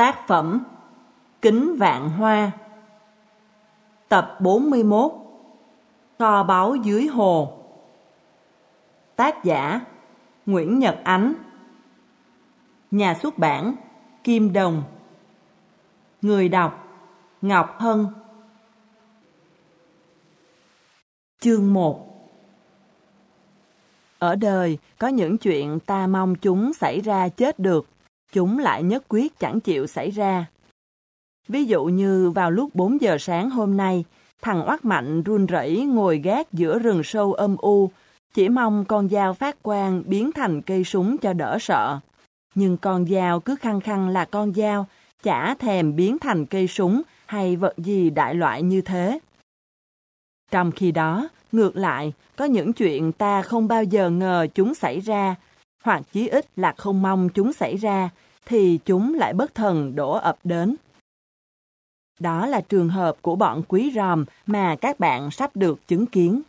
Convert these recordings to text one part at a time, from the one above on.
Tác phẩm Kính Vạn Hoa. Tập 41 Kho báu dưới hồ. Tác giả Nguyễn Nhật Ánh. Nhà xuất bản Kim Đồng. Người đọc Ngọc Hân. Chương 1 Ở đời, có những chuyện ta mong chúng xảy ra chết được chúng lại nhất quyết chẳng chịu xảy ra. Ví dụ như vào lúc 4 giờ sáng hôm nay, thằng oát mạnh run rẩy ngồi gác giữa rừng sâu âm u, chỉ mong con dao phát quang biến thành cây súng cho đỡ sợ. Nhưng con dao cứ khăng khăng là con dao, chả thèm biến thành cây súng hay vật gì đại loại như thế. Trong khi đó, ngược lại, có những chuyện ta không bao giờ ngờ chúng xảy ra, hoặc chí ít là không mong chúng xảy ra, thì chúng lại bất thần đổ ập đến. Đó là trường hợp của bọn quý ròm mà các bạn sắp được chứng kiến.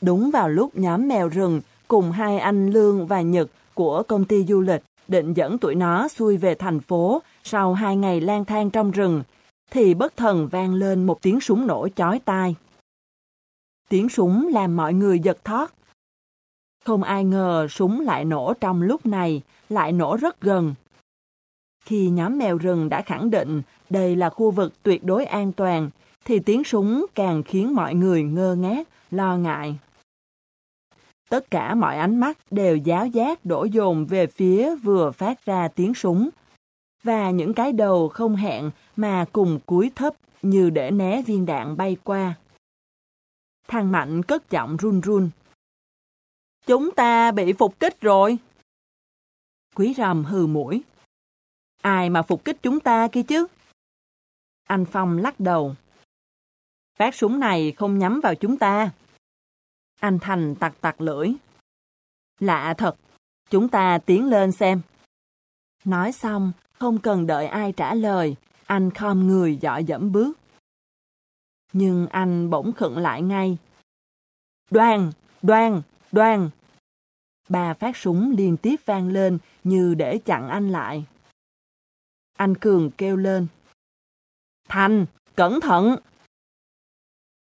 Đúng vào lúc nhóm mèo rừng cùng hai anh Lương và Nhật của công ty du lịch định dẫn tụi nó xuôi về thành phố sau hai ngày lang thang trong rừng, thì bất thần vang lên một tiếng súng nổ chói tai. Tiếng súng làm mọi người giật thót, không ai ngờ súng lại nổ trong lúc này, lại nổ rất gần. Khi nhóm mèo rừng đã khẳng định đây là khu vực tuyệt đối an toàn, thì tiếng súng càng khiến mọi người ngơ ngác, lo ngại. Tất cả mọi ánh mắt đều giáo giác đổ dồn về phía vừa phát ra tiếng súng, và những cái đầu không hẹn mà cùng cúi thấp như để né viên đạn bay qua. Thằng Mạnh cất giọng run run. Chúng ta bị phục kích rồi. Quý rầm hừ mũi. Ai mà phục kích chúng ta kia chứ? Anh Phong lắc đầu. Phát súng này không nhắm vào chúng ta. Anh Thành tặc tặc lưỡi. Lạ thật, chúng ta tiến lên xem. Nói xong, không cần đợi ai trả lời, anh khom người dõi dẫm bước. Nhưng anh bỗng khựng lại ngay. Đoan, đoan, đoan. Ba phát súng liên tiếp vang lên như để chặn anh lại. Anh Cường kêu lên. Thành, cẩn thận!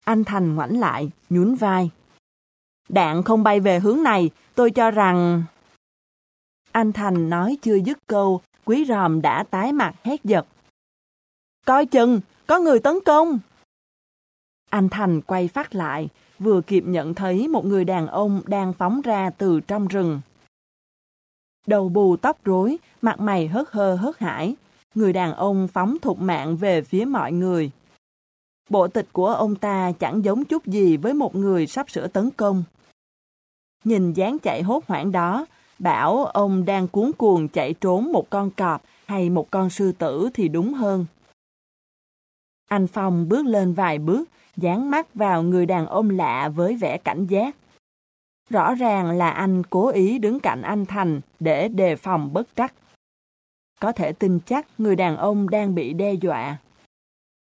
Anh Thành ngoảnh lại, nhún vai. Đạn không bay về hướng này, tôi cho rằng... Anh Thành nói chưa dứt câu, quý ròm đã tái mặt hét giật. Coi chừng, có người tấn công! Anh Thành quay phát lại, vừa kịp nhận thấy một người đàn ông đang phóng ra từ trong rừng. Đầu bù tóc rối, mặt mày hớt hơ hớt hải, người đàn ông phóng thục mạng về phía mọi người. Bộ tịch của ông ta chẳng giống chút gì với một người sắp sửa tấn công. Nhìn dáng chạy hốt hoảng đó, bảo ông đang cuốn cuồng chạy trốn một con cọp hay một con sư tử thì đúng hơn. Anh Phong bước lên vài bước, dán mắt vào người đàn ông lạ với vẻ cảnh giác. Rõ ràng là anh cố ý đứng cạnh anh Thành để đề phòng bất trắc. Có thể tin chắc người đàn ông đang bị đe dọa.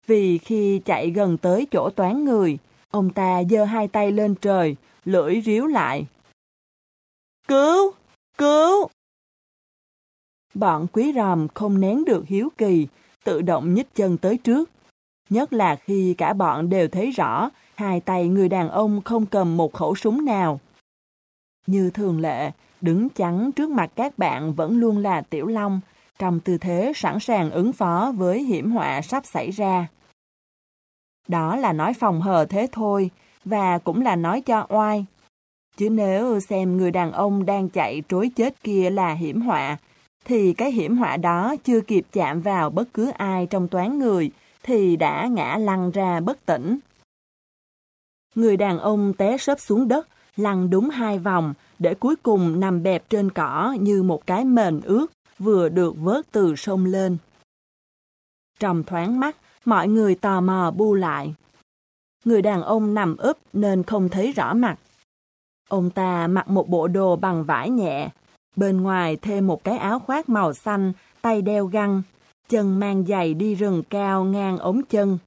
Vì khi chạy gần tới chỗ toán người, ông ta giơ hai tay lên trời, lưỡi ríu lại. Cứu! Cứu! Bọn quý ròm không nén được hiếu kỳ, tự động nhích chân tới trước, nhất là khi cả bọn đều thấy rõ hai tay người đàn ông không cầm một khẩu súng nào. Như thường lệ, đứng chắn trước mặt các bạn vẫn luôn là Tiểu Long, trong tư thế sẵn sàng ứng phó với hiểm họa sắp xảy ra. Đó là nói phòng hờ thế thôi, và cũng là nói cho oai. Chứ nếu xem người đàn ông đang chạy trối chết kia là hiểm họa, thì cái hiểm họa đó chưa kịp chạm vào bất cứ ai trong toán người, thì đã ngã lăn ra bất tỉnh. Người đàn ông té sấp xuống đất, lăn đúng hai vòng, để cuối cùng nằm bẹp trên cỏ như một cái mền ướt vừa được vớt từ sông lên. Trong thoáng mắt, mọi người tò mò bu lại. Người đàn ông nằm úp nên không thấy rõ mặt. Ông ta mặc một bộ đồ bằng vải nhẹ, bên ngoài thêm một cái áo khoác màu xanh, tay đeo găng, chân mang giày đi rừng cao ngang ống chân.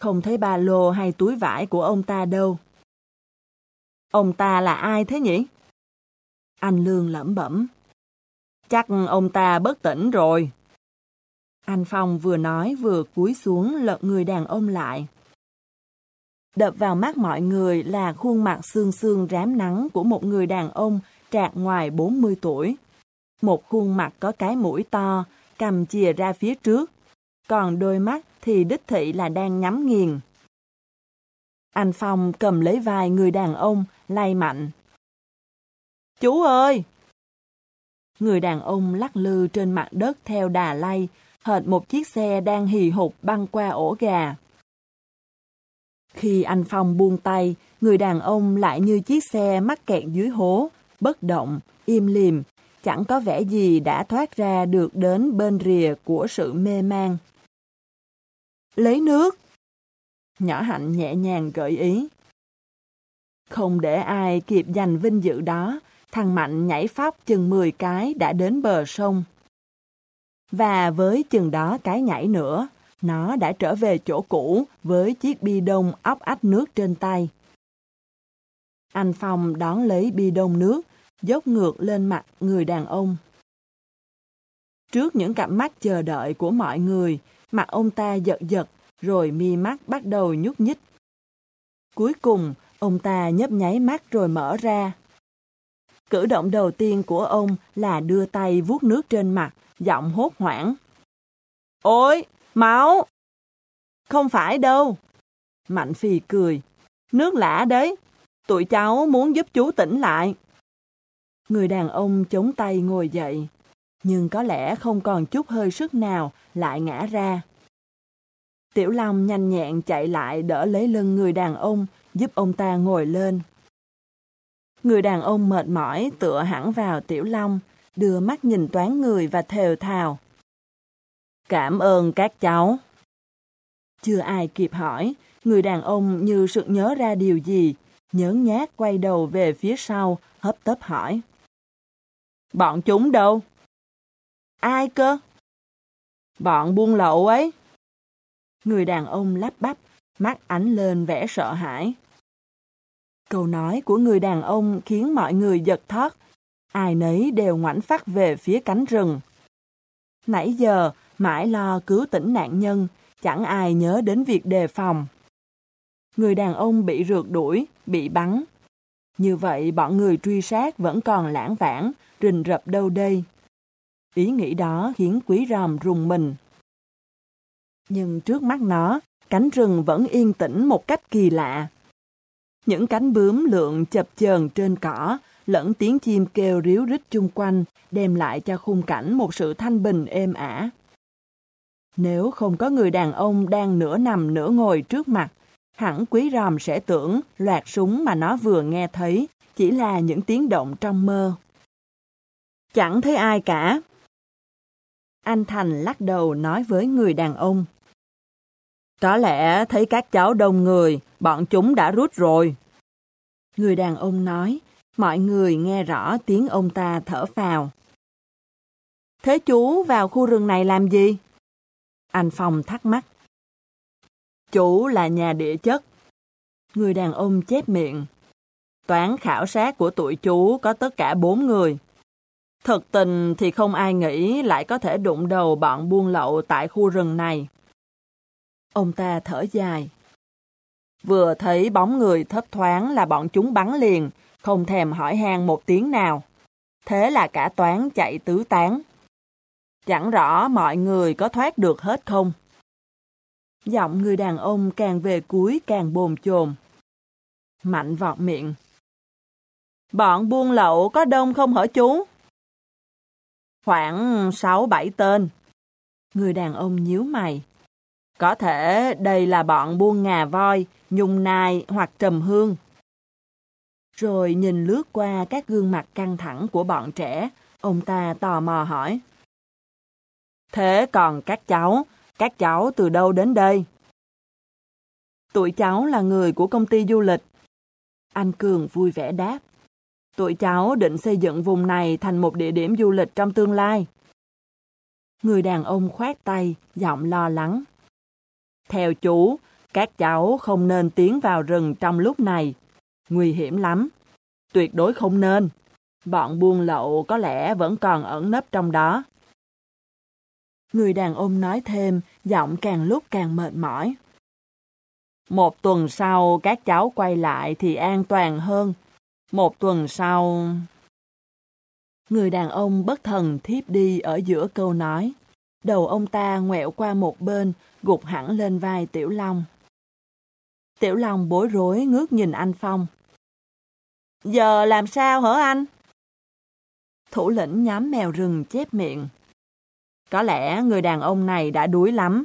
Không thấy ba lô hay túi vải của ông ta đâu. Ông ta là ai thế nhỉ? Anh Lương lẩm bẩm. chắc ông ta bất tỉnh rồi. Anh Phong vừa nói vừa cúi xuống lật người đàn ông lại. Đập vào mắt mọi người là khuôn mặt xương xương rám nắng của một người đàn ông trạc ngoài 40 tuổi. Một khuôn mặt có cái mũi to, cầm chìa ra phía trước, còn đôi mắt thì đích thị là đang nhắm nghiền. Anh Phong cầm lấy vai người đàn ông, lay mạnh. Chú ơi! Người đàn ông lắc lư trên mặt đất theo đà lay, hệt một chiếc xe đang hì hục băng qua ổ gà. Khi anh Phong buông tay, người đàn ông lại như chiếc xe mắc kẹt dưới hố, bất động, im lìm, chẳng có vẻ gì đã thoát ra được đến bên rìa của sự mê man. Lấy nước! Nhỏ hạnh nhẹ nhàng gợi ý. Không để ai kịp giành vinh dự đó, thằng Mạnh nhảy phóc chừng 10 cái đã đến bờ sông. Và với chừng đó cái nhảy nữa, nó đã trở về chỗ cũ với chiếc bi đông óc ách nước trên tay. Anh Phong đón lấy bi đông nước, dốc ngược lên mặt người đàn ông. Trước những cặp mắt chờ đợi của mọi người, mặt ông ta giật giật, rồi mi mắt bắt đầu nhúc nhích. Cuối cùng, ông ta nhấp nháy mắt rồi mở ra. Cử động đầu tiên của ông là đưa tay vuốt nước trên mặt, giọng hốt hoảng. Ôi, máu! Không phải đâu. Mạnh Phi cười. Nước lã đấy. Tụi cháu muốn giúp chú tỉnh lại. Người đàn ông chống tay ngồi dậy, nhưng có lẽ không còn chút hơi sức nào lại ngã ra. Tiểu Long nhanh nhẹn chạy lại đỡ lấy lưng người đàn ông, giúp ông ta ngồi lên. Người đàn ông mệt mỏi tựa hẳn vào Tiểu Long, đưa mắt nhìn toán người và thều thào. Cảm ơn các cháu. Chưa ai kịp hỏi, người đàn ông như sự nhớ ra điều gì, nhớ nhát quay đầu về phía sau, hấp tấp hỏi. Bọn chúng đâu? Ai cơ? Bọn buôn lậu ấy. Người đàn ông lắp bắp, mắt ánh lên vẻ sợ hãi. Câu nói của người đàn ông khiến mọi người giật thót. Ai nấy đều ngoảnh phát về phía cánh rừng. Nãy giờ, mãi lo cứu tỉnh nạn nhân, chẳng ai nhớ đến việc đề phòng. Người đàn ông bị rượt đuổi, bị bắn. Như vậy bọn người truy sát vẫn còn lãng vãng, rình rập đâu đây. Ý nghĩ đó khiến quý ròm rùng mình. Nhưng trước mắt nó, cánh rừng vẫn yên tĩnh một cách kỳ lạ. Những cánh bướm lượn chập chờn trên cỏ, lẫn tiếng chim kêu ríu rít chung quanh, đem lại cho khung cảnh một sự thanh bình êm ả. Nếu không có người đàn ông đang nửa nằm nửa ngồi trước mặt, hẳn quý ròm sẽ tưởng loạt súng mà nó vừa nghe thấy chỉ là những tiếng động trong mơ. Chẳng thấy ai cả. Anh Thành lắc đầu nói với người đàn ông. Có lẽ thấy các cháu đông người, bọn chúng đã rút rồi. Người đàn ông nói, mọi người nghe rõ tiếng ông ta thở phào. Thế chú vào khu rừng này làm gì? Anh Phong thắc mắc. Chú là nhà địa chất. Người đàn ông chép miệng. Toán khảo sát của tụi chú có tất cả bốn người. Thực tình thì không ai nghĩ lại có thể đụng đầu bọn buôn lậu tại khu rừng này. Ông ta thở dài. Vừa thấy bóng người thấp thoáng là bọn chúng bắn liền, không thèm hỏi han một tiếng nào. Thế là cả toán chạy tứ tán. Chẳng rõ mọi người có thoát được hết không. Giọng người đàn ông càng về cuối càng bồn chồn. Mạnh vọt miệng. Bọn buôn lậu có đông không hả chú? Khoảng 6-7 tên. Người đàn ông nhíu mày. Có thể đây là bọn buôn ngà voi, nhung nai hoặc trầm hương. Rồi nhìn lướt qua các gương mặt căng thẳng của bọn trẻ, ông ta tò mò hỏi. Thế còn các cháu, các cháu từ đâu đến đây? Tụi cháu là người của công ty du lịch. Anh Cường vui vẻ đáp. Tụi cháu định xây dựng vùng này thành một địa điểm du lịch trong tương lai. Người đàn ông khoát tay, giọng lo lắng. Theo chú, các cháu không nên tiến vào rừng trong lúc này. Nguy hiểm lắm. Tuyệt đối không nên. Bọn buôn lậu có lẽ vẫn còn ẩn nấp trong đó. Người đàn ông nói thêm, giọng càng lúc càng mệt mỏi. Một tuần sau các cháu quay lại thì an toàn hơn. Một tuần sau... Người đàn ông bất thần thiếp đi ở giữa câu nói. Đầu ông ta ngoẹo qua một bên, gục hẳn lên vai Tiểu Long. Tiểu Long bối rối ngước nhìn anh Phong. Giờ làm sao hả anh? Thủ lĩnh nhám mèo rừng chép miệng. Có lẽ người đàn ông này đã đuối lắm.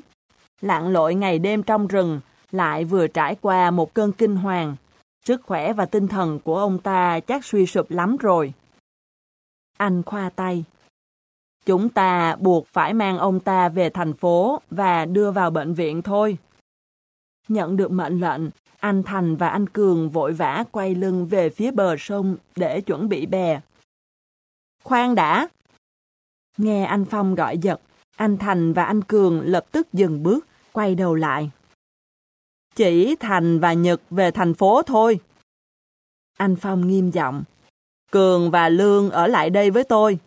Lặn lội ngày đêm trong rừng, lại vừa trải qua một cơn kinh hoàng. Sức khỏe và tinh thần của ông ta chắc suy sụp lắm rồi. Anh khoa tay. Chúng ta buộc phải mang ông ta về thành phố và đưa vào bệnh viện thôi. Nhận được mệnh lệnh, anh Thành và anh Cường vội vã quay lưng về phía bờ sông để chuẩn bị bè. Khoan đã! Nghe anh Phong gọi giật, anh Thành và anh Cường lập tức dừng bước, quay đầu lại. Chỉ Thành và Nhật về thành phố thôi. Anh Phong nghiêm giọng. Cường và Lương ở lại đây với tôi.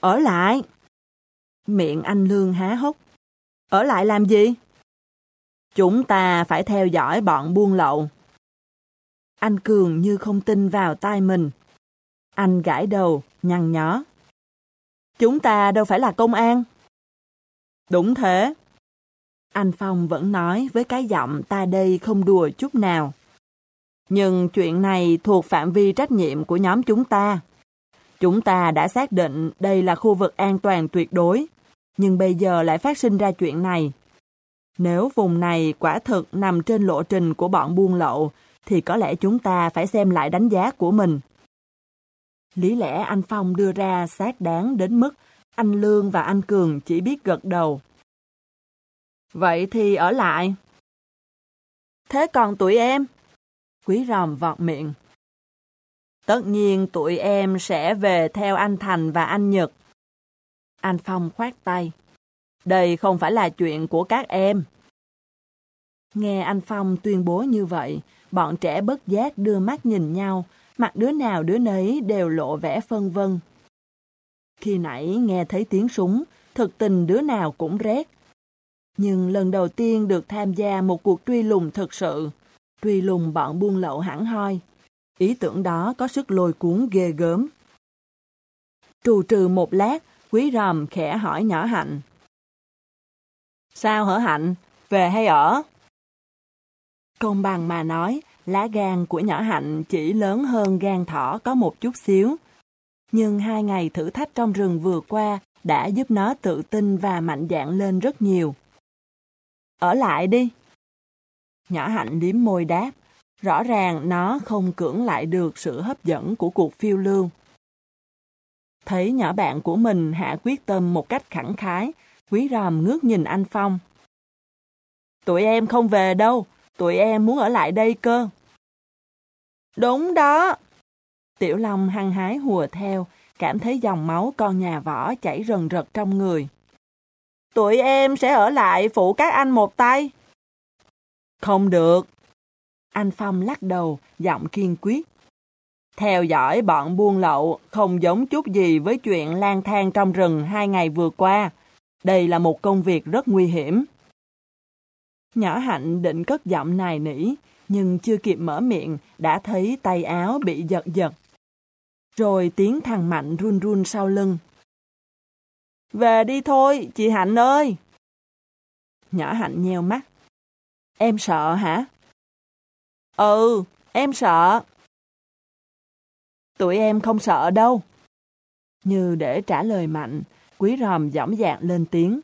Ở lại? Miệng anh Lương há hốc. Ở lại làm gì? Chúng ta phải theo dõi bọn buôn lậu. Anh Cường như không tin vào tai mình. Anh gãi đầu, nhăn nhó. Chúng ta đâu phải là công an. Đúng thế. Anh Phong vẫn nói với cái giọng ta đây không đùa chút nào. Nhưng chuyện này thuộc phạm vi trách nhiệm của nhóm chúng ta. Chúng ta đã xác định đây là khu vực an toàn tuyệt đối, nhưng bây giờ lại phát sinh ra chuyện này. Nếu vùng này quả thực nằm trên lộ trình của bọn buôn lậu, thì có lẽ chúng ta phải xem lại đánh giá của mình. Lý lẽ anh Phong đưa ra xác đáng đến mức anh Lương và anh Cường chỉ biết gật đầu. Vậy thì ở lại. Thế còn tụi em? Quý ròm vọt miệng. Tất nhiên tụi em sẽ về theo anh Thành và anh Nhật. Anh Phong khoát tay. Đây không phải là chuyện của các em. Nghe anh Phong tuyên bố như vậy, bọn trẻ bất giác đưa mắt nhìn nhau, mặt đứa nào đứa nấy đều lộ vẻ phân vân. Khi nãy nghe thấy tiếng súng, thực tình đứa nào cũng rét. Nhưng lần đầu tiên được tham gia một cuộc truy lùng thực sự, truy lùng bọn buôn lậu hẳn hoi. Ý tưởng đó có sức lôi cuốn ghê gớm. Trù trừ một lát, quý ròm khẽ hỏi nhỏ hạnh. Sao hở hạnh? Về hay ở? Công bằng mà nói, lá gan của nhỏ hạnh chỉ lớn hơn gan thỏ có một chút xíu. Nhưng hai ngày thử thách trong rừng vừa qua đã giúp nó tự tin và mạnh dạn lên rất nhiều. Ở lại đi. Nhỏ hạnh liếm môi đáp. Rõ ràng nó không cưỡng lại được sự hấp dẫn của cuộc phiêu lưu. Thấy nhỏ bạn của mình hạ quyết tâm một cách khẳng khái, quý ròm ngước nhìn anh Phong. Tụi em không về đâu, tụi em muốn ở lại đây cơ. Đúng đó. Tiểu Long hăng hái hùa theo, cảm thấy dòng máu con nhà võ chảy rần rật trong người. Tụi em sẽ ở lại phụ các anh một tay. Không được. Anh Phong lắc đầu, giọng kiên quyết. Theo dõi bọn buôn lậu không giống chút gì với chuyện lang thang trong rừng hai ngày vừa qua. Đây là một công việc rất nguy hiểm. Nhỏ hạnh định cất giọng nài nỉ, nhưng chưa kịp mở miệng đã thấy tay áo bị giật giật. Rồi tiếng thằng Mạnh run run sau lưng. Về đi thôi, chị Hạnh ơi! Nhỏ Hạnh nheo mắt. Em sợ hả? Ừ, em sợ. Tụi em không sợ đâu. Như để trả lời Mạnh, quý ròm dõng dạc lên tiếng.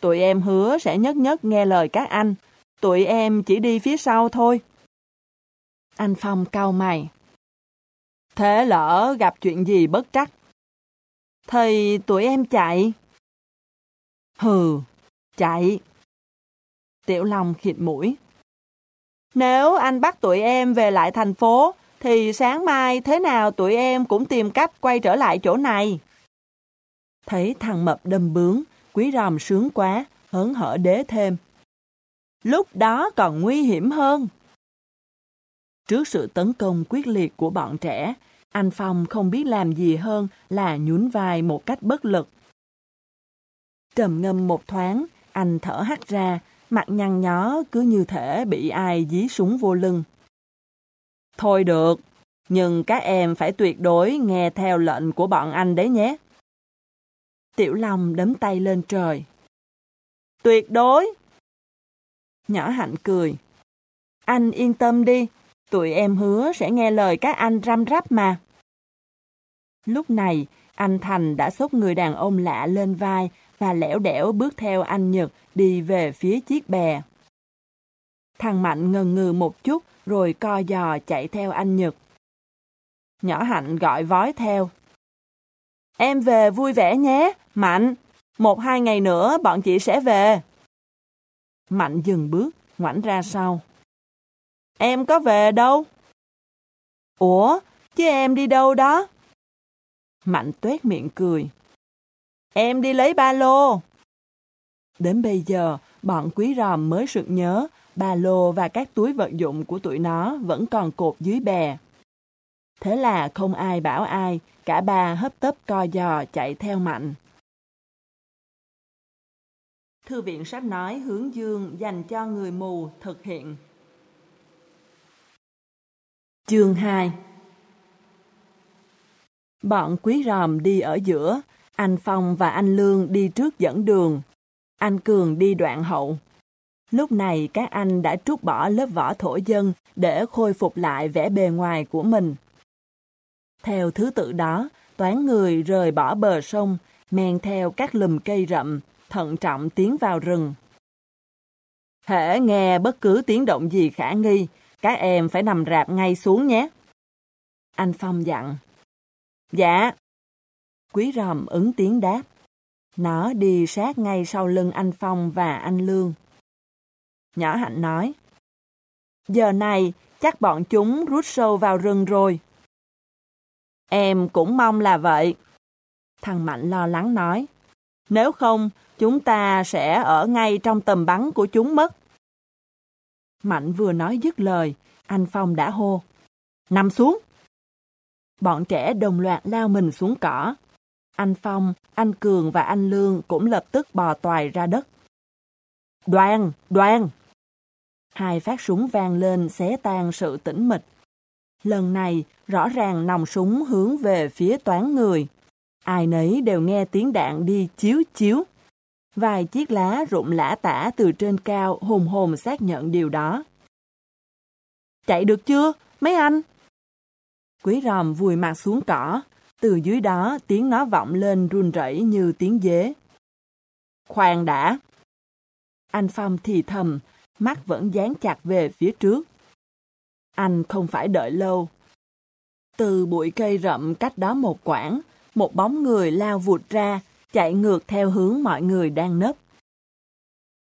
Tụi em hứa sẽ nhất nhất nghe lời các anh. Tụi em chỉ đi phía sau thôi. Anh Phong cau mày. Thế lỡ gặp chuyện gì bất trắc? Thì tụi em chạy. Hừ, chạy. Tiểu Long khịt mũi. Nếu anh bắt tụi em về lại thành phố, thì sáng mai thế nào tụi em cũng tìm cách quay trở lại chỗ này. Thấy thằng mập đâm bướng, quý ròm sướng quá, hớn hở đế thêm. Lúc đó còn nguy hiểm hơn. Trước sự tấn công quyết liệt của bọn trẻ, Anh Phong không biết làm gì hơn là nhún vai một cách bất lực. Trầm ngâm một thoáng, anh thở hắt ra, mặt nhăn nhó cứ như thể bị ai dí súng vô lưng. Thôi được, nhưng các em phải tuyệt đối nghe theo lệnh của bọn anh đấy nhé. Tiểu Long đấm tay lên trời. Tuyệt đối! Nhỏ hạnh cười. Anh yên tâm đi, tụi em hứa sẽ nghe lời các anh răm rắp mà. Lúc này, anh Thành đã xốc người đàn ông lạ lên vai và lẻo đẻo bước theo anh Nhật đi về phía chiếc bè. Thằng Mạnh ngần ngừ một chút rồi co giò chạy theo anh Nhật. Nhỏ Hạnh gọi vói theo. Em về vui vẻ nhé, Mạnh. Một hai ngày nữa bọn chị sẽ về. Mạnh dừng bước, ngoảnh ra sau. Em có về đâu? Ủa, chứ em đi đâu đó? Mạnh tuét miệng cười. Em đi lấy ba lô. Đến bây giờ, bọn quý ròm mới sực nhớ ba lô và các túi vật dụng của tụi nó vẫn còn cột dưới bè. Thế là không ai bảo ai, cả ba hấp tấp co giò chạy theo mạnh. Thư viện sách nói hướng dương dành cho người mù thực hiện. Chương 2 Bọn quý ròm đi ở giữa, anh Phong và anh Lương đi trước dẫn đường. Anh Cường đi đoạn hậu. Lúc này các anh đã trút bỏ lớp vỏ thổ dân để khôi phục lại vẻ bề ngoài của mình. Theo thứ tự đó, toán người rời bỏ bờ sông, men theo các lùm cây rậm, thận trọng tiến vào rừng. Hễ nghe bất cứ tiếng động gì khả nghi, các em phải nằm rạp ngay xuống nhé. Anh Phong dặn. Dạ. Quý ròm ứng tiếng đáp. Nó đi sát ngay sau lưng anh Phong và anh Lương. Nhỏ Hạnh nói. Giờ này, chắc bọn chúng rút sâu vào rừng rồi. Em cũng mong là vậy. Thằng Mạnh lo lắng nói. Nếu không, chúng ta sẽ ở ngay trong tầm bắn của chúng mất. Mạnh vừa nói dứt lời, anh Phong đã hô. Nằm xuống. Bọn trẻ đồng loạt lao mình xuống cỏ. Anh Phong, anh Cường và anh Lương cũng lập tức bò toài ra đất. Đoàn, đoàn! Hai phát súng vang lên xé tan sự tĩnh mịch. Lần này, rõ ràng nòng súng hướng về phía toán người. Ai nấy đều nghe tiếng đạn đi chiếu chiếu. Vài chiếc lá rụng lã tả từ trên cao hùng hồn xác nhận điều đó. Chạy được chưa, mấy anh? Quý ròm vùi mặt xuống cỏ, từ dưới đó tiếng nó vọng lên run rẩy như tiếng dế. Khoan đã! Anh Phong thì thầm, mắt vẫn dán chặt về phía trước. Anh không phải đợi lâu. Từ bụi cây rậm cách đó một quãng, một bóng người lao vụt ra, chạy ngược theo hướng mọi người đang nấp.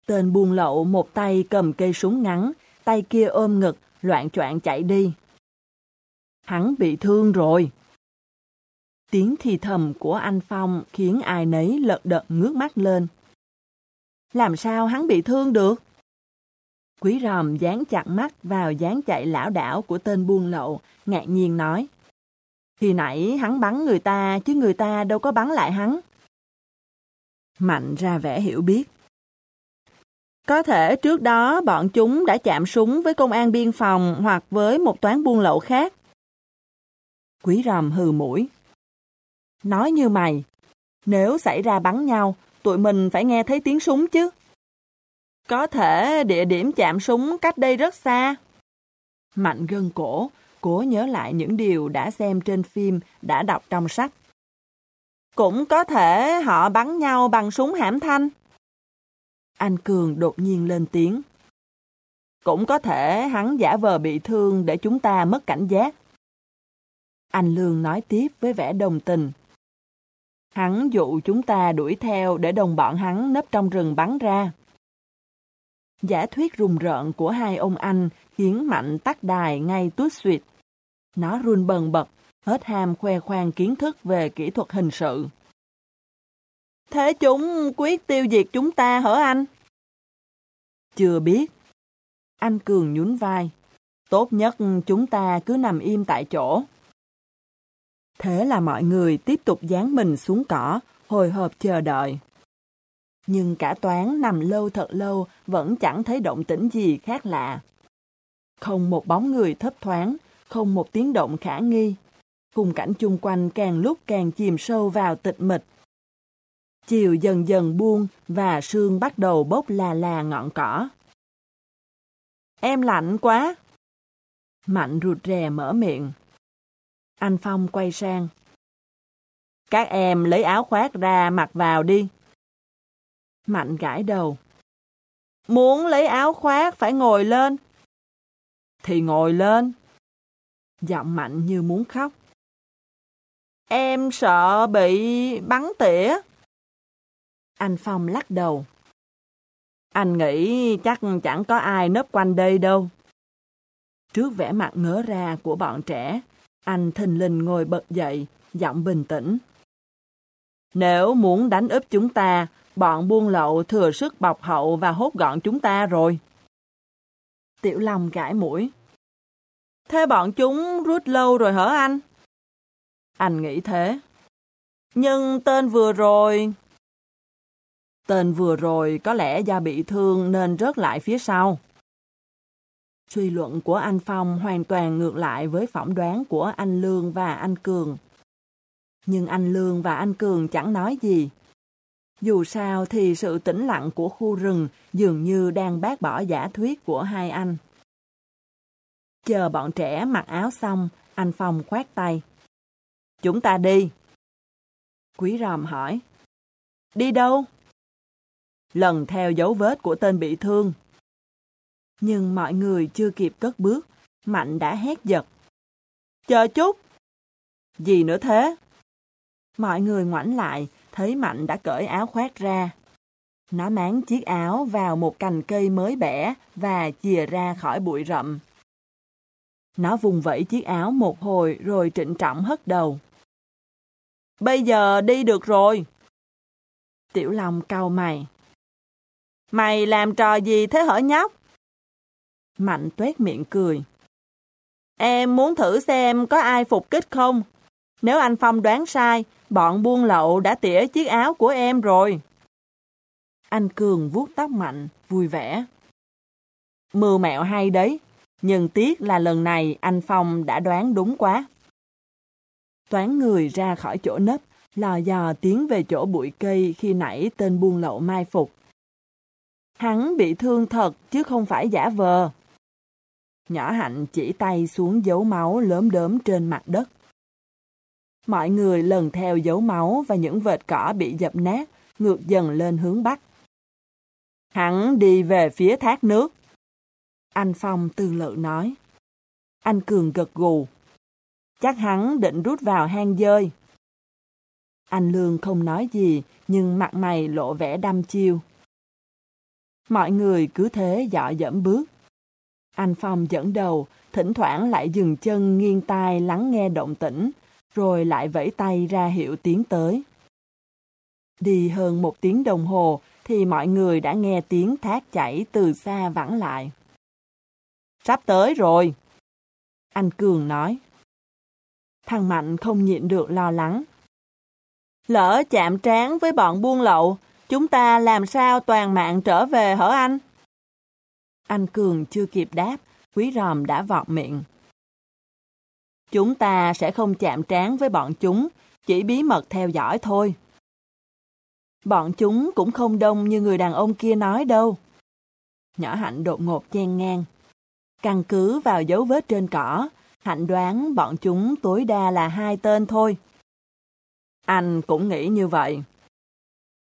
Tên buôn lậu một tay cầm cây súng ngắn, tay kia ôm ngực, loạn choạng chạy đi. Hắn bị thương rồi. Tiếng thì thầm của anh Phong khiến ai nấy lật đật ngước mắt lên. Làm sao hắn bị thương được? Quý ròm dán chặt mắt vào dán chạy lão đảo của tên buôn lậu, ngạc nhiên nói. thì nãy hắn bắn người ta, chứ người ta đâu có bắn lại hắn. Mạnh ra vẻ hiểu biết. Có thể trước đó bọn chúng đã chạm súng với công an biên phòng hoặc với một toán buôn lậu khác. Quý ròm hừ mũi. Nói như mày, nếu xảy ra bắn nhau, tụi mình phải nghe thấy tiếng súng chứ. Có thể địa điểm chạm súng cách đây rất xa. Mạnh gân cổ, cố nhớ lại những điều đã xem trên phim, đã đọc trong sách. Cũng có thể họ bắn nhau bằng súng hãm thanh. Anh Cường đột nhiên lên tiếng. Cũng có thể hắn giả vờ bị thương để chúng ta mất cảnh giác. Anh Lương nói tiếp với vẻ đồng tình. Hắn dụ chúng ta đuổi theo để đồng bọn hắn nấp trong rừng bắn ra. Giả thuyết rùng rợn của hai ông anh khiến Mạnh tắt đài ngay tuốt suyệt. Nó run bần bật, hết ham khoe khoang kiến thức về kỹ thuật hình sự. Thế chúng quyết tiêu diệt chúng ta hả anh? Chưa biết. Anh Cường nhún vai. Tốt nhất chúng ta cứ nằm im tại chỗ. Thế là mọi người tiếp tục dán mình xuống cỏ, hồi hộp chờ đợi. Nhưng cả toán nằm lâu thật lâu vẫn chẳng thấy động tĩnh gì khác lạ. Không một bóng người thấp thoáng, không một tiếng động khả nghi. Khung cảnh chung quanh càng lúc càng chìm sâu vào tịch mịch. Chiều dần dần buông và sương bắt đầu bốc là là ngọn cỏ. Em lạnh quá. Mạnh rụt rè mở miệng. Anh Phong quay sang. Các em lấy áo khoác ra mặc vào đi. Mạnh gãi đầu. Muốn lấy áo khoác phải ngồi lên. Thì ngồi lên. Giọng mạnh như muốn khóc. Em sợ bị bắn tỉa. Anh Phong lắc đầu. Anh nghĩ chắc chẳng có ai nấp quanh đây đâu. Trước vẻ mặt ngớ ra của bọn trẻ, anh thình lình ngồi bật dậy, giọng bình tĩnh. Nếu muốn đánh úp chúng ta, bọn buôn lậu thừa sức bọc hậu và hốt gọn chúng ta rồi. Tiểu Long gãi mũi. Thế bọn chúng rút lâu rồi hả anh? Anh nghĩ thế. Nhưng tên vừa rồi... Tên vừa rồi có lẽ do bị thương nên rớt lại phía sau. Suy luận của anh Phong hoàn toàn ngược lại với phỏng đoán của anh Lương và anh Cường. Nhưng anh Lương và anh Cường chẳng nói gì. Dù sao thì sự tĩnh lặng của khu rừng dường như đang bác bỏ giả thuyết của hai anh. Chờ bọn trẻ mặc áo xong, anh Phong khoát tay. Chúng ta đi. Quý ròm hỏi. Đi đâu? Lần theo dấu vết của tên bị thương. Nhưng mọi người chưa kịp cất bước, Mạnh đã hét giật. Chờ chút! Gì nữa thế? Mọi người ngoảnh lại, thấy Mạnh đã cởi áo khoác ra. Nó máng chiếc áo vào một cành cây mới bẻ và chìa ra khỏi bụi rậm. Nó vùng vẫy chiếc áo một hồi rồi trịnh trọng hất đầu. Bây giờ đi được rồi. Tiểu Long cau mày. Mày làm trò gì thế hở nhóc? Mạnh tuét miệng cười. Em muốn thử xem có ai phục kích không? Nếu anh Phong đoán sai, bọn buôn lậu đã tỉa chiếc áo của em rồi. Anh Cường vuốt tóc Mạnh, vui vẻ. Mưu mẹo hay đấy, nhưng tiếc là lần này anh Phong đã đoán đúng quá. Toán người ra khỏi chỗ nấp, lò dò tiến về chỗ bụi cây khi nãy tên buôn lậu mai phục. Hắn bị thương thật chứ không phải giả vờ. Nhỏ hạnh chỉ tay xuống dấu máu lớn đớm trên mặt đất. Mọi người lần theo dấu máu và những vệt cỏ bị dập nát, ngược dần lên hướng bắc. Hắn đi về phía thác nước. Anh Phong tư lự nói. Anh Cường gật gù. Chắc hắn định rút vào hang dơi. Anh Lương không nói gì, nhưng mặt mày lộ vẻ đăm chiêu. Mọi người cứ thế dọ dẫm bước. Anh Phong dẫn đầu, thỉnh thoảng lại dừng chân nghiêng tai lắng nghe động tĩnh, rồi lại vẫy tay ra hiệu tiến tới. Đi hơn một tiếng đồng hồ thì mọi người đã nghe tiếng thác chảy từ xa vẳng lại. Sắp tới rồi. Anh Cường nói. Thằng Mạnh không nhịn được lo lắng. Lỡ chạm trán với bọn buôn lậu, chúng ta làm sao toàn mạng trở về hở anh? Anh Cường chưa kịp đáp, quý ròm đã vọt miệng. Chúng ta sẽ không chạm trán với bọn chúng, chỉ bí mật theo dõi thôi. Bọn chúng cũng không đông như người đàn ông kia nói đâu. Nhỏ Hạnh đột ngột chen ngang. Căn cứ vào dấu vết trên cỏ, Hạnh đoán bọn chúng tối đa là hai tên thôi. Anh cũng nghĩ như vậy.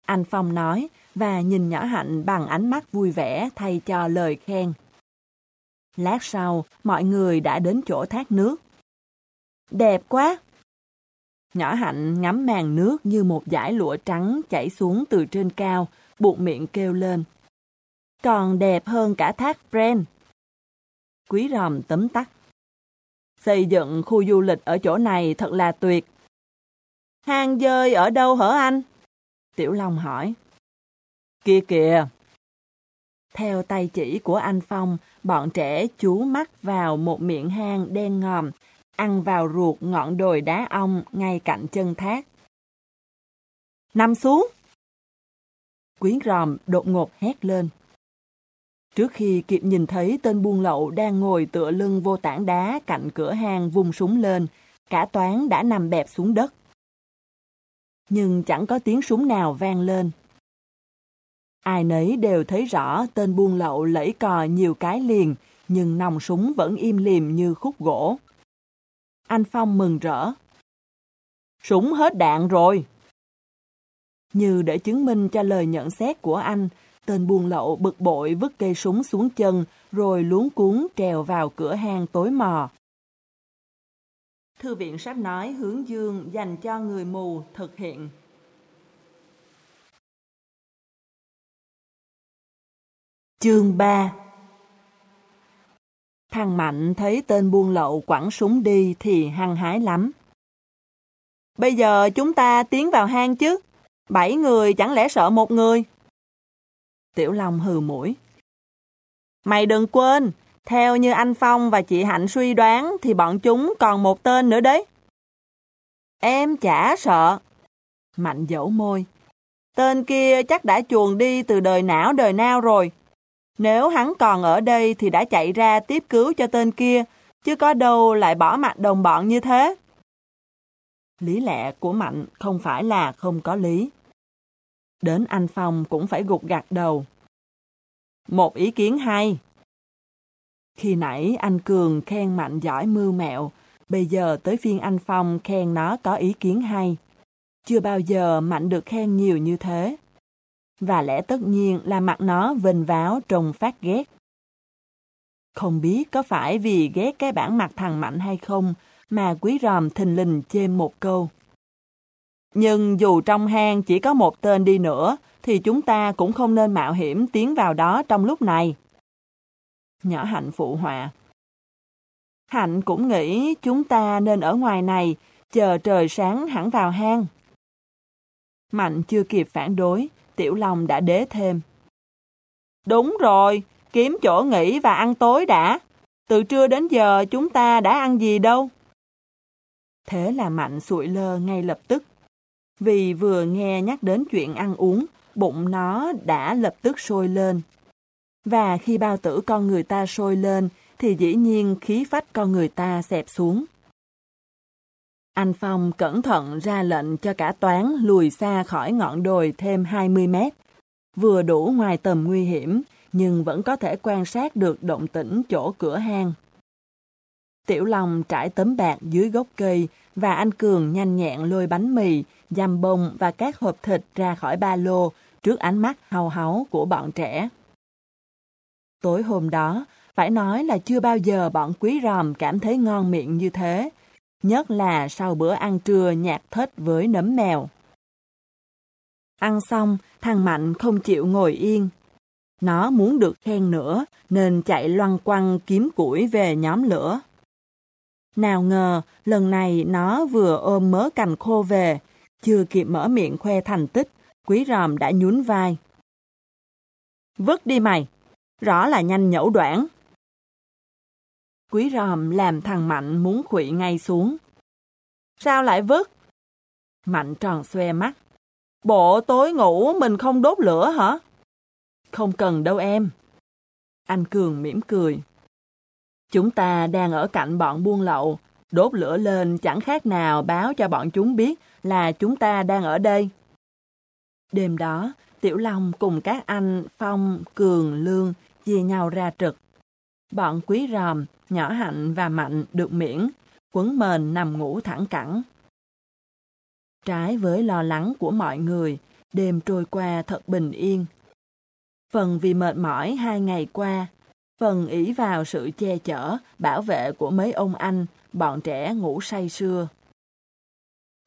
Anh Phong nói và nhìn nhỏ Hạnh bằng ánh mắt vui vẻ thay cho lời khen. Lát sau, mọi người đã đến chỗ thác nước. Đẹp quá! Nhỏ Hạnh ngắm màn nước như một dải lụa trắng chảy xuống từ trên cao, buộc miệng kêu lên. Còn đẹp hơn cả thác Bren. Quý ròm tấm tắt. Xây dựng khu du lịch ở chỗ này thật là tuyệt. Hang dơi ở đâu hả anh? Tiểu Long hỏi. Kia kìa! Theo tay chỉ của anh Phong, bọn trẻ chú mắt vào một miệng hang đen ngòm, ăn vào ruột ngọn đồi đá ong ngay cạnh chân thác. Nằm xuống! Quyến ròm đột ngột hét lên. Trước khi kịp nhìn thấy tên buôn lậu đang ngồi tựa lưng vô tảng đá cạnh cửa hang vung súng lên, cả toán đã nằm bẹp xuống đất. Nhưng chẳng có tiếng súng nào vang lên. Ai nấy đều thấy rõ tên buôn lậu lẫy cò nhiều cái liền, nhưng nòng súng vẫn im lìm như khúc gỗ. Anh Phong mừng rỡ. Súng hết đạn rồi. Như để chứng minh cho lời nhận xét của anh, tên buôn lậu bực bội vứt cây súng xuống chân rồi luống cuốn trèo vào cửa hang tối mò. Thư viện sách nói hướng dương dành cho người mù thực hiện. Chương 3 Thằng Mạnh thấy tên buôn lậu quẳng súng đi thì hăng hái lắm. Bây giờ chúng ta tiến vào hang chứ. Bảy người chẳng lẽ sợ một người? Tiểu Long hừ mũi. Mày đừng quên, theo như anh Phong và chị Hạnh suy đoán thì bọn chúng còn một tên nữa đấy. Em chả sợ. Mạnh dẫu môi. Tên kia chắc đã chuồn đi từ đời não đời nào rồi. Nếu hắn còn ở đây thì đã chạy ra tiếp cứu cho tên kia, chứ có đâu lại bỏ mặt đồng bọn như thế. Lý lẽ của Mạnh không phải là không có lý. Đến anh Phong cũng phải gục gặt đầu. Một ý kiến hay. Khi nãy anh Cường khen Mạnh giỏi mưu mẹo, bây giờ tới phiên anh Phong khen nó có ý kiến hay. Chưa bao giờ Mạnh được khen nhiều như thế. Và lẽ tất nhiên là mặt nó vinh váo trông phát ghét. Không biết có phải vì ghét cái bản mặt thằng Mạnh hay không, mà quý ròm thình lình chêm một câu. Nhưng dù trong hang chỉ có một tên đi nữa, thì chúng ta cũng không nên mạo hiểm tiến vào đó trong lúc này. Nhỏ Hạnh phụ họa. Hạnh cũng nghĩ chúng ta nên ở ngoài này, chờ trời sáng hẳn vào hang. Mạnh chưa kịp phản đối, Tiểu Long đã đế thêm. Đúng rồi, kiếm chỗ nghỉ và ăn tối đã. Từ trưa đến giờ chúng ta đã ăn gì đâu. Thế là Mạnh sụi lơ ngay lập tức. Vì vừa nghe nhắc đến chuyện ăn uống, bụng nó đã lập tức sôi lên. Và khi bao tử con người ta sôi lên, thì dĩ nhiên khí phách con người ta xẹp xuống. Anh Phong cẩn thận ra lệnh cho cả toán lùi xa khỏi ngọn đồi thêm 20 mét. Vừa đủ ngoài tầm nguy hiểm, nhưng vẫn có thể quan sát được động tĩnh chỗ cửa hang. Tiểu Long trải tấm bạc dưới gốc cây và anh Cường nhanh nhẹn lôi bánh mì, dăm bông và các hộp thịt ra khỏi ba lô trước ánh mắt hào háo của bọn trẻ. Tối hôm đó, phải nói là chưa bao giờ bọn quý ròm cảm thấy ngon miệng như thế, nhất là sau bữa ăn trưa nhạt thết với nấm mèo. Ăn xong, thằng Mạnh không chịu ngồi yên. Nó muốn được khen nữa, nên chạy loăng quăng kiếm củi về nhóm lửa. Nào ngờ, lần này nó vừa ôm mớ cành khô về, chưa kịp mở miệng khoe thành tích, quý ròm đã nhún vai. Vứt đi mày, rõ là nhanh nhẩu đoạn. Quý ròm làm thằng Mạnh muốn khụy ngay xuống. Sao lại vứt? Mạnh tròn xoe mắt. Bộ tối ngủ mình không đốt lửa hả? Không cần đâu em. Anh Cường mỉm cười. Chúng ta đang ở cạnh bọn buôn lậu, đốt lửa lên chẳng khác nào báo cho bọn chúng biết là chúng ta đang ở đây. Đêm đó, Tiểu Long cùng các anh Phong, Cường, Lương chia nhau ra trực. Bọn quý ròm, nhỏ hạnh và mạnh được miễn, quấn mền nằm ngủ thẳng cẳng. Trái với lo lắng của mọi người, đêm trôi qua thật bình yên. Phần vì mệt mỏi hai ngày qua, phần ý vào sự che chở, bảo vệ của mấy ông anh, bọn trẻ ngủ say sưa.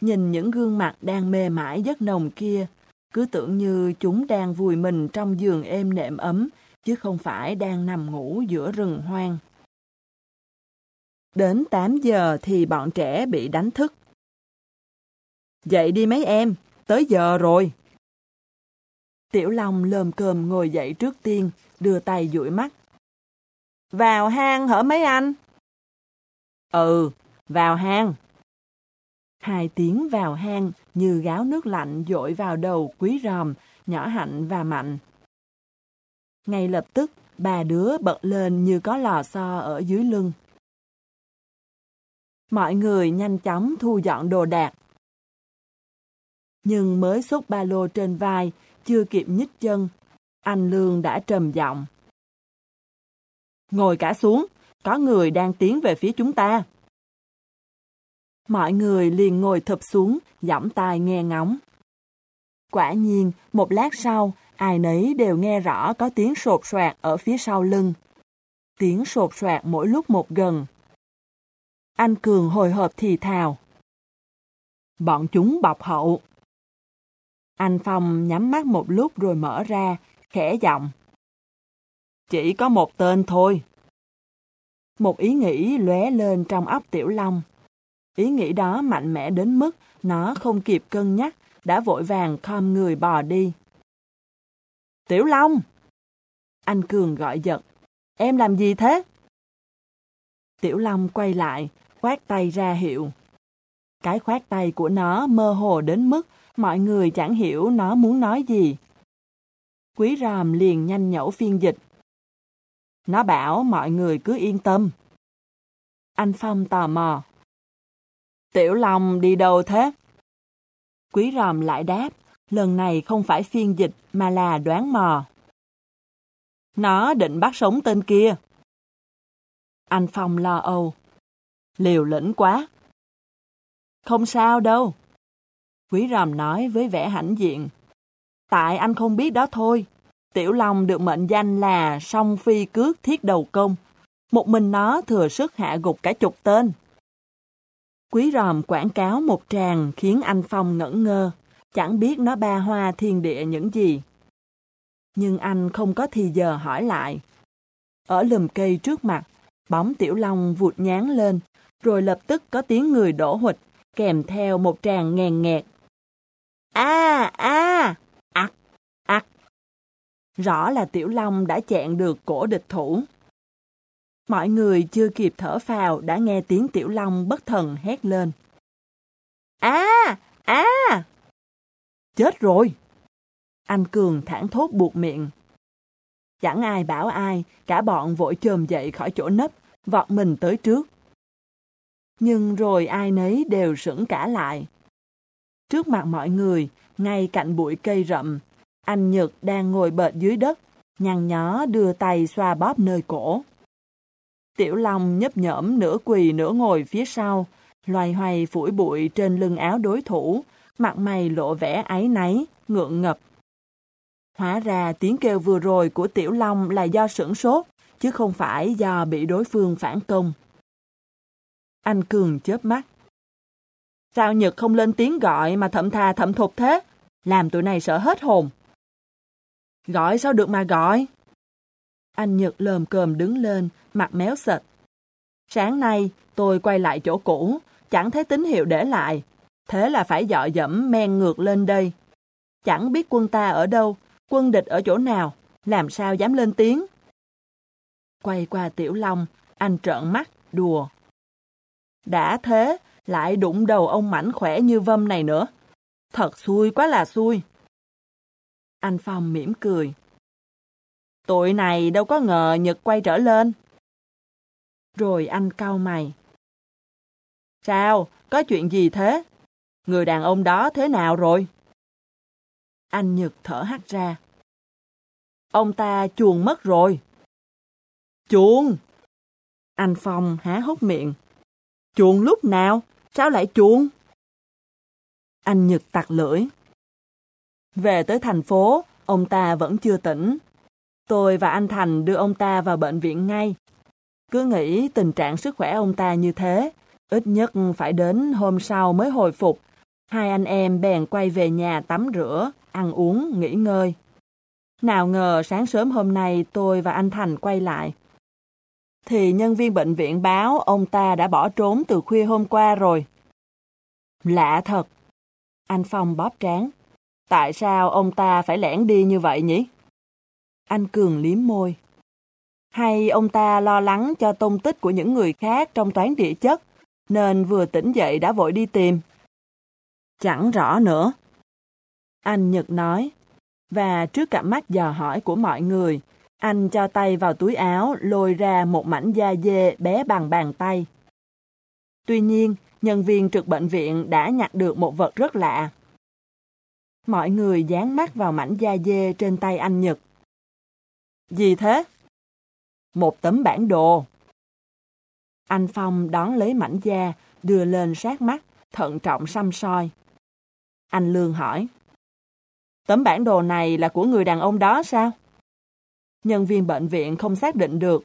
Nhìn những gương mặt đang mê mải giấc nồng kia, cứ tưởng như chúng đang vùi mình trong giường êm nệm ấm, chứ không phải đang nằm ngủ giữa rừng hoang. Đến 8 giờ thì bọn trẻ bị đánh thức. Dậy đi mấy em, tới giờ rồi. Tiểu Long lơm cơm ngồi dậy trước tiên, đưa tay dụi mắt. Vào hang hở mấy anh? Ừ, vào hang. Hai tiếng vào hang như gáo nước lạnh dội vào đầu quý ròm, nhỏ hạnh và mạnh. Ngay lập tức, ba đứa bật lên như có lò xo ở dưới lưng. Mọi người nhanh chóng thu dọn đồ đạc. Nhưng mới xúc ba lô trên vai, chưa kịp nhích chân, anh Lương đã trầm giọng. Ngồi cả xuống, có người đang tiến về phía chúng ta. Mọi người liền ngồi thập xuống, giỏng tai nghe ngóng. Quả nhiên, một lát sau, ai nấy đều nghe rõ có tiếng sột soạt ở phía sau lưng. Tiếng sột soạt mỗi lúc một gần. Anh Cường hồi hộp thì thào. Bọn chúng bọc hậu. Anh Phong nhắm mắt một lúc rồi mở ra, khẽ giọng. Chỉ có một tên thôi. Một ý nghĩ lóe lên trong óc Tiểu Long. Ý nghĩ đó mạnh mẽ đến mức nó không kịp cân nhắc, đã vội vàng khom người bò đi. Tiểu Long! Anh Cường gọi giật. Em làm gì thế? Tiểu Long quay lại, khoát tay ra hiệu. Cái khoát tay của nó mơ hồ đến mức mọi người chẳng hiểu nó muốn nói gì. Quý ròm liền nhanh nhẩu phiên dịch. Nó bảo mọi người cứ yên tâm. Anh Phong tò mò. Tiểu Long đi đâu thế? Quý ròm lại đáp, lần này không phải phiên dịch mà là đoán mò. Nó định bắt sống tên kia. Anh Phong lo âu. Liều lĩnh quá. Không sao đâu. Quý ròm nói với vẻ hãnh diện. Tại anh không biết đó thôi. Tiểu Long được mệnh danh là song phi cước thiết đầu công. Một mình nó thừa sức hạ gục cả chục tên. Quý ròm quảng cáo một tràng khiến anh Phong ngẩn ngơ, chẳng biết nó ba hoa thiên địa những gì. Nhưng anh không có thì giờ hỏi lại. Ở lùm cây trước mặt, bóng tiểu long vụt nhán lên, rồi lập tức có tiếng người đổ hụt, kèm theo một tràng ngàn nghẹt. A a ắt, ắt. Rõ là tiểu long đã chẹn được cổ địch thủ. Mọi người chưa kịp thở phào đã nghe tiếng tiểu long bất thần hét lên. a a Chết rồi! Anh Cường thẳng thốt buộc miệng. Chẳng ai bảo ai, cả bọn vội chồm dậy khỏi chỗ nấp, vọt mình tới trước. Nhưng rồi ai nấy đều sững cả lại. Trước mặt mọi người, ngay cạnh bụi cây rậm, anh Nhật đang ngồi bệt dưới đất, nhăn nhó đưa tay xoa bóp nơi cổ. Tiểu Long nhấp nhởm nửa quỳ nửa ngồi phía sau, loay hoay phủi bụi trên lưng áo đối thủ, mặt mày lộ vẻ áy náy, ngượng ngập. Hóa ra tiếng kêu vừa rồi của Tiểu Long là do sửng sốt, chứ không phải do bị đối phương phản công. Anh Cường chớp mắt. Sao Nhật không lên tiếng gọi mà thậm thà thậm thục thế? Làm tụi này sợ hết hồn. Gọi sao được mà gọi? Anh Nhật lờm cờm đứng lên, mặt méo sệt. Sáng nay, tôi quay lại chỗ cũ, chẳng thấy tín hiệu để lại. Thế là phải dọ dẫm men ngược lên đây. Chẳng biết quân ta ở đâu, quân địch ở chỗ nào, làm sao dám lên tiếng. Quay qua Tiểu Long, anh trợn mắt, đùa. Đã thế, lại đụng đầu ông mảnh khỏe như vâm này nữa. Thật xui quá là xui. Anh Phong mỉm cười. Tụi này đâu có ngờ Nhật quay trở lên. Rồi anh cau mày. Sao? Có chuyện gì thế? Người đàn ông đó thế nào rồi? Anh Nhật thở hắt ra. Ông ta chuồn mất rồi. Chuồn? Anh Phong há hốc miệng. Chuồn lúc nào? Sao lại chuồn? Anh Nhật tặc lưỡi. Về tới thành phố, ông ta vẫn chưa tỉnh. Tôi và anh Thành đưa ông ta vào bệnh viện ngay. Cứ nghĩ tình trạng sức khỏe ông ta như thế, ít nhất phải đến hôm sau mới hồi phục. Hai anh em bèn quay về nhà tắm rửa, ăn uống, nghỉ ngơi. Nào ngờ sáng sớm hôm nay tôi và anh Thành quay lại. Thì nhân viên bệnh viện báo ông ta đã bỏ trốn từ khuya hôm qua rồi. Lạ thật. Anh Phong bóp trán. Tại sao ông ta phải lẻn đi như vậy nhỉ? Anh Cường liếm môi. Hay ông ta lo lắng cho tung tích của những người khác trong toán địa chất, nên vừa tỉnh dậy đã vội đi tìm. Chẳng rõ nữa. Anh Nhật nói, và trước cặp mắt dò hỏi của mọi người, anh cho tay vào túi áo lôi ra một mảnh da dê bé bằng bàn tay. Tuy nhiên, nhân viên trực bệnh viện đã nhặt được một vật rất lạ. Mọi người dán mắt vào mảnh da dê trên tay anh Nhật. Gì thế? Một tấm bản đồ. Anh Phong đón lấy mảnh da, đưa lên sát mắt, thận trọng xăm soi. Anh Lương hỏi. Tấm bản đồ này là của người đàn ông đó sao? Nhân viên bệnh viện không xác định được.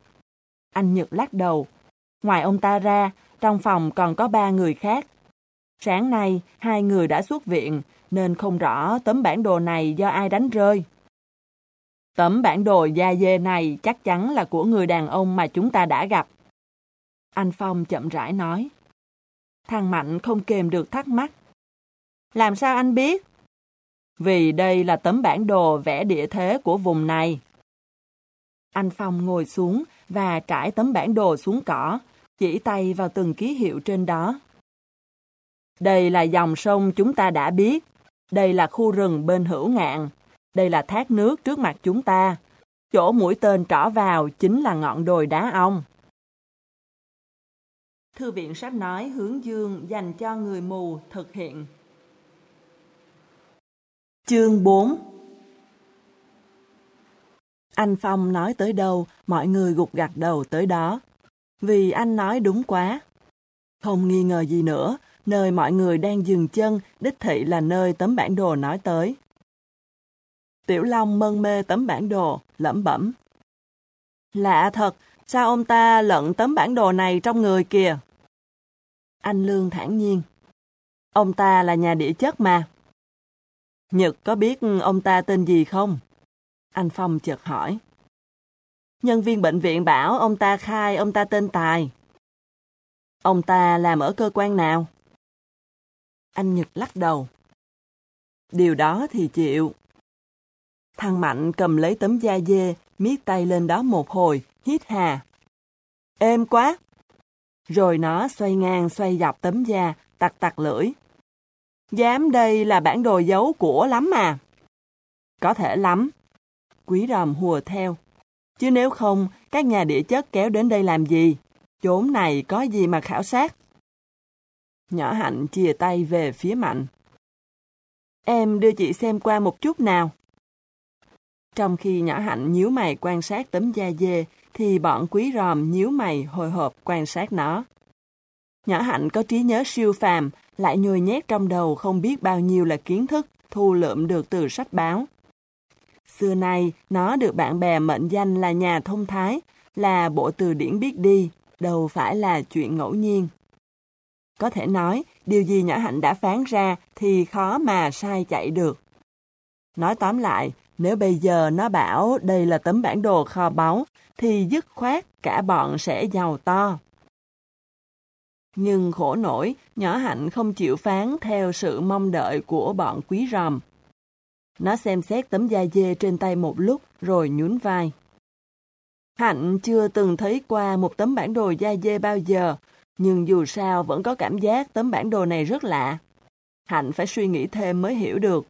Anh Nhật lắc đầu. Ngoài ông ta ra, trong phòng còn có ba người khác. Sáng nay, hai người đã xuất viện, nên không rõ tấm bản đồ này do ai đánh rơi. Tấm bản đồ da dê này chắc chắn là của người đàn ông mà chúng ta đã gặp. Anh Phong chậm rãi nói. Thằng Mạnh không kềm được thắc mắc. Làm sao anh biết? Vì đây là tấm bản đồ vẽ địa thế của vùng này. Anh Phong ngồi xuống và trải tấm bản đồ xuống cỏ, chỉ tay vào từng ký hiệu trên đó. Đây là dòng sông chúng ta đã biết. Đây là khu rừng bên hữu ngạn. Đây là thác nước trước mặt chúng ta. Chỗ mũi tên trỏ vào chính là ngọn đồi đá ong. Thư viện sách nói hướng dương dành cho người mù thực hiện. Chương 4 Anh Phong nói tới đâu, mọi người gục gặt đầu tới đó. Vì anh nói đúng quá. Không nghi ngờ gì nữa, nơi mọi người đang dừng chân, đích thị là nơi tấm bản đồ nói tới. Tiểu Long mân mê tấm bản đồ, lẩm bẩm. Lạ thật, sao ông ta lận tấm bản đồ này trong người kìa? Anh Lương thản nhiên. Ông ta là nhà địa chất mà. Nhật có biết ông ta tên gì không? Anh Phong chợt hỏi. Nhân viên bệnh viện bảo ông ta khai ông ta tên Tài. Ông ta làm ở cơ quan nào? Anh Nhật lắc đầu. Điều đó thì chịu. Thằng Mạnh cầm lấy tấm da dê, miết tay lên đó một hồi, hít hà. Êm quá! Rồi nó xoay ngang xoay dọc tấm da, tặc tặc lưỡi. Dám đây là bản đồ dấu của lắm mà. Có thể lắm. Quý ròm hùa theo. Chứ nếu không, các nhà địa chất kéo đến đây làm gì? Chốn này có gì mà khảo sát? Nhỏ hạnh chìa tay về phía mạnh. Em đưa chị xem qua một chút nào. Trong khi nhỏ hạnh nhíu mày quan sát tấm da dê, thì bọn quý ròm nhíu mày hồi hộp quan sát nó. Nhỏ hạnh có trí nhớ siêu phàm, lại nhồi nhét trong đầu không biết bao nhiêu là kiến thức thu lượm được từ sách báo. Xưa nay, nó được bạn bè mệnh danh là nhà thông thái, là bộ từ điển biết đi, đâu phải là chuyện ngẫu nhiên. Có thể nói, điều gì nhỏ hạnh đã phán ra thì khó mà sai chạy được. Nói tóm lại, nếu bây giờ nó bảo đây là tấm bản đồ kho báu, thì dứt khoát cả bọn sẽ giàu to. Nhưng khổ nổi, nhỏ hạnh không chịu phán theo sự mong đợi của bọn quý ròm. Nó xem xét tấm da dê trên tay một lúc rồi nhún vai. Hạnh chưa từng thấy qua một tấm bản đồ da dê bao giờ, nhưng dù sao vẫn có cảm giác tấm bản đồ này rất lạ. Hạnh phải suy nghĩ thêm mới hiểu được.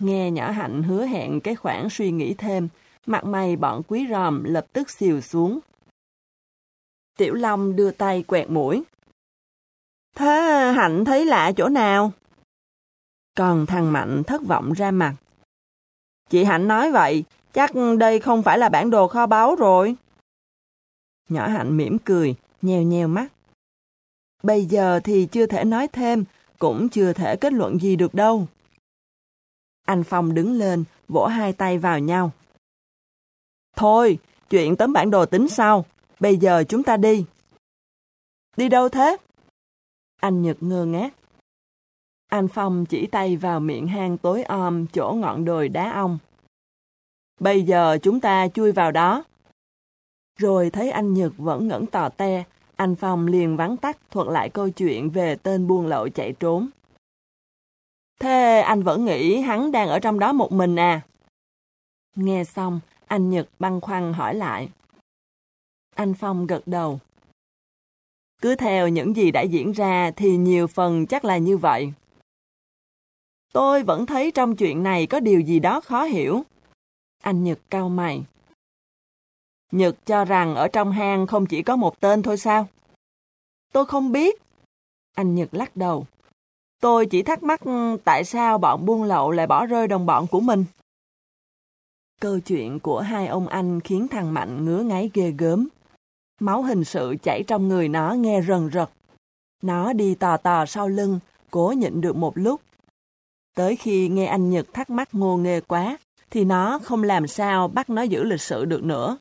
Nghe nhỏ Hạnh hứa hẹn cái khoản suy nghĩ thêm, mặt mày bọn quý ròm lập tức xìu xuống. Tiểu Long đưa tay quẹt mũi. Thế Hạnh thấy lạ chỗ nào? Còn thằng Mạnh thất vọng ra mặt. Chị Hạnh nói vậy, chắc đây không phải là bản đồ kho báu rồi. Nhỏ Hạnh mỉm cười, nheo nheo mắt. Bây giờ thì chưa thể nói thêm, cũng chưa thể kết luận gì được đâu. Anh Phong đứng lên, vỗ hai tay vào nhau. Thôi, chuyện tấm bản đồ tính sau. Bây giờ chúng ta đi. Đi đâu thế? Anh Nhật ngơ ngác. Anh Phong chỉ tay vào miệng hang tối om chỗ ngọn đồi đá ong. Bây giờ chúng ta chui vào đó. Rồi thấy anh Nhật vẫn ngẩn tò te, anh Phong liền vắng tắt thuật lại câu chuyện về tên buôn lậu chạy trốn. Thế anh vẫn nghĩ hắn đang ở trong đó một mình à? Nghe xong, anh Nhật băn khoăn hỏi lại. Anh Phong gật đầu. Cứ theo những gì đã diễn ra thì nhiều phần chắc là như vậy. Tôi vẫn thấy trong chuyện này có điều gì đó khó hiểu. Anh Nhật cau mày. Nhật cho rằng ở trong hang không chỉ có một tên thôi sao? Tôi không biết. Anh Nhật lắc đầu. Tôi chỉ thắc mắc ừ, tại sao bọn buôn lậu lại bỏ rơi đồng bọn của mình. Câu chuyện của hai ông anh khiến thằng Mạnh ngứa ngáy ghê gớm. Máu hình sự chảy trong người nó nghe rần rật. Nó đi tò tò sau lưng, cố nhịn được một lúc. Tới khi nghe anh Nhật thắc mắc ngô nghê quá, thì nó không làm sao bắt nó giữ lịch sự được nữa.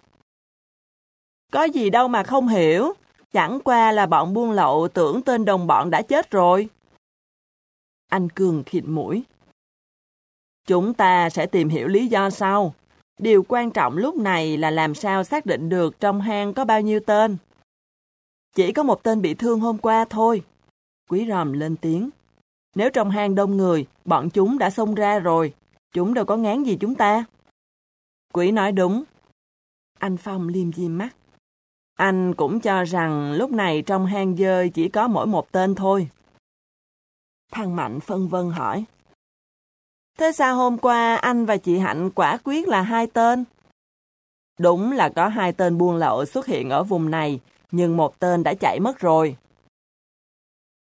Có gì đâu mà không hiểu, chẳng qua là bọn buôn lậu tưởng tên đồng bọn đã chết rồi. Anh Cường khịt mũi. Chúng ta sẽ tìm hiểu lý do sau. Điều quan trọng lúc này là làm sao xác định được trong hang có bao nhiêu tên. Chỉ có một tên bị thương hôm qua thôi. Quý ròm lên tiếng. Nếu trong hang đông người, bọn chúng đã xông ra rồi. Chúng đâu có ngán gì chúng ta. Quỷ nói đúng. Anh Phong liêm diêm mắt. Anh cũng cho rằng lúc này trong hang dơi chỉ có mỗi một tên thôi. Thằng Mạnh phân vân hỏi. Thế sao hôm qua anh và chị Hạnh quả quyết là hai tên? Đúng là có hai tên buôn lậu xuất hiện ở vùng này, nhưng một tên đã chạy mất rồi.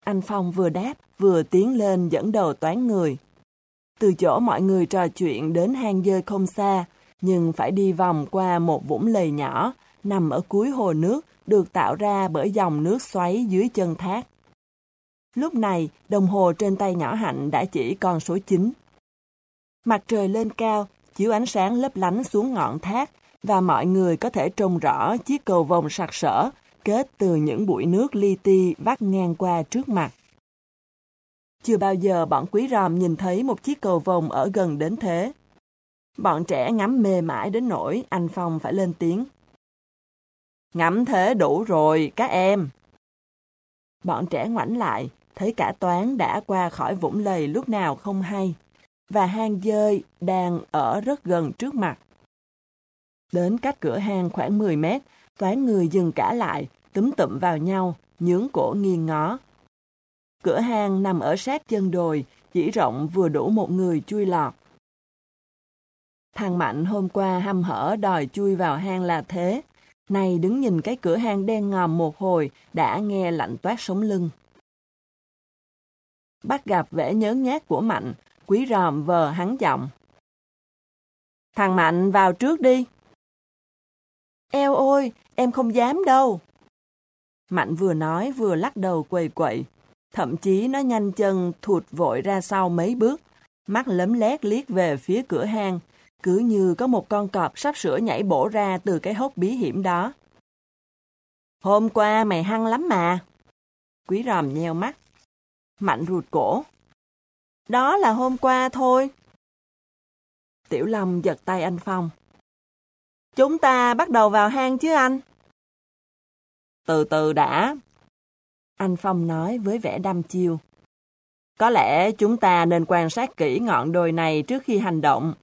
Anh Phong vừa đáp, vừa tiến lên dẫn đầu toán người. Từ chỗ mọi người trò chuyện đến hang dơi không xa, nhưng phải đi vòng qua một vũng lầy nhỏ, nằm ở cuối hồ nước, được tạo ra bởi dòng nước xoáy dưới chân thác. Lúc này, đồng hồ trên tay nhỏ hạnh đã chỉ con số 9. Mặt trời lên cao, chiếu ánh sáng lấp lánh xuống ngọn thác và mọi người có thể trông rõ chiếc cầu vồng sặc sỡ kết từ những bụi nước li ti vắt ngang qua trước mặt. Chưa bao giờ bọn quý ròm nhìn thấy một chiếc cầu vồng ở gần đến thế. Bọn trẻ ngắm mê mãi đến nỗi anh Phong phải lên tiếng. Ngắm thế đủ rồi, các em. Bọn trẻ ngoảnh lại, thấy cả toán đã qua khỏi vũng lầy lúc nào không hay và hang dơi đang ở rất gần trước mặt. Đến cách cửa hang khoảng 10 mét, toán người dừng cả lại, túm tụm vào nhau, nhướng cổ nghiêng ngó. Cửa hang nằm ở sát chân đồi, chỉ rộng vừa đủ một người chui lọt. Thằng Mạnh hôm qua hăm hở đòi chui vào hang là thế. Này đứng nhìn cái cửa hang đen ngòm một hồi, đã nghe lạnh toát sống lưng. Bắt gặp vẻ nhớ nhát của Mạnh, Quý ròm vờ hắn giọng. Thằng Mạnh vào trước đi. Eo ôi, em không dám đâu. Mạnh vừa nói vừa lắc đầu quầy quậy. Thậm chí nó nhanh chân thụt vội ra sau mấy bước, mắt lấm lét liếc về phía cửa hang, cứ như có một con cọp sắp sửa nhảy bổ ra từ cái hốc bí hiểm đó. Hôm qua mày hăng lắm mà. Quý ròm nheo mắt. Mạnh rụt cổ. Đó là hôm qua thôi. Tiểu Lâm giật tay anh Phong. Chúng ta bắt đầu vào hang chứ anh? Từ từ đã. Anh Phong nói với vẻ đăm chiêu. Có lẽ chúng ta nên quan sát kỹ ngọn đồi này trước khi hành động.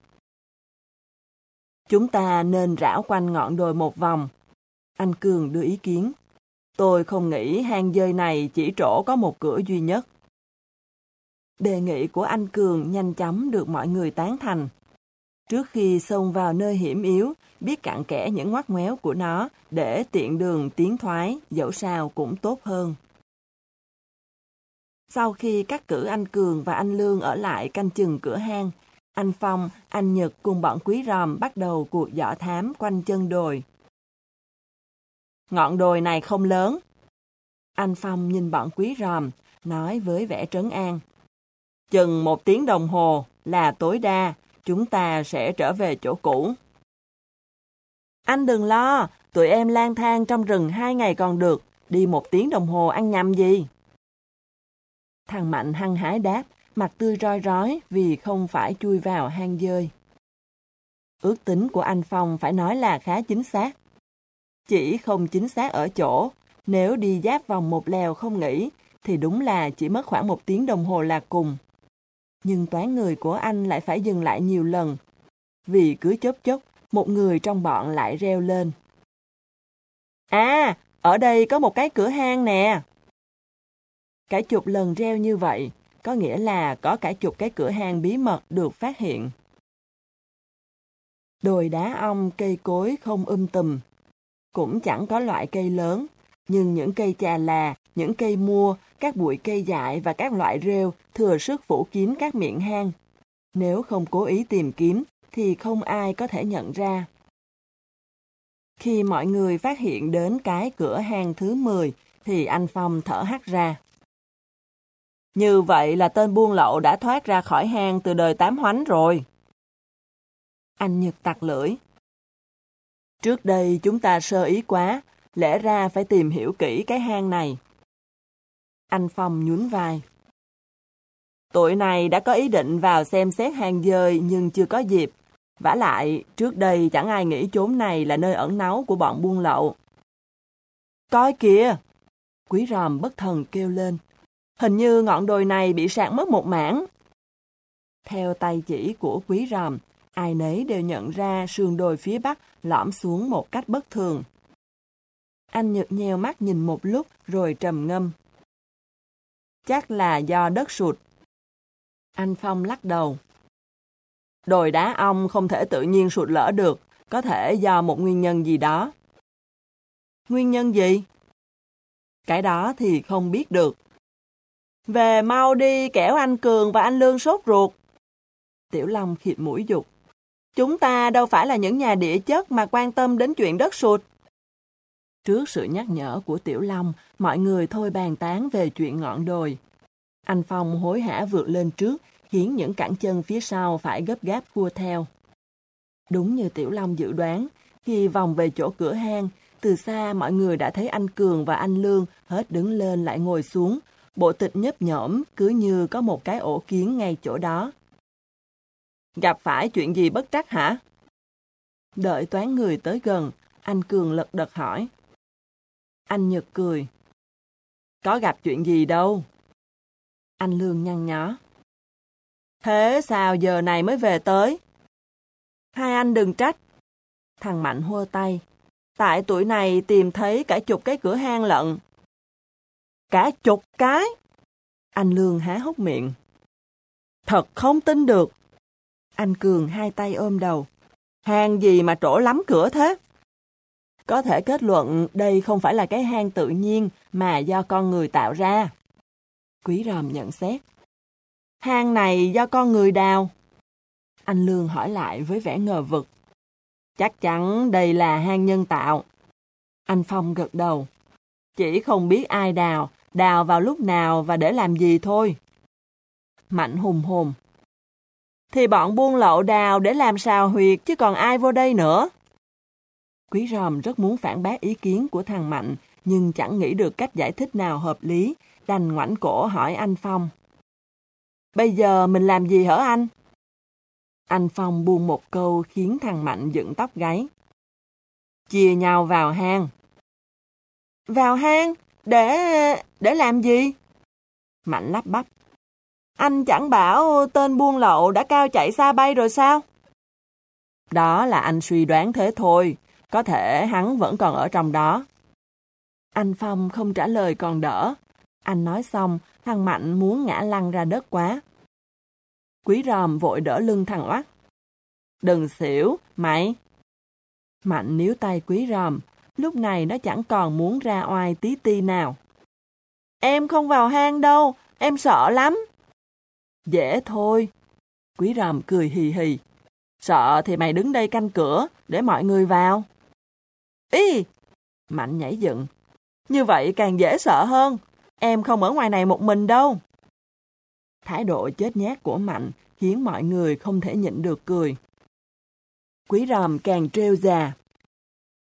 Chúng ta nên rảo quanh ngọn đồi một vòng. Anh Cường đưa ý kiến. Tôi không nghĩ hang dơi này chỉ chỗ có một cửa duy nhất. Đề nghị của anh Cường nhanh chóng được mọi người tán thành. Trước khi xông vào nơi hiểm yếu, biết cặn kẽ những ngoắt ngoéo của nó để tiện đường tiến thoái, dẫu sao cũng tốt hơn. Sau khi cắt cử anh Cường và anh Lương ở lại canh chừng cửa hang, anh Phong, anh Nhật cùng bọn quý ròm bắt đầu cuộc dõ thám quanh chân đồi. Ngọn đồi này không lớn. Anh Phong nhìn bọn quý ròm, nói với vẻ trấn an. Chừng một tiếng đồng hồ là tối đa, chúng ta sẽ trở về chỗ cũ. Anh đừng lo, tụi em lang thang trong rừng hai ngày còn được, đi một tiếng đồng hồ ăn nhầm gì? Thằng Mạnh hăng hái đáp, mặt tươi roi rói vì không phải chui vào hang dơi. Ước tính của anh Phong phải nói là khá chính xác. Chỉ không chính xác ở chỗ, nếu đi giáp vòng một lèo không nghỉ, thì đúng là chỉ mất khoảng một tiếng đồng hồ là cùng. Nhưng toán người của anh lại phải dừng lại nhiều lần. Vì cứ chớp chốc, một người trong bọn lại reo lên. À, ở đây có một cái cửa hang nè. Cả chục lần reo như vậy, có nghĩa là có cả chục cái cửa hang bí mật được phát hiện. Đồi đá ong cây cối không um tùm, cũng chẳng có loại cây lớn, nhưng những cây trà là, những cây mua, các bụi cây dại và các loại rêu thừa sức phủ kín các miệng hang. Nếu không cố ý tìm kiếm, thì không ai có thể nhận ra. Khi mọi người phát hiện đến cái cửa hang thứ 10, thì anh Phong thở hắt ra. Như vậy là tên buôn lậu đã thoát ra khỏi hang từ đời tám hoánh rồi. Anh Nhật tặc lưỡi. Trước đây chúng ta sơ ý quá, lẽ ra phải tìm hiểu kỹ cái hang này. Anh Phong nhún vai. Tuổi này đã có ý định vào xem xét hang dơi nhưng chưa có dịp. vả lại, trước đây chẳng ai nghĩ chốn này là nơi ẩn náu của bọn buôn lậu. Coi kìa! Quý ròm bất thần kêu lên. Hình như ngọn đồi này bị sạt mất một mảng. Theo tay chỉ của quý ròm, ai nấy đều nhận ra sườn đồi phía bắc lõm xuống một cách bất thường. Anh nhợt nheo mắt nhìn một lúc rồi trầm ngâm. Chắc là do đất sụt. Anh Phong lắc đầu. Đồi đá ong không thể tự nhiên sụt lở được, có thể do một nguyên nhân gì đó. Nguyên nhân gì? Cái đó thì không biết được. Về mau đi, kẻo anh Cường và anh Lương sốt ruột. Tiểu Long khịt mũi dục. Chúng ta đâu phải là những nhà địa chất mà quan tâm đến chuyện đất sụt. Trước sự nhắc nhở của Tiểu Long, mọi người thôi bàn tán về chuyện ngọn đồi. Anh Phong hối hả vượt lên trước, khiến những cẳng chân phía sau phải gấp gáp cua theo. Đúng như Tiểu Long dự đoán, khi vòng về chỗ cửa hang, từ xa mọi người đã thấy anh Cường và anh Lương hết đứng lên lại ngồi xuống, bộ tịch nhấp nhổm cứ như có một cái ổ kiến ngay chỗ đó. Gặp phải chuyện gì bất trắc hả? Đợi toán người tới gần, anh Cường lật đật hỏi. Anh Nhật cười. Có gặp chuyện gì đâu. Anh Lương nhăn nhó. Thế sao giờ này mới về tới? Hai anh đừng trách. Thằng Mạnh hô tay. Tại tuổi này tìm thấy cả chục cái cửa hang lận. Cả chục cái? Anh Lương há hốc miệng. Thật không tin được. Anh Cường hai tay ôm đầu. Hang gì mà trổ lắm cửa thế? Có thể kết luận đây không phải là cái hang tự nhiên mà do con người tạo ra. Quý ròm nhận xét. Hang này do con người đào. Anh Lương hỏi lại với vẻ ngờ vực. Chắc chắn đây là hang nhân tạo. Anh Phong gật đầu. Chỉ không biết ai đào, đào vào lúc nào và để làm gì thôi. Mạnh hùng hồn. Thì bọn buôn lậu đào để làm sao huyệt chứ còn ai vô đây nữa. Quý ròm rất muốn phản bác ý kiến của thằng Mạnh, nhưng chẳng nghĩ được cách giải thích nào hợp lý, đành ngoảnh cổ hỏi anh Phong. Bây giờ mình làm gì hả anh? Anh Phong buông một câu khiến thằng Mạnh dựng tóc gáy. Chia nhau vào hang. Vào hang? Để... để làm gì? Mạnh lắp bắp. Anh chẳng bảo tên buôn lậu đã cao chạy xa bay rồi sao? Đó là anh suy đoán thế thôi. Có thể hắn vẫn còn ở trong đó. Anh Phong không trả lời còn đỡ. Anh nói xong, thằng Mạnh muốn ngã lăn ra đất quá. Quý ròm vội đỡ lưng thằng oắt. Đừng xỉu, mày. Mạnh níu tay quý ròm, lúc này nó chẳng còn muốn ra oai tí ti nào. Em không vào hang đâu, em sợ lắm. Dễ thôi. Quý ròm cười hì hì. Sợ thì mày đứng đây canh cửa, để mọi người vào. Ý! Mạnh nhảy dựng. Như vậy càng dễ sợ hơn. Em không ở ngoài này một mình đâu. Thái độ chết nhát của Mạnh khiến mọi người không thể nhịn được cười. Quý ròm càng trêu già.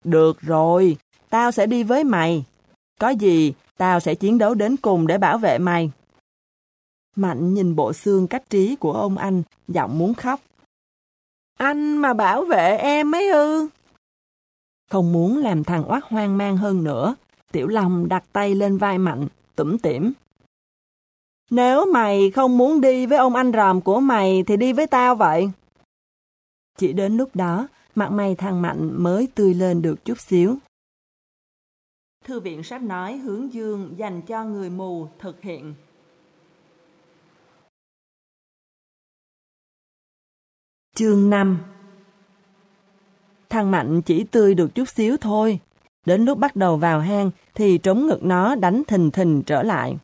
Được rồi, tao sẽ đi với mày. Có gì, tao sẽ chiến đấu đến cùng để bảo vệ mày. Mạnh nhìn bộ xương cách trí của ông anh, giọng muốn khóc. Anh mà bảo vệ em ấy ư? Không muốn làm thằng oát hoang mang hơn nữa, Tiểu Long đặt tay lên vai Mạnh, tủm tỉm. Nếu mày không muốn đi với ông anh ròm của mày thì đi với tao vậy. Chỉ đến lúc đó, mặt mày thằng Mạnh mới tươi lên được chút xíu. Thư viện sách nói hướng dương dành cho người mù thực hiện. Chương 5 Thằng Mạnh chỉ tươi được chút xíu thôi. Đến lúc bắt đầu vào hang thì trống ngực nó đánh thình thình trở lại.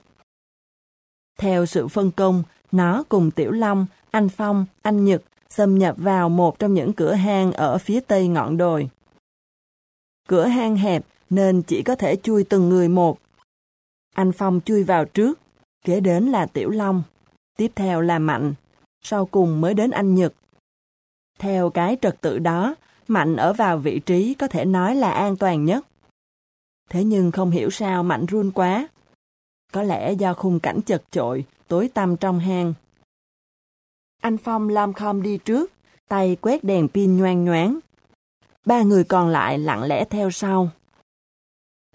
Theo sự phân công, nó cùng Tiểu Long, anh Phong, anh Nhật xâm nhập vào một trong những cửa hang ở phía tây ngọn đồi. Cửa hang hẹp nên chỉ có thể chui từng người một. Anh Phong chui vào trước, kế đến là Tiểu Long, tiếp theo là Mạnh, sau cùng mới đến anh Nhật. Theo cái trật tự đó, Mạnh ở vào vị trí có thể nói là an toàn nhất. Thế nhưng không hiểu sao Mạnh run quá. Có lẽ do khung cảnh chật chội, tối tăm trong hang. Anh Phong lam khom đi trước, tay quét đèn pin nhoang nhoáng. Ba người còn lại lặng lẽ theo sau.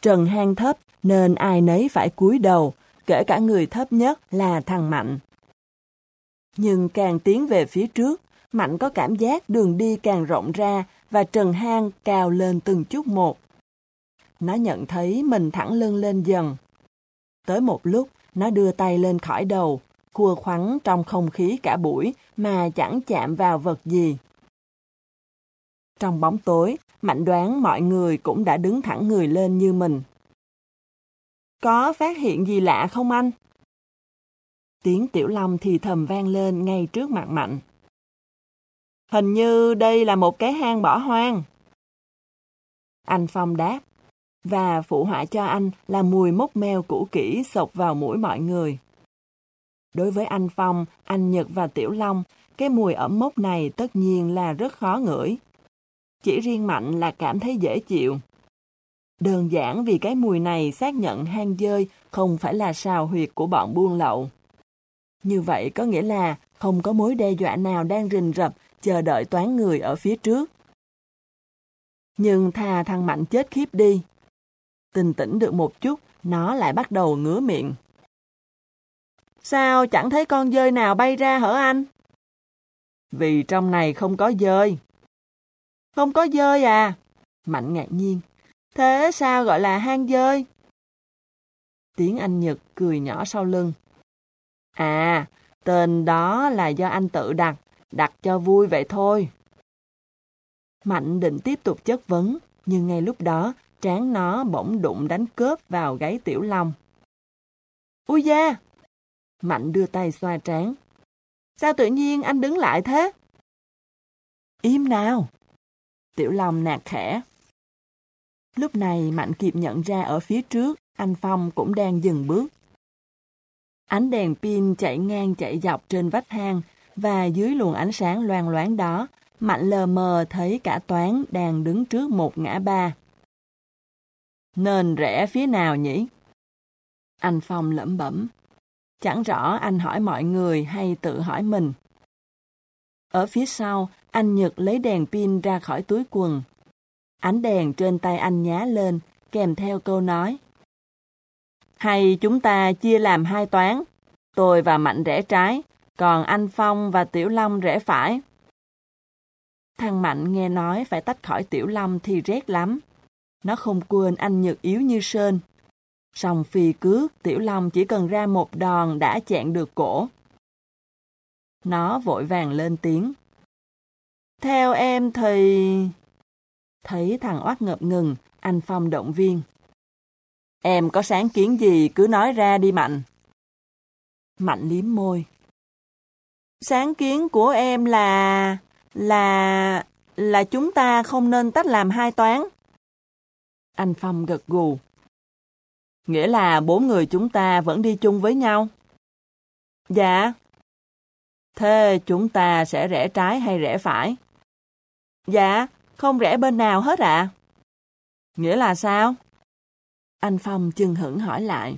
Trần hang thấp nên ai nấy phải cúi đầu, kể cả người thấp nhất là thằng Mạnh. Nhưng càng tiến về phía trước, Mạnh có cảm giác đường đi càng rộng ra và trần hang cao lên từng chút một. Nó nhận thấy mình thẳng lưng lên dần. Tới một lúc, nó đưa tay lên khỏi đầu, cua khoắn trong không khí cả buổi mà chẳng chạm vào vật gì. Trong bóng tối, Mạnh đoán mọi người cũng đã đứng thẳng người lên như mình. Có phát hiện gì lạ không anh? Tiếng Tiểu Long thì thầm vang lên ngay trước mặt Mạnh. Hình như đây là một cái hang bỏ hoang. Anh Phong đáp, và phụ họa cho anh là mùi mốc meo cũ kỹ sộc vào mũi mọi người. Đối với anh Phong, anh Nhật và Tiểu Long, cái mùi ẩm mốc này tất nhiên là rất khó ngửi. Chỉ riêng Mạnh là cảm thấy dễ chịu. Đơn giản vì cái mùi này xác nhận hang dơi không phải là sào huyệt của bọn buôn lậu. Như vậy có nghĩa là không có mối đe dọa nào đang rình rập chờ đợi toán người ở phía trước. Nhưng thà thằng Mạnh chết khiếp đi. Tình tỉnh được một chút, nó lại bắt đầu ngứa miệng. Sao chẳng thấy con dơi nào bay ra hở anh? Vì trong này không có dơi. Không có dơi à? Mạnh ngạc nhiên. Thế sao gọi là hang dơi? Tiếng anh Nhật cười nhỏ sau lưng. À, tên đó là do anh tự đặt, đặt cho vui vậy thôi. Mạnh định tiếp tục chất vấn, nhưng ngay lúc đó, trán nó bỗng đụng đánh cớp vào gáy tiểu long. Ui da! Mạnh đưa tay xoa trán. Sao tự nhiên anh đứng lại thế? Im nào! Tiểu Long nạt khẽ. Lúc này Mạnh kịp nhận ra ở phía trước, anh Phong cũng đang dừng bước. Ánh đèn pin chạy ngang chạy dọc trên vách hang và dưới luồng ánh sáng loang loáng đó, Mạnh lờ mờ thấy cả toán đang đứng trước một ngã ba. Nên rẽ phía nào nhỉ? Anh Phong lẩm bẩm. Chẳng rõ anh hỏi mọi người hay tự hỏi mình. Ở phía sau, anh Nhật lấy đèn pin ra khỏi túi quần. Ánh đèn trên tay anh nhá lên, kèm theo câu nói. Hay chúng ta chia làm hai toán, tôi và Mạnh rẽ trái, còn anh Phong và Tiểu Long rẽ phải. Thằng Mạnh nghe nói phải tách khỏi Tiểu Long thì rét lắm. Nó không quên anh Nhật yếu như sơn. Sòng phi cước, Tiểu Long chỉ cần ra một đòn đã chẹn được cổ. Nó vội vàng lên tiếng. Theo em thì... Thấy thằng oát ngập ngừng, anh Phong động viên. Em có sáng kiến gì cứ nói ra đi Mạnh. Mạnh liếm môi. Sáng kiến của em là... là... là chúng ta không nên tách làm hai toán. Anh Phong gật gù. Nghĩa là bốn người chúng ta vẫn đi chung với nhau. Dạ. Thế chúng ta sẽ rẽ trái hay rẽ phải? Dạ, không rẽ bên nào hết ạ. À? Nghĩa là sao? Anh Phong chừng hững hỏi lại.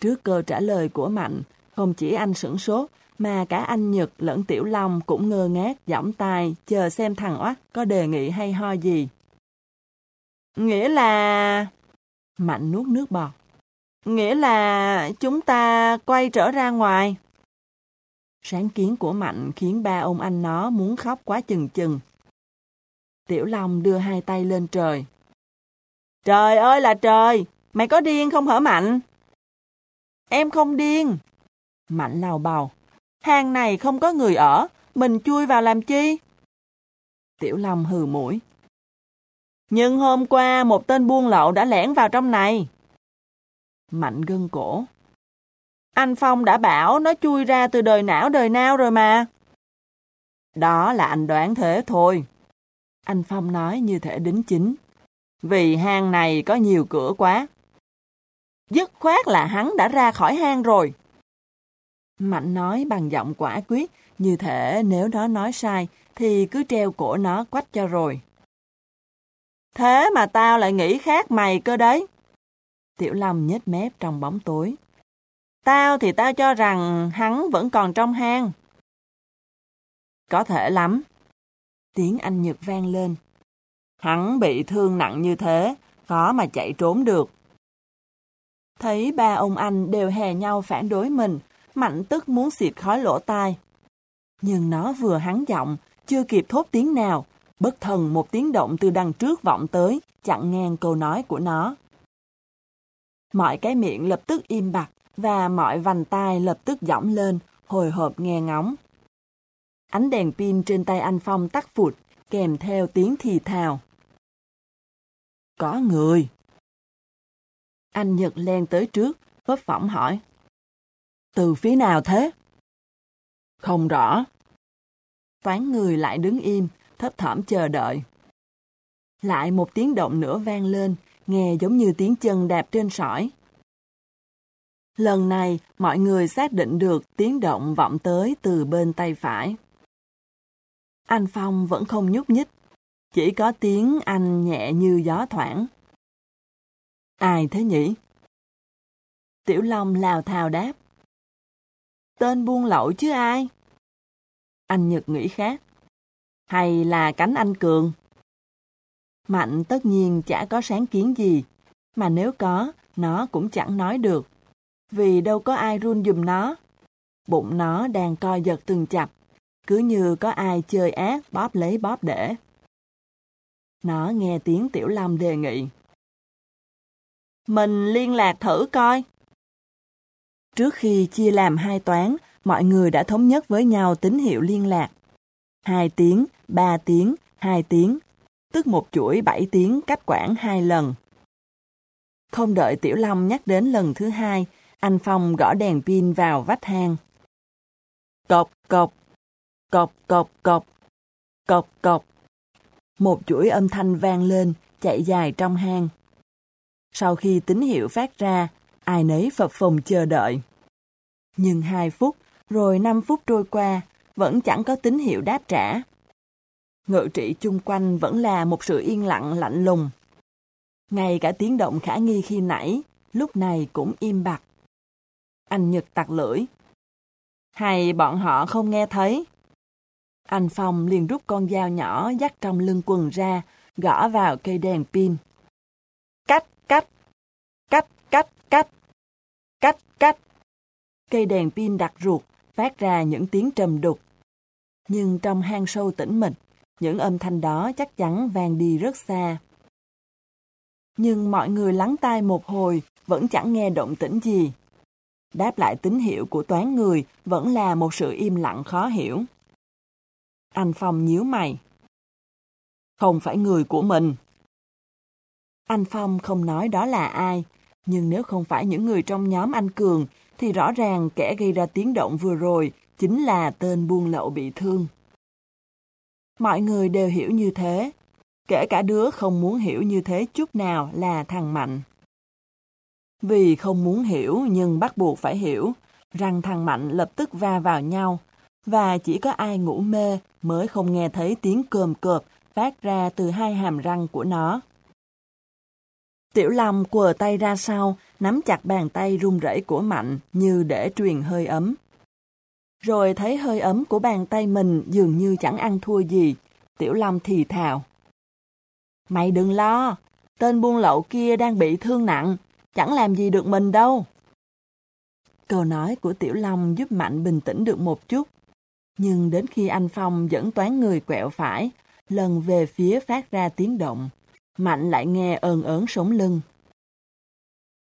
Trước câu trả lời của Mạnh, không chỉ anh sửng sốt, mà cả anh Nhật lẫn Tiểu Long cũng ngơ ngác, giỏng tai, chờ xem thằng Oát có đề nghị hay ho gì. Nghĩa là... Mạnh nuốt nước bọt. Nghĩa là chúng ta quay trở ra ngoài. Sáng kiến của Mạnh khiến ba ông anh nó muốn khóc quá chừng chừng. Tiểu Long đưa hai tay lên trời. Trời ơi là trời, mày có điên không hở Mạnh? Em không điên. Mạnh lao bào. Hang này không có người ở, mình chui vào làm chi? Tiểu Long hừ mũi. Nhưng hôm qua một tên buôn lậu đã lẻn vào trong này. Mạnh gân cổ. Anh Phong đã bảo nó chui ra từ đời não đời nào rồi mà. Đó là anh đoán thế thôi. Anh Phong nói như thể đính chính. Vì hang này có nhiều cửa quá. Dứt khoát là hắn đã ra khỏi hang rồi. Mạnh nói bằng giọng quả quyết, như thể nếu nó nói sai thì cứ treo cổ nó quách cho rồi. Thế mà tao lại nghĩ khác mày cơ đấy. Tiểu Long nhếch mép trong bóng tối. Tao thì tao cho rằng hắn vẫn còn trong hang. Có thể lắm. Tiếng anh Nhật vang lên. Hắn bị thương nặng như thế, khó mà chạy trốn được. Thấy ba ông anh đều hè nhau phản đối mình, Mạnh tức muốn xịt khói lỗ tai. Nhưng nó vừa hắn giọng, chưa kịp thốt tiếng nào, bất thần một tiếng động từ đằng trước vọng tới, chặn ngang câu nói của nó. Mọi cái miệng lập tức im bặt, và mọi vành tai lập tức giỏng lên, hồi hộp nghe ngóng. Ánh đèn pin trên tay anh Phong tắt phụt, kèm theo tiếng thì thào. Có người. Anh Nhật len tới trước, vấp phỏng hỏi. Từ phía nào thế? Không rõ. Toán người lại đứng im, thấp thỏm chờ đợi. Lại một tiếng động nữa vang lên, nghe giống như tiếng chân đạp trên sỏi. Lần này, mọi người xác định được tiếng động vọng tới từ bên tay phải. Anh Phong vẫn không nhúc nhích, chỉ có tiếng anh nhẹ như gió thoảng. Ai thế nhỉ? Tiểu Long lào thào đáp. Tên buôn lậu chứ ai? Anh Nhật nghĩ khác. Hay là cánh anh Cường? Mạnh tất nhiên chả có sáng kiến gì, mà nếu có, nó cũng chẳng nói được. Vì đâu có ai run dùm nó. Bụng nó đang co giật từng chập, cứ như có ai chơi ác bóp lấy bóp để. Nó nghe tiếng Tiểu Lâm đề nghị. Mình liên lạc thử coi. Trước khi chia làm hai toán, mọi người đã thống nhất với nhau tín hiệu liên lạc. Hai tiếng, ba tiếng, hai tiếng, tức một chuỗi bảy tiếng cách quãng hai lần. Không đợi Tiểu Long nhắc đến lần thứ hai, anh Phong gõ đèn pin vào vách hang. Cộc cộc, cộc cộc cộc, cộc cộc. Một chuỗi âm thanh vang lên, chạy dài trong hang. Sau khi tín hiệu phát ra, ai nấy phập phồng chờ đợi. Nhưng hai phút, rồi năm phút trôi qua, vẫn chẳng có tín hiệu đáp trả. Ngự trị chung quanh vẫn là một sự yên lặng lạnh lùng. Ngay cả tiếng động khả nghi khi nãy, lúc này cũng im bặt. Anh Nhật tặc lưỡi. Hay bọn họ không nghe thấy? Anh Phong liền rút con dao nhỏ dắt trong lưng quần ra, gõ vào cây đèn pin. Cách, cách, cách, cách, cách. Cây đèn pin đặt ruột, phát ra những tiếng trầm đục. Nhưng trong hang sâu tĩnh mịch, những âm thanh đó chắc chắn vang đi rất xa. Nhưng mọi người lắng tai một hồi, vẫn chẳng nghe động tĩnh gì. Đáp lại tín hiệu của toán người vẫn là một sự im lặng khó hiểu. Anh Phong nhíu mày. Không phải người của mình. Anh Phong không nói đó là ai, nhưng nếu không phải những người trong nhóm anh Cường, thì rõ ràng kẻ gây ra tiếng động vừa rồi chính là tên buôn lậu bị thương. Mọi người đều hiểu như thế, kể cả đứa không muốn hiểu như thế chút nào là thằng Mạnh. Vì không muốn hiểu nhưng bắt buộc phải hiểu, rằng thằng Mạnh lập tức va vào nhau, và chỉ có ai ngủ mê mới không nghe thấy tiếng cơm cợp phát ra từ hai hàm răng của nó. Tiểu Long quờ tay ra sau, nắm chặt bàn tay run rẩy của Mạnh như để truyền hơi ấm. Rồi thấy hơi ấm của bàn tay mình dường như chẳng ăn thua gì, Tiểu Long thì thào. Mày đừng lo, tên buôn lậu kia đang bị thương nặng, chẳng làm gì được mình đâu. Câu nói của Tiểu Long giúp Mạnh bình tĩnh được một chút. Nhưng đến khi anh Phong dẫn toán người quẹo phải, lần về phía phát ra tiếng động, Mạnh lại nghe ơn ớn sống lưng.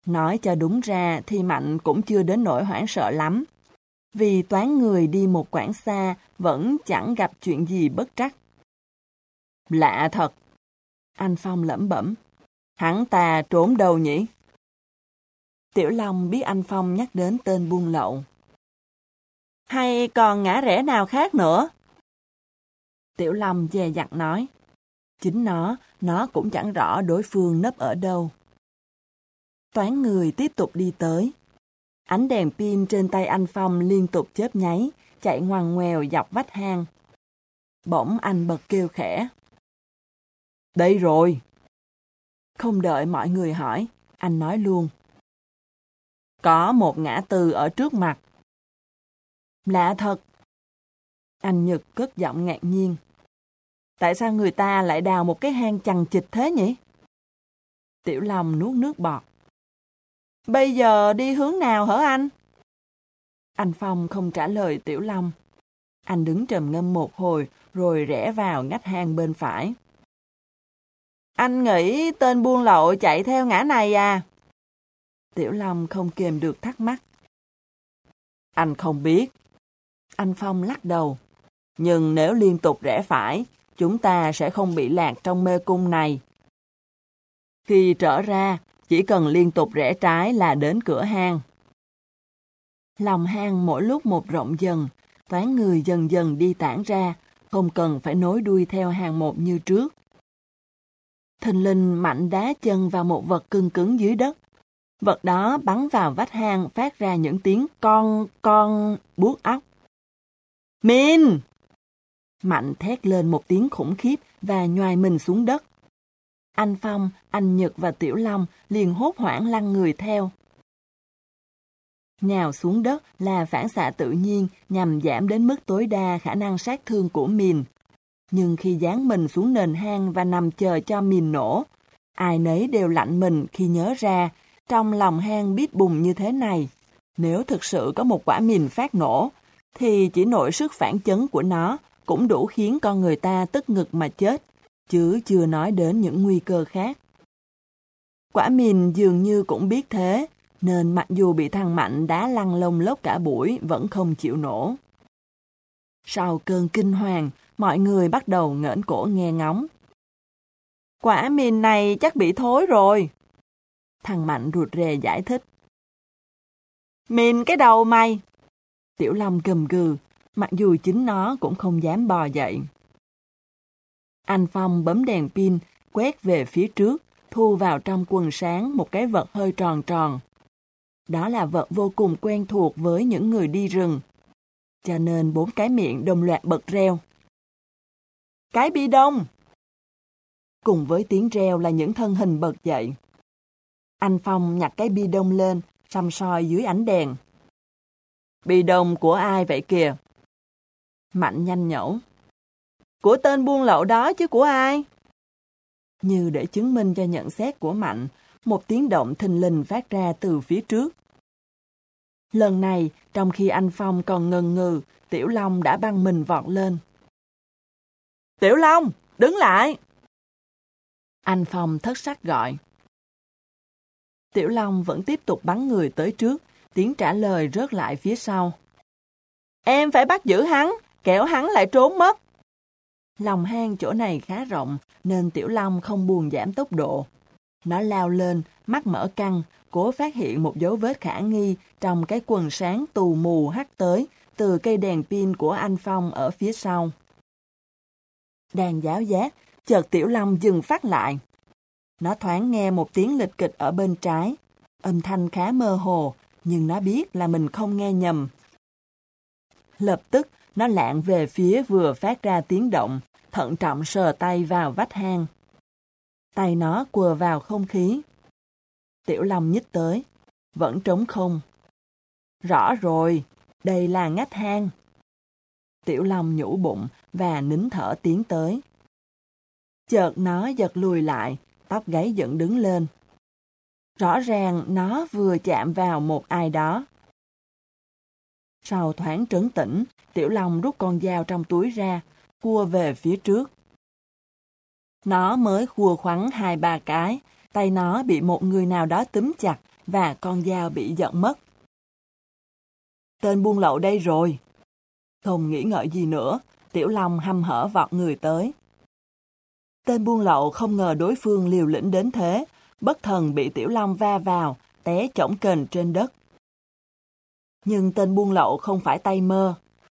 Nói cho đúng ra thì Mạnh cũng chưa đến nỗi hoảng sợ lắm. Vì toán người đi một quãng xa, vẫn chẳng gặp chuyện gì bất trắc. Lạ thật. Anh Phong lẩm bẩm. Hắn ta trốn đâu nhỉ? Tiểu Long biết anh Phong nhắc đến tên buôn lậu. Hay còn ngã rẽ nào khác nữa? Tiểu Long dè dặt nói. Chính nó, nó cũng chẳng rõ đối phương nấp ở đâu. Toán người tiếp tục đi tới. Ánh đèn pin trên tay anh Phong liên tục chớp nháy, chạy ngoằn ngoèo dọc vách hang. Bỗng anh bật kêu khẽ. Đây rồi! Không đợi mọi người hỏi, anh nói luôn. Có một ngã tư ở trước mặt. Lạ thật. Anh Nhật cất giọng ngạc nhiên. Tại sao người ta lại đào một cái hang chằng chịch thế nhỉ? Tiểu Long nuốt nước bọt. Bây giờ đi hướng nào hả anh? Anh Phong không trả lời Tiểu Long. Anh đứng trầm ngâm một hồi rồi rẽ vào ngách hang bên phải. Anh nghĩ tên buôn lậu chạy theo ngã này à? Tiểu Long không kìm được thắc mắc. Anh không biết. Anh Phong lắc đầu. Nhưng nếu liên tục rẽ phải, chúng ta sẽ không bị lạc trong mê cung này. Khi trở ra, chỉ cần liên tục rẽ trái là đến cửa hang. Lòng hang mỗi lúc một rộng dần, toán người dần dần đi tản ra, không cần phải nối đuôi theo hàng một như trước. Thình linh mạnh đá chân vào một vật cưng cứng dưới đất. Vật đó bắn vào vách hang phát ra những tiếng con, con, buốt óc. Min! Mạnh thét lên một tiếng khủng khiếp và nhoài mình xuống đất. Anh Phong, anh Nhật và Tiểu Long liền hốt hoảng lăn người theo. Nhào xuống đất là phản xạ tự nhiên nhằm giảm đến mức tối đa khả năng sát thương của mìn. Nhưng khi dán mình xuống nền hang và nằm chờ cho mìn nổ, ai nấy đều lạnh mình khi nhớ ra trong lòng hang biết bùng như thế này. Nếu thực sự có một quả mìn phát nổ, thì chỉ nội sức phản chấn của nó cũng đủ khiến con người ta tức ngực mà chết, chứ chưa nói đến những nguy cơ khác. Quả mìn dường như cũng biết thế, nên mặc dù bị thằng Mạnh đá lăn lông lốc cả buổi vẫn không chịu nổ. Sau cơn kinh hoàng, mọi người bắt đầu ngẩng cổ nghe ngóng. Quả mìn này chắc bị thối rồi. Thằng Mạnh rụt rè giải thích. Mìn cái đầu mày! Tiểu Long gầm gừ, mặc dù chính nó cũng không dám bò dậy. Anh Phong bấm đèn pin, quét về phía trước, thu vào trong quần sáng một cái vật hơi tròn tròn. Đó là vật vô cùng quen thuộc với những người đi rừng. Cho nên bốn cái miệng đồng loạt bật reo. Cái bi đông! Cùng với tiếng reo là những thân hình bật dậy. Anh Phong nhặt cái bi đông lên, xăm soi dưới ánh đèn. Bi đông của ai vậy kìa? Mạnh nhanh nhẩu. Của tên buôn lậu đó chứ của ai? Như để chứng minh cho nhận xét của Mạnh, một tiếng động thình lình phát ra từ phía trước. Lần này, trong khi anh Phong còn ngần ngừ, Tiểu Long đã băng mình vọt lên. Tiểu Long, đứng lại! Anh Phong thất sắc gọi. Tiểu Long vẫn tiếp tục bắn người tới trước, tiếng trả lời rớt lại phía sau. Em phải bắt giữ hắn, kẻo hắn lại trốn mất. Lòng hang chỗ này khá rộng, nên Tiểu Long không buồn giảm tốc độ. Nó lao lên, mắt mở căng, cố phát hiện một dấu vết khả nghi trong cái quần sáng tù mù hắt tới từ cây đèn pin của anh Phong ở phía sau. Đang giáo giác, chợt Tiểu Long dừng phát lại. Nó thoáng nghe một tiếng lịch kịch ở bên trái. Âm thanh khá mơ hồ, nhưng nó biết là mình không nghe nhầm. Lập tức, nó lạng về phía vừa phát ra tiếng động, thận trọng sờ tay vào vách hang. Tay nó quờ vào không khí. Tiểu Long nhích tới, vẫn trống không. Rõ rồi, đây là ngách hang. Tiểu Long nhủ bụng và nín thở tiến tới. Chợt nó giật lùi lại, tóc gáy dựng đứng lên. Rõ ràng nó vừa chạm vào một ai đó. Sau thoáng trấn tĩnh, Tiểu Long rút con dao trong túi ra, cua về phía trước. Nó mới khua khoắn hai ba cái, tay nó bị một người nào đó túm chặt và con dao bị giận mất. Tên buôn lậu đây rồi. Không nghĩ ngợi gì nữa, Tiểu Long hăm hở vọt người tới. Tên buôn lậu không ngờ đối phương liều lĩnh đến thế, bất thần bị Tiểu Long va vào, té chổng kềnh trên đất. Nhưng tên buôn lậu không phải tay mơ.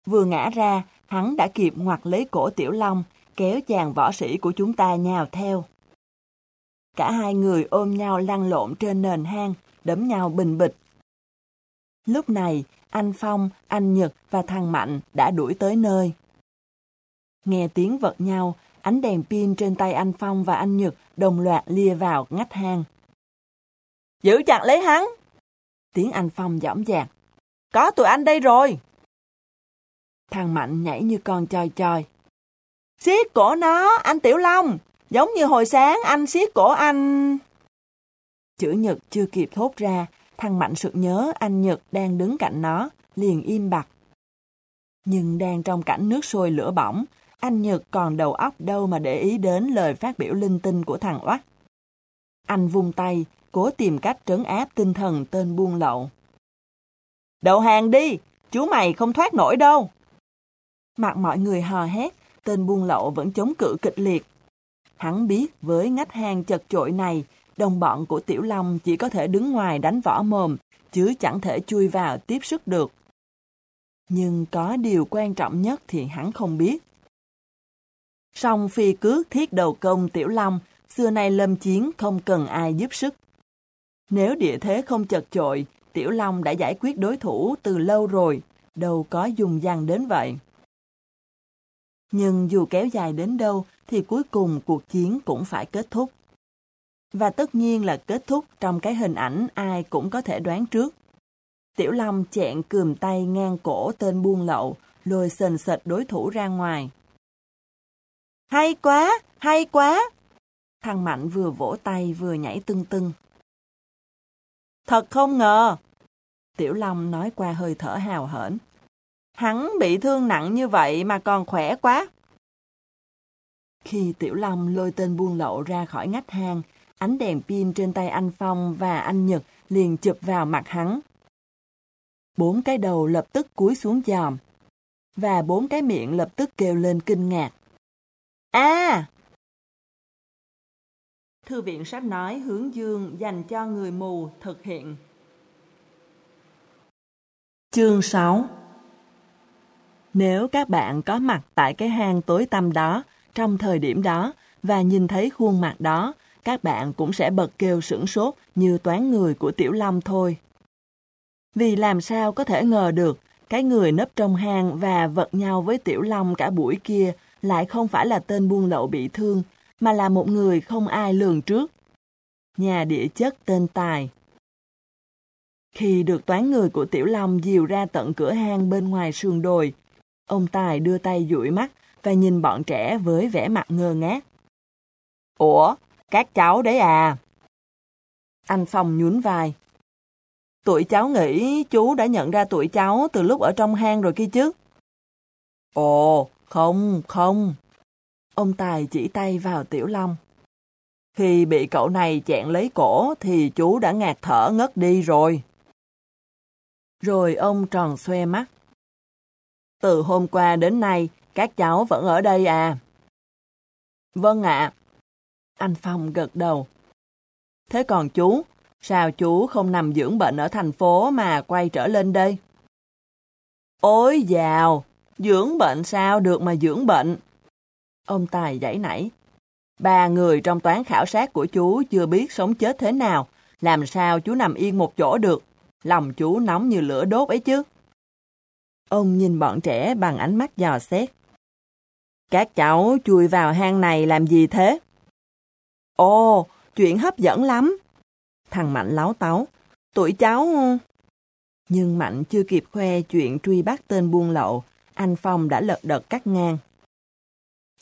Vừa ngã ra, hắn đã kịp ngoặt lấy cổ Tiểu Long, kéo chàng võ sĩ của chúng ta nhào theo. Cả hai người ôm nhau lăn lộn trên nền hang, đấm nhau bình bịch. Lúc này, anh Phong, anh Nhật và thằng Mạnh đã đuổi tới nơi. Nghe tiếng vật nhau, ánh đèn pin trên tay anh Phong và anh Nhật đồng loạt lia vào ngách hang. Giữ chặt lấy hắn! Tiếng anh Phong dõng dạc. Có tụi anh đây rồi! Thằng Mạnh nhảy như con choi choi. Xiết cổ nó, anh Tiểu Long! Giống như hồi sáng anh xiết cổ anh... Chữ Nhật chưa kịp thốt ra, thằng Mạnh sực nhớ anh Nhật đang đứng cạnh nó, liền im bặt. Nhưng đang trong cảnh nước sôi lửa bỏng, anh Nhật còn đầu óc đâu mà để ý đến lời phát biểu linh tinh của thằng Oát. Anh vung tay, cố tìm cách trấn áp tinh thần tên buôn lậu. Đầu hàng đi, chú mày không thoát nổi đâu. Mặt mọi người hò hét, tên buôn lậu vẫn chống cự kịch liệt. Hắn biết với ngách hang chật chội này, đồng bọn của Tiểu Long chỉ có thể đứng ngoài đánh võ mồm, chứ chẳng thể chui vào tiếp sức được. Nhưng có điều quan trọng nhất thì hắn không biết. Song phi cước thiết đầu công Tiểu Long, xưa nay lâm chiến không cần ai giúp sức. Nếu địa thế không chật chội, Tiểu Long đã giải quyết đối thủ từ lâu rồi, đâu có dùng dằn đến vậy. Nhưng dù kéo dài đến đâu, thì cuối cùng cuộc chiến cũng phải kết thúc. Và tất nhiên là kết thúc trong cái hình ảnh ai cũng có thể đoán trước. Tiểu Long chẹn cườm tay ngang cổ tên buôn lậu, lôi sền sệt đối thủ ra ngoài. Hay quá, hay quá! Thằng Mạnh vừa vỗ tay vừa nhảy tưng tưng. Thật không ngờ! Tiểu Long nói qua hơi thở hào hển. Hắn bị thương nặng như vậy mà còn khỏe quá. Khi Tiểu Long lôi tên buôn lậu ra khỏi ngách hang, ánh đèn pin trên tay anh Phong và anh Nhật liền chụp vào mặt hắn. Bốn cái đầu lập tức cúi xuống dòm, và bốn cái miệng lập tức kêu lên kinh ngạc. À! Thư viện sách nói hướng dương dành cho người mù thực hiện. Chương 6 Nếu các bạn có mặt tại cái hang tối tăm đó, trong thời điểm đó, và nhìn thấy khuôn mặt đó, các bạn cũng sẽ bật kêu sửng sốt như toán người của Tiểu Long thôi. Vì làm sao có thể ngờ được, cái người nấp trong hang và vật nhau với Tiểu Long cả buổi kia lại không phải là tên buôn lậu bị thương, mà là một người không ai lường trước. Nhà địa chất tên Tài. Khi được toán người của Tiểu Long dìu ra tận cửa hang bên ngoài sườn đồi, ông Tài đưa tay dụi mắt và nhìn bọn trẻ với vẻ mặt ngơ ngác. Ủa, các cháu đấy à? Anh Phong nhún vai. Tụi cháu nghĩ chú đã nhận ra tụi cháu từ lúc ở trong hang rồi kia chứ. Ồ, không, không. Ông Tài chỉ tay vào Tiểu Long. Khi bị cậu này chẹn lấy cổ thì chú đã ngạt thở ngất đi rồi. Rồi ông tròn xoe mắt. Từ hôm qua đến nay, các cháu vẫn ở đây à? Vâng ạ. Anh Phong gật đầu. Thế còn chú, sao chú không nằm dưỡng bệnh ở thành phố mà quay trở lên đây? Ôi dào, dưỡng bệnh sao được mà dưỡng bệnh? Ông Tài giải nảy. Ba người trong toán khảo sát của chú chưa biết sống chết thế nào, làm sao chú nằm yên một chỗ được. Lòng chú nóng như lửa đốt ấy chứ. Ông nhìn bọn trẻ bằng ánh mắt dò xét. Các cháu chui vào hang này làm gì thế? Ồ, chuyện hấp dẫn lắm. Thằng Mạnh láo táo. Tụi cháu... Nhưng Mạnh chưa kịp khoe chuyện truy bắt tên buôn lậu, anh Phong đã lật đật cắt ngang.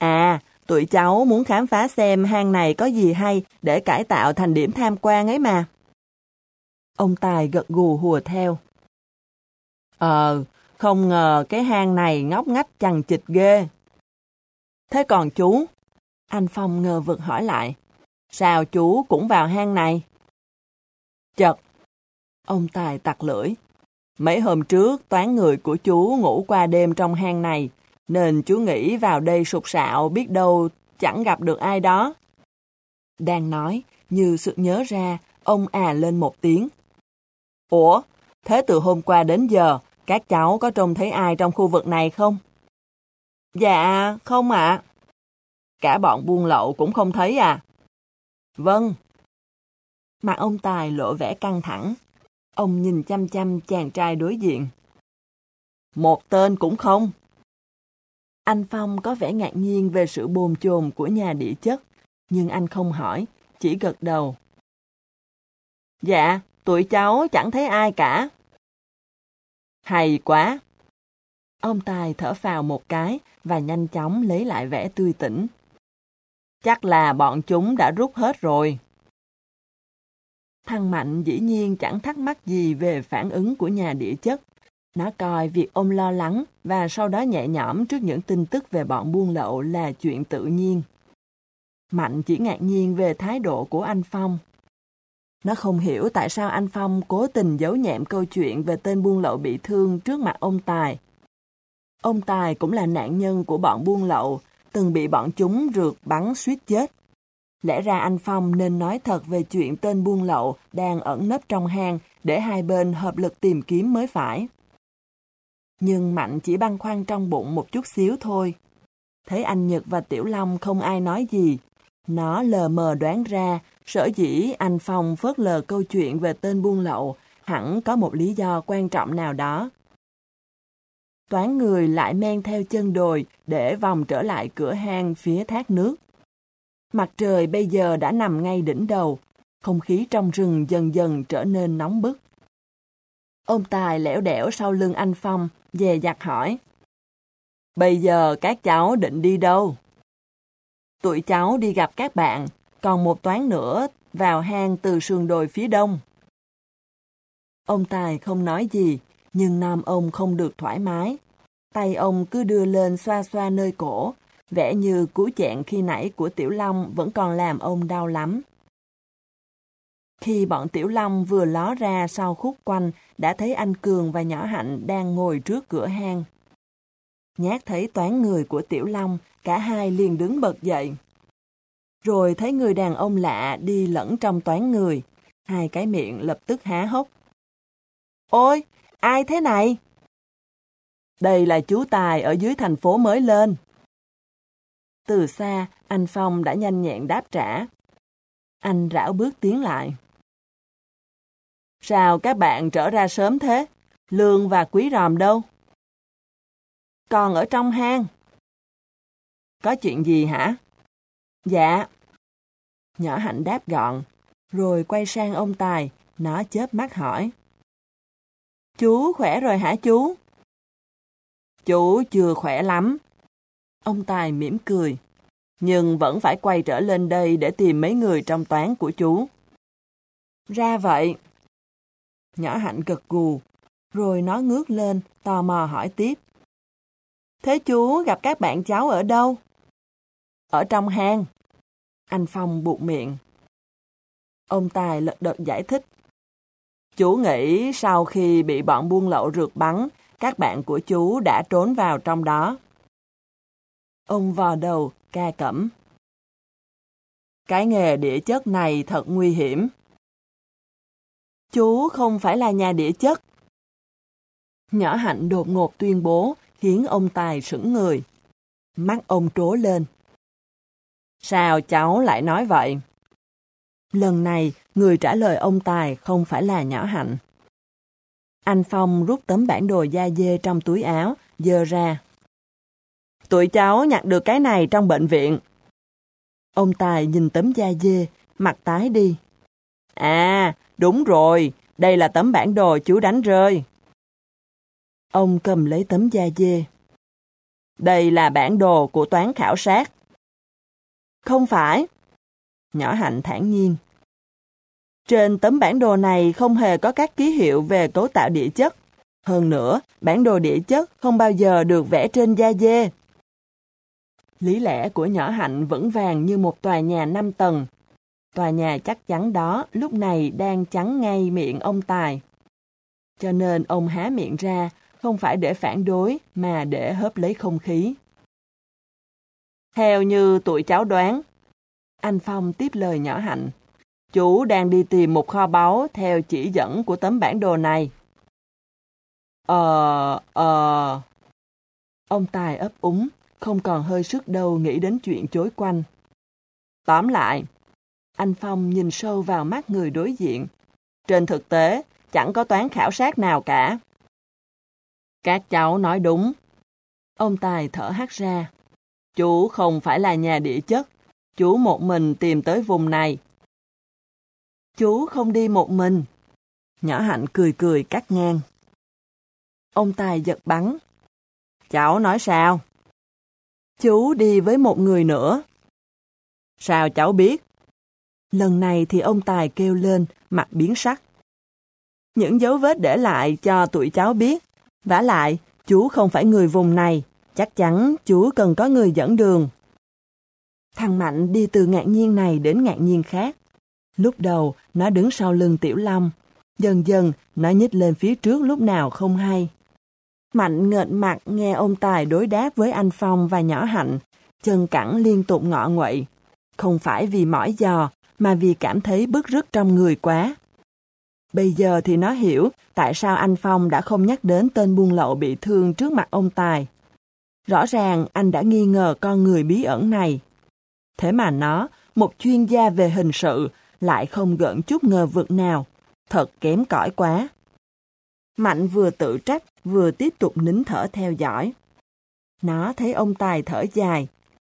À, tụi cháu muốn khám phá xem hang này có gì hay để cải tạo thành điểm tham quan ấy mà. Ông Tài gật gù hùa theo. Ờ, không ngờ cái hang này ngóc ngách chằng chịch ghê. Thế còn chú? Anh Phong ngờ vực hỏi lại. Sao chú cũng vào hang này? Chật. Ông Tài tặc lưỡi. Mấy hôm trước, toán người của chú ngủ qua đêm trong hang này, nên chú nghĩ vào đây sụt sạo biết đâu chẳng gặp được ai đó. Đang nói, như sự nhớ ra, ông à lên một tiếng. Ủa, thế từ hôm qua đến giờ, các cháu có trông thấy ai trong khu vực này không? Dạ, không ạ. Cả bọn buôn lậu cũng không thấy à? Vâng. Mặt ông Tài lộ vẻ căng thẳng. Ông nhìn chăm chăm chàng trai đối diện. Một tên cũng không. Anh Phong có vẻ ngạc nhiên về sự bồn chồn của nhà địa chất, nhưng anh không hỏi, chỉ gật đầu. Dạ, tụi cháu chẳng thấy ai cả. Hay quá! Ông Tài thở phào một cái và nhanh chóng lấy lại vẻ tươi tỉnh. Chắc là bọn chúng đã rút hết rồi. Thằng Mạnh dĩ nhiên chẳng thắc mắc gì về phản ứng của nhà địa chất. Nó coi việc ông lo lắng và sau đó nhẹ nhõm trước những tin tức về bọn buôn lậu là chuyện tự nhiên. Mạnh chỉ ngạc nhiên về thái độ của anh Phong. Nó không hiểu tại sao anh Phong cố tình giấu nhẹm câu chuyện về tên buôn lậu bị thương trước mặt ông Tài. Ông Tài cũng là nạn nhân của bọn buôn lậu, từng bị bọn chúng rượt bắn suýt chết. Lẽ ra anh Phong nên nói thật về chuyện tên buôn lậu đang ẩn nấp trong hang để hai bên hợp lực tìm kiếm mới phải. Nhưng Mạnh chỉ băn khoăn trong bụng một chút xíu thôi. Thấy anh Nhật và Tiểu Long không ai nói gì. Nó lờ mờ đoán ra, sở dĩ anh Phong phớt lờ câu chuyện về tên buôn lậu, hẳn có một lý do quan trọng nào đó. Toán người lại men theo chân đồi để vòng trở lại cửa hang phía thác nước. Mặt trời bây giờ đã nằm ngay đỉnh đầu, không khí trong rừng dần dần trở nên nóng bức. Ông Tài lẻo đẻo sau lưng anh Phong, dè dặt hỏi. Bây giờ các cháu định đi đâu? Tụi cháu đi gặp các bạn, còn một toán nữa vào hang từ sườn đồi phía đông. Ông Tài không nói gì, nhưng nam ông không được thoải mái. Tay ông cứ đưa lên xoa xoa nơi cổ, vẻ như cú chẹn khi nãy của Tiểu Long vẫn còn làm ông đau lắm. Khi bọn Tiểu Long vừa ló ra sau khúc quanh, đã thấy anh Cường và nhỏ Hạnh đang ngồi trước cửa hang. Nhát thấy toán người của Tiểu Long, cả hai liền đứng bật dậy. Rồi thấy người đàn ông lạ đi lẫn trong toán người, hai cái miệng lập tức há hốc. Ôi, ai thế này? Đây là chú Tài ở dưới thành phố mới lên. Từ xa, anh Phong đã nhanh nhẹn đáp trả. Anh rảo bước tiến lại. Sao các bạn trở ra sớm thế? Lương và quý ròm đâu? Còn ở trong hang. Có chuyện gì hả? Dạ. Nhỏ hạnh đáp gọn, rồi quay sang ông Tài, nó chớp mắt hỏi. Chú khỏe rồi hả chú? Chú chưa khỏe lắm. Ông Tài mỉm cười, nhưng vẫn phải quay trở lên đây để tìm mấy người trong toán của chú. Ra vậy. Nhỏ hạnh gật gù, rồi nó ngước lên, tò mò hỏi tiếp. Thế chú gặp các bạn cháu ở đâu? Ở trong hang. Anh Phong buộc miệng. Ông Tài lật đật giải thích. Chú nghĩ sau khi bị bọn buôn lậu rượt bắn, các bạn của chú đã trốn vào trong đó. Ông vò đầu, ca cẩm. Cái nghề địa chất này thật nguy hiểm. Chú không phải là nhà địa chất. Nhỏ hạnh đột ngột tuyên bố khiến ông Tài sững người. Mắt ông trố lên. Sao cháu lại nói vậy? Lần này, người trả lời ông Tài không phải là nhỏ hạnh. Anh Phong rút tấm bản đồ da dê trong túi áo, dơ ra. Tụi cháu nhặt được cái này trong bệnh viện. Ông Tài nhìn tấm da dê, mặt tái đi. À, đúng rồi, đây là tấm bản đồ chú đánh rơi. Ông cầm lấy tấm da dê. Đây là bản đồ của toán khảo sát. Không phải. Nhỏ hạnh thản nhiên. Trên tấm bản đồ này không hề có các ký hiệu về cấu tạo địa chất. Hơn nữa, bản đồ địa chất không bao giờ được vẽ trên da dê. Lý lẽ của nhỏ hạnh vững vàng như một tòa nhà năm tầng. Tòa nhà chắc chắn đó lúc này đang chắn ngay miệng ông Tài. Cho nên ông há miệng ra, không phải để phản đối, mà để hớp lấy không khí. Theo như tụi cháu đoán, anh Phong tiếp lời nhỏ hạnh. Chú đang đi tìm một kho báu theo chỉ dẫn của tấm bản đồ này. Ờ, ờ... Ông Tài ấp úng, không còn hơi sức đâu nghĩ đến chuyện chối quanh. Tóm lại, anh Phong nhìn sâu vào mắt người đối diện. Trên thực tế, chẳng có toán khảo sát nào cả. Các cháu nói đúng. Ông Tài thở hắt ra. Chú không phải là nhà địa chất, chú một mình tìm tới vùng này. Chú không đi một mình. Nhỏ hạnh cười cười cắt ngang. Ông Tài giật bắn. Cháu nói sao? Chú đi với một người nữa. Sao cháu biết? Lần này thì ông Tài kêu lên, mặt biến sắc. Những dấu vết để lại cho tụi cháu biết. vả lại, chú không phải người vùng này. Chắc chắn chú cần có người dẫn đường. Thằng Mạnh đi từ ngạc nhiên này đến ngạc nhiên khác. Lúc đầu, nó đứng sau lưng Tiểu Long. Dần dần, nó nhích lên phía trước lúc nào không hay. Mạnh ngợn mặt nghe ông Tài đối đáp với anh Phong và nhỏ Hạnh, chân cẳng liên tục ngọ nguậy. Không phải vì mỏi giò, mà vì cảm thấy bức rứt trong người quá. Bây giờ thì nó hiểu tại sao anh Phong đã không nhắc đến tên buôn lậu bị thương trước mặt ông Tài. Rõ ràng anh đã nghi ngờ con người bí ẩn này. Thế mà nó, một chuyên gia về hình sự, lại không gợn chút ngờ vực nào. Thật kém cỏi quá. Mạnh vừa tự trách, vừa tiếp tục nín thở theo dõi. Nó thấy ông Tài thở dài.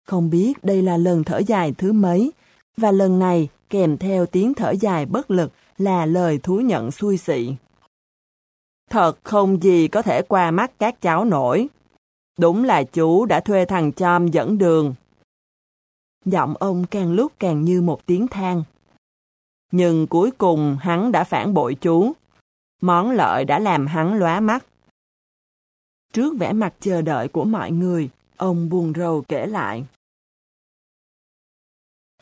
Không biết đây là lần thở dài thứ mấy, và lần này kèm theo tiếng thở dài bất lực là lời thú nhận xui xị. Thật không gì có thể qua mắt các cháu nổi. Đúng là chú đã thuê thằng Chom dẫn đường. Giọng ông càng lúc càng như một tiếng than. Nhưng cuối cùng hắn đã phản bội chú. Món lợi đã làm hắn lóa mắt. Trước vẻ mặt chờ đợi của mọi người, ông buồn rầu kể lại.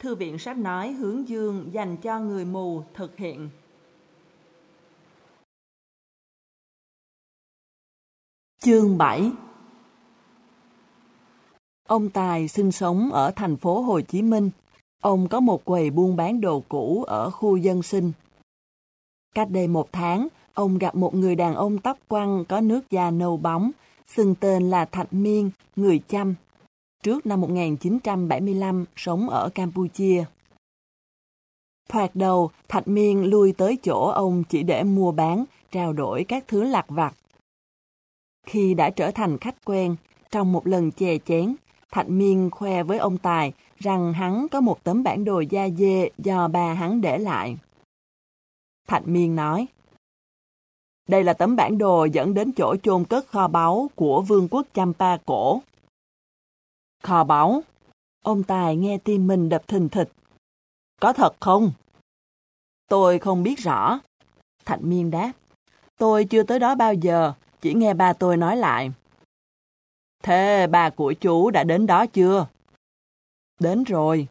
Thư viện sách nói hướng dương dành cho người mù thực hiện. Chương 7 Ông Tài sinh sống ở thành phố Hồ Chí Minh. Ông có một quầy buôn bán đồ cũ ở khu dân sinh. Cách đây một tháng, ông gặp một người đàn ông tóc quăng có nước da nâu bóng, xưng tên là Thạch Miên, người chăm. Trước năm 1975, sống ở Campuchia. Thoạt đầu, Thạch Miên lui tới chỗ ông chỉ để mua bán, trao đổi các thứ lạc vặt. Khi đã trở thành khách quen, trong một lần chè chén, Thạch Miên khoe với ông Tài rằng hắn có một tấm bản đồ da dê do bà hắn để lại. Thạch Miên nói, đây là tấm bản đồ dẫn đến chỗ chôn cất kho báu của vương quốc Champa cổ. Kho báu? Ông Tài nghe tim mình đập thình thịch. Có thật không? Tôi không biết rõ. Thạch Miên đáp. Tôi chưa tới đó bao giờ, chỉ nghe ba tôi nói lại. Thế bà của chú đã đến đó chưa? Đến rồi.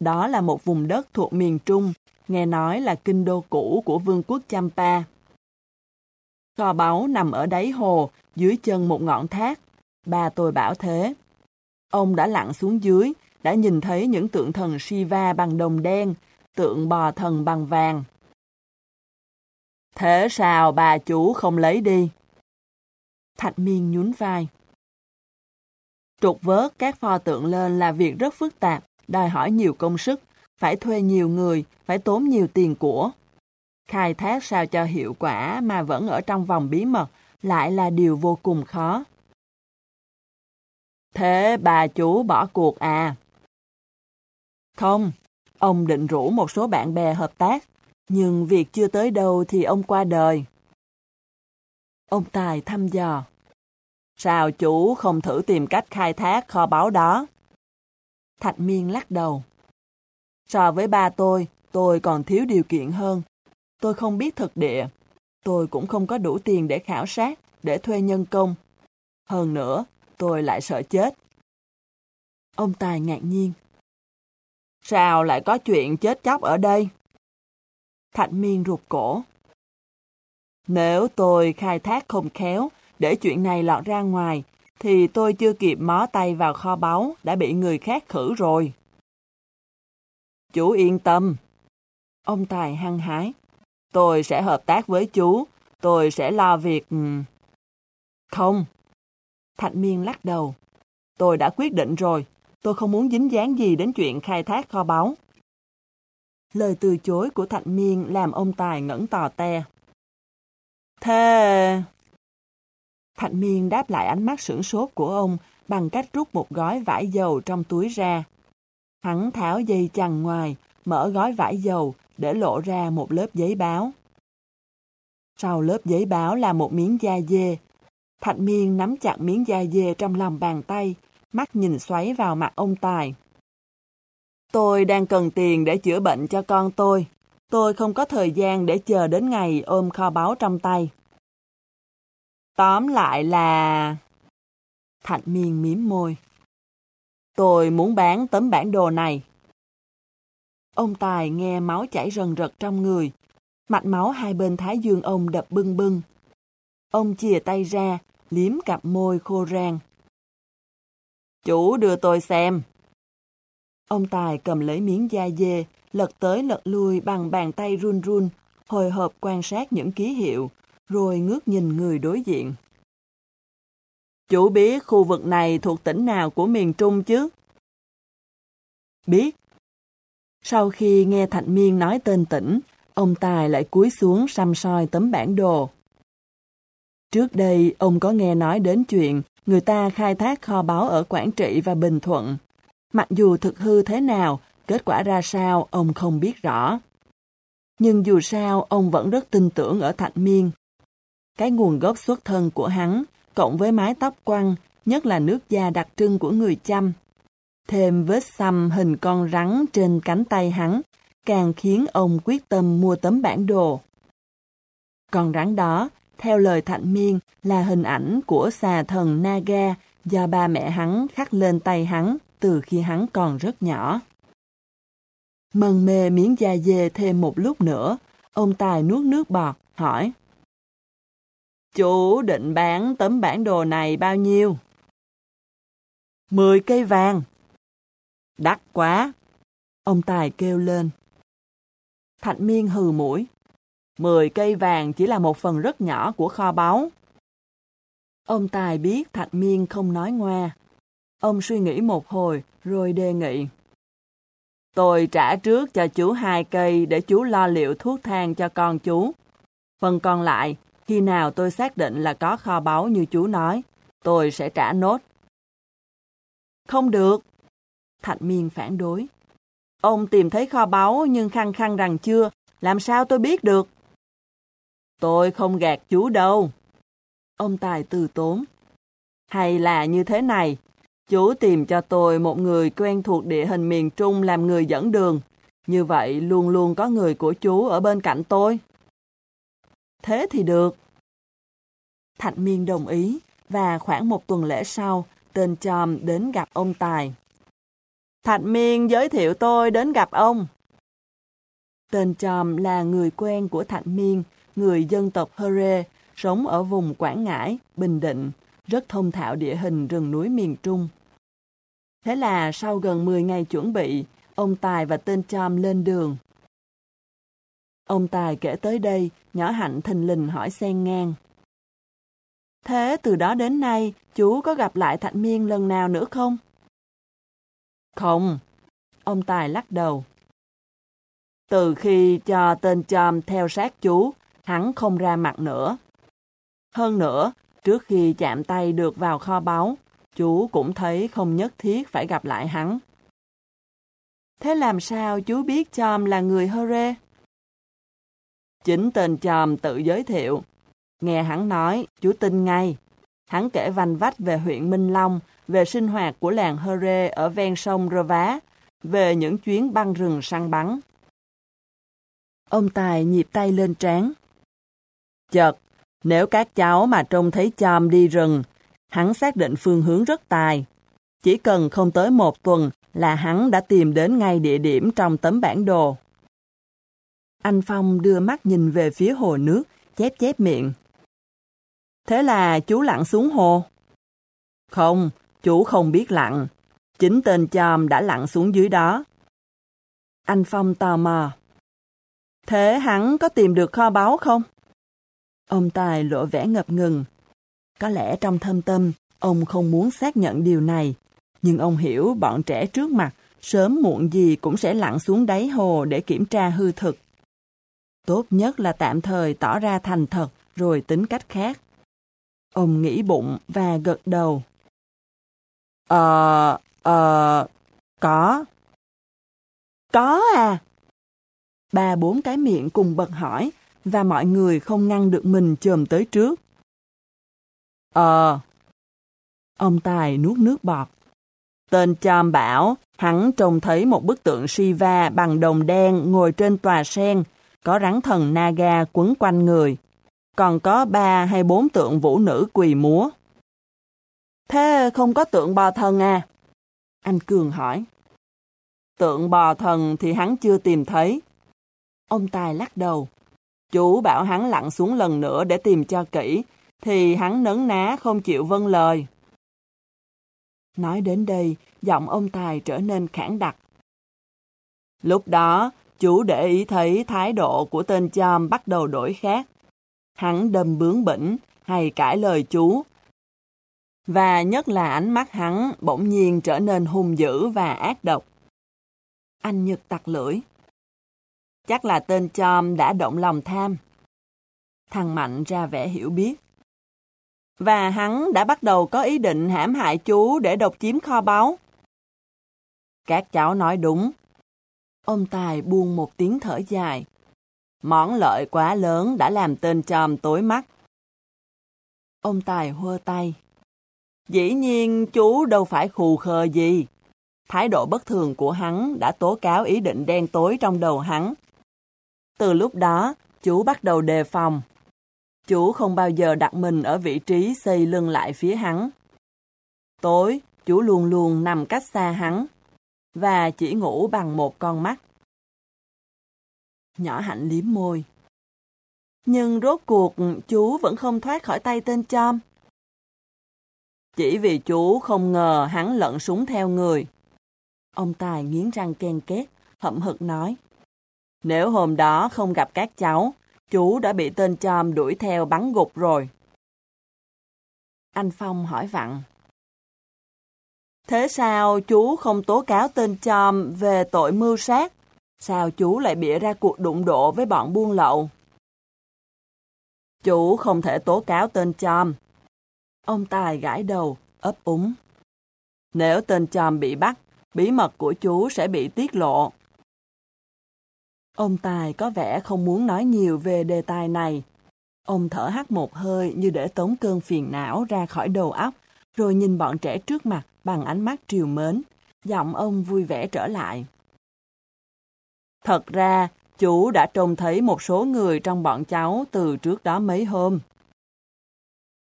Đó là một vùng đất thuộc miền Trung, nghe nói là kinh đô cũ của vương quốc Champa. Kho báu nằm ở đáy hồ, dưới chân một ngọn thác. Ba tôi bảo thế. Ông đã lặn xuống dưới, đã nhìn thấy những tượng thần Shiva bằng đồng đen, tượng bò thần bằng vàng. Thế sao bà chủ không lấy đi? Thạch miên nhún vai. Trục vớt các pho tượng lên là việc rất phức tạp, đòi hỏi nhiều công sức, phải thuê nhiều người, phải tốn nhiều tiền của. Khai thác sao cho hiệu quả mà vẫn ở trong vòng bí mật lại là điều vô cùng khó. Thế bà chú bỏ cuộc à? Không, ông định rủ một số bạn bè hợp tác, nhưng việc chưa tới đâu thì ông qua đời. Ông Tài thăm dò. Sao chú không thử tìm cách khai thác kho báu đó? Thạch Miên lắc đầu. So với ba tôi, tôi còn thiếu điều kiện hơn. Tôi không biết thực địa. Tôi cũng không có đủ tiền để khảo sát, để thuê nhân công. Hơn nữa, tôi lại sợ chết. Ông Tài ngạc nhiên. Sao lại có chuyện chết chóc ở đây? Thạnh Miên rụt cổ. Nếu tôi khai thác không khéo, để chuyện này lọt ra ngoài, thì tôi chưa kịp mó tay vào kho báu, đã bị người khác khử rồi. Chú yên tâm. Ông Tài hăng hái. Tôi sẽ hợp tác với chú, tôi sẽ lo việc... Ừ. Không. Thạch Miên lắc đầu. Tôi đã quyết định rồi, tôi không muốn dính dáng gì đến chuyện khai thác kho báu. Lời từ chối của Thạch Miên làm ông Tài ngẩn tò te. Thế... Thạch Miên đáp lại ánh mắt sửng sốt của ông bằng cách rút một gói vải dầu trong túi ra. Hắn tháo dây chằng ngoài, mở gói vải dầu để lộ ra một lớp giấy báo. Sau lớp giấy báo là một miếng da dê. Thạch Miên nắm chặt miếng da dê trong lòng bàn tay, mắt nhìn xoáy vào mặt ông Tài. Tôi đang cần tiền để chữa bệnh cho con tôi. Tôi không có thời gian để chờ đến ngày ôm kho báu trong tay. Tóm lại là... Thạch miên miếm môi. Tôi muốn bán tấm bản đồ này. Ông Tài nghe máu chảy rần rật trong người. Mạch máu hai bên thái dương ông đập bưng bưng. Ông chìa tay ra, liếm cặp môi khô rang. Chủ đưa tôi xem. Ông Tài cầm lấy miếng da dê, lật tới lật lui bằng bàn tay run run, hồi hộp quan sát những ký hiệu, rồi ngước nhìn người đối diện. Chủ biết khu vực này thuộc tỉnh nào của miền Trung chứ? Biết. Sau khi nghe Thạch Miên nói tên tỉnh, ông Tài lại cúi xuống xăm soi tấm bản đồ. Trước đây, ông có nghe nói đến chuyện người ta khai thác kho báu ở Quảng Trị và Bình Thuận. Mặc dù thực hư thế nào, kết quả ra sao, ông không biết rõ. Nhưng dù sao, ông vẫn rất tin tưởng ở Thạnh Miên. Cái nguồn gốc xuất thân của hắn, cộng với mái tóc quăng, nhất là nước da đặc trưng của người chăm. Thêm vết xăm hình con rắn trên cánh tay hắn, càng khiến ông quyết tâm mua tấm bản đồ. Con rắn đó, theo lời Thạnh Miên, là hình ảnh của xà thần Naga do ba mẹ hắn khắc lên tay hắn từ khi hắn còn rất nhỏ. Mần mê miếng da dê thêm một lúc nữa, ông Tài nuốt nước bọt, hỏi. "Chú định bán tấm bản đồ này bao nhiêu? Mười cây vàng. Đắt quá. Ông Tài kêu lên. Thạnh Miên hừ mũi. Mười cây vàng chỉ là một phần rất nhỏ của kho báu. Ông Tài biết thạch Miên không nói ngoa. Ông suy nghĩ một hồi rồi đề nghị. Tôi trả trước cho chú hai cây để chú lo liệu thuốc thang cho con chú. Phần còn lại khi nào tôi xác định là có kho báu như chú nói, tôi sẽ trả nốt. Không được. thạch Miên phản đối. Ông tìm thấy kho báu nhưng khăng khăng rằng chưa, làm sao tôi biết được? Tôi không gạt chú đâu. Ông Tài từ tốn. Hay là như thế này, chú tìm cho tôi một người quen thuộc địa hình miền Trung làm người dẫn đường. Như vậy luôn luôn có người của chú ở bên cạnh tôi. Thế thì được. Thạnh Miên đồng ý, và khoảng một tuần lễ sau, tên Chom đến gặp ông Tài. Thạnh Miên giới thiệu tôi đến gặp ông. Tên Chom là người quen của Thạnh Miên, người dân tộc Hơ Rê sống ở vùng Quảng Ngãi, Bình Định, rất thông thạo địa hình rừng núi miền Trung. Thế là sau gần 10 ngày chuẩn bị, ông Tài và tên Chom lên đường. Ông Tài kể tới đây, nhỏ hạnh thình lình hỏi xen ngang. Thế từ đó đến nay, chú có gặp lại Thạch Miên lần nào nữa không? Không. Ông Tài lắc đầu. Từ khi cho tên Chom theo sát chú, hắn không ra mặt nữa. Hơn nữa, trước khi chạm tay được vào kho báu, chú cũng thấy không nhất thiết phải gặp lại hắn. Thế làm sao chú biết Chom là người Hơ Rê? Chính tên Chòm tự giới thiệu. Nghe hắn nói, chú tin ngay. Hắn kể vanh vách về huyện Minh Long, về sinh hoạt của làng Hơ Rê ở ven sông Rơ Vá, về những chuyến băng rừng săn bắn. Ông Tài nhịp tay lên trán. Chợt, nếu các cháu mà trông thấy chom đi rừng, hắn xác định phương hướng rất tài. Chỉ cần không tới một tuần là hắn đã tìm đến ngay địa điểm trong tấm bản đồ. Anh Phong đưa mắt nhìn về phía hồ nước, chép chép miệng. Thế là chú lặn xuống hồ? Không, chú không biết lặn. Chính tên chòm đã lặn xuống dưới đó. Anh Phong tò mò. Thế hắn có tìm được kho báu không? Ông Tài lộ vẻ ngập ngừng. Có lẽ trong thâm tâm, ông không muốn xác nhận điều này. Nhưng ông hiểu bọn trẻ trước mặt, sớm muộn gì cũng sẽ lặn xuống đáy hồ để kiểm tra hư thực. Tốt nhất là tạm thời tỏ ra thành thật rồi tính cách khác. Ông nghĩ bụng và gật đầu. Ờ, ờ, có. Có à? Ba bốn cái miệng cùng bật hỏi, và mọi người không ngăn được mình chồm tới trước. Ờ. Ông Tài nuốt nước bọt. Tên Chom bảo, hắn trông thấy một bức tượng Shiva bằng đồng đen ngồi trên tòa sen, có rắn thần Naga quấn quanh người. Còn có ba hay bốn tượng vũ nữ quỳ múa. Thế không có tượng bò thần à? Anh Cường hỏi. Tượng bò thần thì hắn chưa tìm thấy. Ông Tài lắc đầu. Chú bảo hắn lặn xuống lần nữa để tìm cho kỹ, thì hắn nấn ná không chịu vâng lời. Nói đến đây, giọng ông Tài trở nên khẳng đặc. Lúc đó, chú để ý thấy thái độ của tên chom bắt đầu đổi khác. Hắn đâm bướng bỉnh, hay cãi lời chú. Và nhất là ánh mắt hắn bỗng nhiên trở nên hung dữ và ác độc. Anh Nhật tặc lưỡi. Chắc là tên chom đã động lòng tham. Thằng Mạnh ra vẻ hiểu biết. Và hắn đã bắt đầu có ý định hãm hại chú để độc chiếm kho báu. Các cháu nói đúng. Ông Tài buông một tiếng thở dài. Món lợi quá lớn đã làm tên Chom tối mắt. Ông Tài hơ tay. Dĩ nhiên chú đâu phải khù khờ gì. Thái độ bất thường của hắn đã tố cáo ý định đen tối trong đầu hắn. Từ lúc đó, chú bắt đầu đề phòng. Chú không bao giờ đặt mình ở vị trí xây lưng lại phía hắn. Tối, chú luôn luôn nằm cách xa hắn, và chỉ ngủ bằng một con mắt. Nhỏ hạnh liếm môi. Nhưng rốt cuộc chú vẫn không thoát khỏi tay tên Chom. Chỉ vì chú không ngờ hắn lận súng theo người. Ông Tài nghiến răng ken két, hậm hực nói. Nếu hôm đó không gặp các cháu, chú đã bị tên Chom đuổi theo bắn gục rồi. Anh Phong hỏi vặn. Thế sao chú không tố cáo tên Chom về tội mưu sát? Sao chú lại bịa ra cuộc đụng độ với bọn buôn lậu? Chú không thể tố cáo tên Chom. Ông Tài gãi đầu, ấp úng. Nếu tên Chom bị bắt, bí mật của chú sẽ bị tiết lộ. Ông Tài có vẻ không muốn nói nhiều về đề tài này. Ông thở hắt một hơi như để tống cơn phiền não ra khỏi đầu óc, rồi nhìn bọn trẻ trước mặt bằng ánh mắt triều mến. Giọng ông vui vẻ trở lại. Thật ra, chú đã trông thấy một số người trong bọn cháu từ trước đó mấy hôm.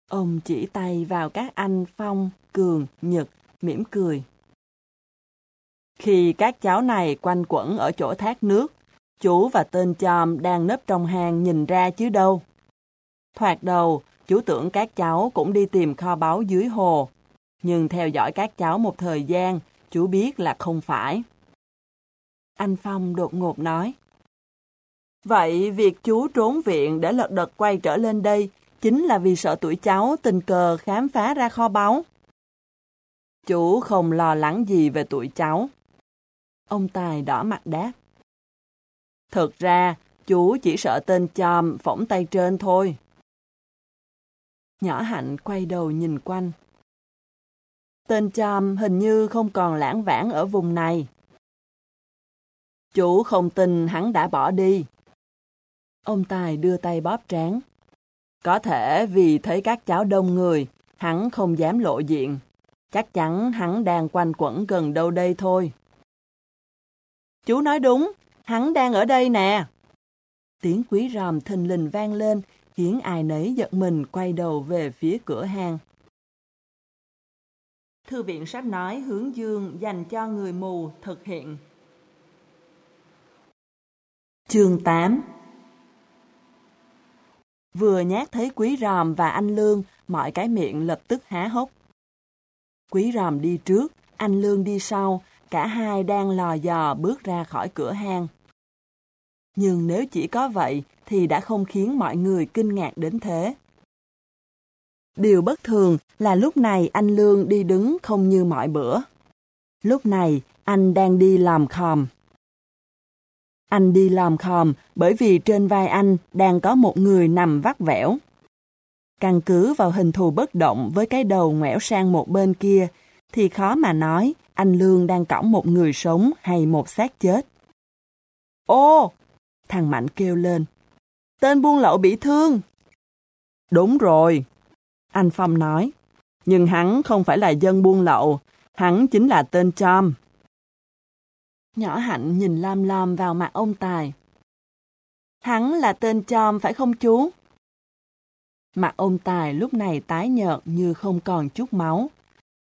Ông chỉ tay vào các anh Phong, Cường, Nhật, mỉm cười. Khi các cháu này quanh quẩn ở chỗ thác nước, chú và tên chòm đang nấp trong hang nhìn ra chứ đâu. Thoạt đầu, chú tưởng các cháu cũng đi tìm kho báu dưới hồ, nhưng theo dõi các cháu một thời gian, chú biết là không phải. Anh Phong đột ngột nói. Vậy việc chú trốn viện để lật đật quay trở lên đây chính là vì sợ tuổi cháu tình cờ khám phá ra kho báu. Chú không lo lắng gì về tuổi cháu. Ông Tài đỏ mặt đáp. Thực ra, chú chỉ sợ tên chòm phỏng tay trên thôi. Nhỏ hạnh quay đầu nhìn quanh. Tên chòm hình như không còn lãng vãng ở vùng này. Chú không tin hắn đã bỏ đi. Ông Tài đưa tay bóp trán. Có thể vì thấy các cháu đông người, hắn không dám lộ diện. Chắc chắn hắn đang quanh quẩn gần đâu đây thôi. Chú nói đúng, hắn đang ở đây nè. Tiếng quý ròm thình lình vang lên, khiến ai nấy giật mình quay đầu về phía cửa hang. Thư viện sách nói hướng dương dành cho người mù thực hiện. Chương 8 Vừa nhát thấy quý ròm và anh Lương, mọi cái miệng lập tức há hốc. Quý ròm đi trước, anh Lương đi sau, cả hai đang lò dò bước ra khỏi cửa hang. Nhưng nếu chỉ có vậy thì đã không khiến mọi người kinh ngạc đến thế. Điều bất thường là lúc này anh Lương đi đứng không như mọi bữa. Lúc này, anh đang đi làm khòm. Anh đi làm khòm bởi vì trên vai anh đang có một người nằm vắt vẻo. Căn cứ vào hình thù bất động với cái đầu ngoẻo sang một bên kia, thì khó mà nói anh Lương đang cõng một người sống hay một xác chết. Ô! Thằng Mạnh kêu lên. Tên buôn lậu bị thương. Đúng rồi, anh Phong nói. Nhưng hắn không phải là dân buôn lậu, hắn chính là tên Chom. Nhỏ Hạnh nhìn lam lam vào mặt ông Tài. Hắn là tên Chom phải không chú? Mặt ông Tài lúc này tái nhợt như không còn chút máu.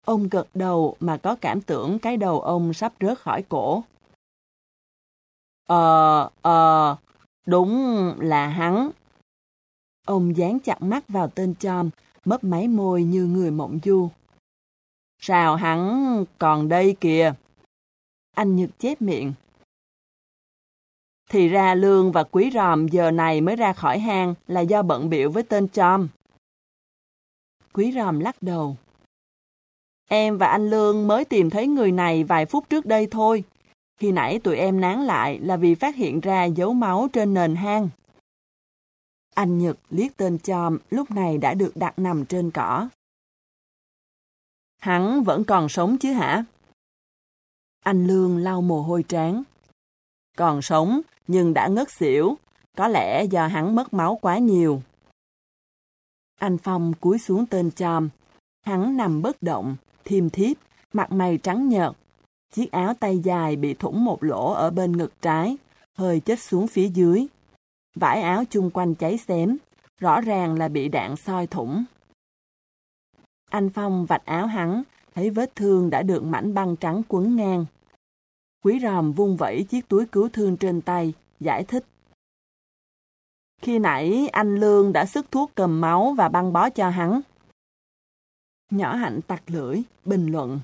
Ông gật đầu mà có cảm tưởng cái đầu ông sắp rớt khỏi cổ. Ờ, ờ, đúng là hắn. Ông dán chặt mắt vào tên Chom, mấp máy môi như người mộng du. Sao hắn còn đây kìa? Anh Nhật chép miệng. Thì ra Lương và Quý Ròm giờ này mới ra khỏi hang là do bận biểu với tên Chom. Quý Ròm lắc đầu. Em và anh Lương mới tìm thấy người này vài phút trước đây thôi. Khi nãy tụi em nán lại là vì phát hiện ra dấu máu trên nền hang. Anh Nhật liếc tên Chom lúc này đã được đặt nằm trên cỏ. Hắn vẫn còn sống chứ hả? Anh Lương lau mồ hôi trán. Còn sống, nhưng đã ngất xỉu, có lẽ do hắn mất máu quá nhiều. Anh Phong cúi xuống tên Chom. Hắn nằm bất động, thiêm thiếp, mặt mày trắng nhợt. Chiếc áo tay dài bị thủng một lỗ ở bên ngực trái, hơi chết xuống phía dưới. Vải áo chung quanh cháy xém, rõ ràng là bị đạn soi thủng. Anh Phong vạch áo hắn, thấy vết thương đã được mảnh băng trắng quấn ngang. Quý ròm vung vẩy chiếc túi cứu thương trên tay, giải thích. Khi nãy anh Lương đã sức thuốc cầm máu và băng bó cho hắn. Nhỏ hạnh tặc lưỡi, bình luận.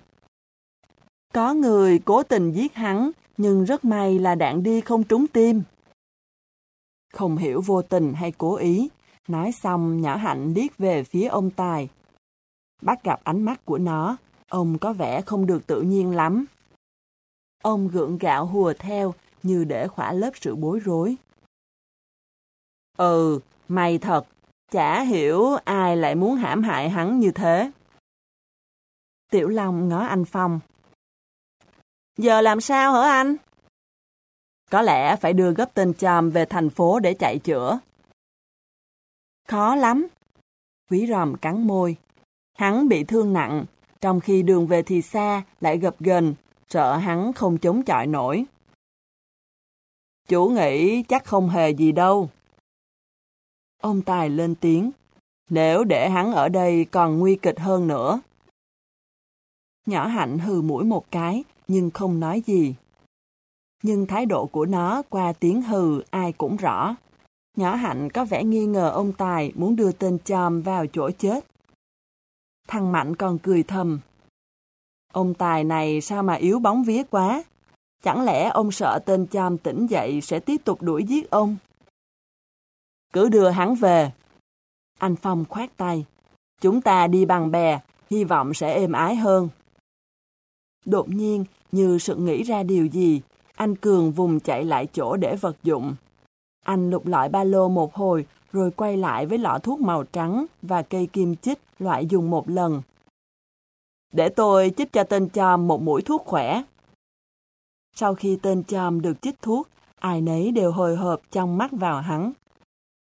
Có người cố tình giết hắn, nhưng rất may là đạn đi không trúng tim. Không hiểu vô tình hay cố ý, nói xong nhỏ hạnh liếc về phía ông Tài. Bắt gặp ánh mắt của nó, ông có vẻ không được tự nhiên lắm. Ông gượng gạo hùa theo như để khỏa lớp sự bối rối. Ừ, mày thật, chả hiểu ai lại muốn hãm hại hắn như thế. Tiểu Long ngó anh Phong. Giờ làm sao hả anh? Có lẽ phải đưa gấp tên chòm về thành phố để chạy chữa. Khó lắm. Quý ròm cắn môi. Hắn bị thương nặng, trong khi đường về thì xa, lại gập gần, sợ hắn không chống chọi nổi. Chú nghĩ chắc không hề gì đâu. Ông Tài lên tiếng, nếu để hắn ở đây còn nguy kịch hơn nữa. Nhỏ hạnh hừ mũi một cái, nhưng không nói gì. Nhưng thái độ của nó qua tiếng hừ ai cũng rõ. Nhỏ hạnh có vẻ nghi ngờ ông Tài muốn đưa tên chòm vào chỗ chết. Thằng Mạnh còn cười thầm. Ông Tài này sao mà yếu bóng vía quá? Chẳng lẽ ông sợ tên chòm tỉnh dậy sẽ tiếp tục đuổi giết ông? Cứ đưa hắn về. Anh Phong khoát tay. Chúng ta đi bằng bè, hy vọng sẽ êm ái hơn. Đột nhiên, như sự nghĩ ra điều gì, anh Cường vùng chạy lại chỗ để vật dụng. Anh lục lọi ba lô một hồi, rồi quay lại với lọ thuốc màu trắng và cây kim chích loại dùng một lần. Để tôi chích cho tên chòm một mũi thuốc khỏe. Sau khi tên chòm được chích thuốc, ai nấy đều hồi hộp trong mắt vào hắn.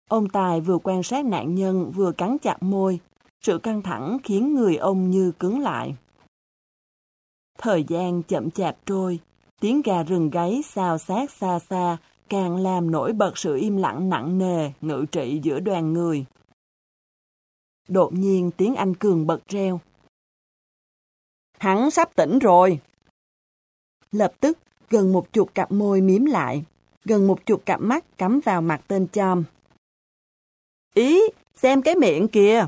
Ông Tài vừa quan sát nạn nhân vừa cắn chặt môi, sự căng thẳng khiến người ông như cứng lại. Thời gian chậm chạp trôi, tiếng gà rừng gáy xào xát xa xa càng làm nổi bật sự im lặng nặng nề ngự trị giữa đoàn người. Đột nhiên tiếng anh cường bật reo. Hắn sắp tỉnh rồi. Lập tức, gần một chục cặp môi miếm lại, gần một chục cặp mắt cắm vào mặt tên chom. Ý, xem cái miệng kìa.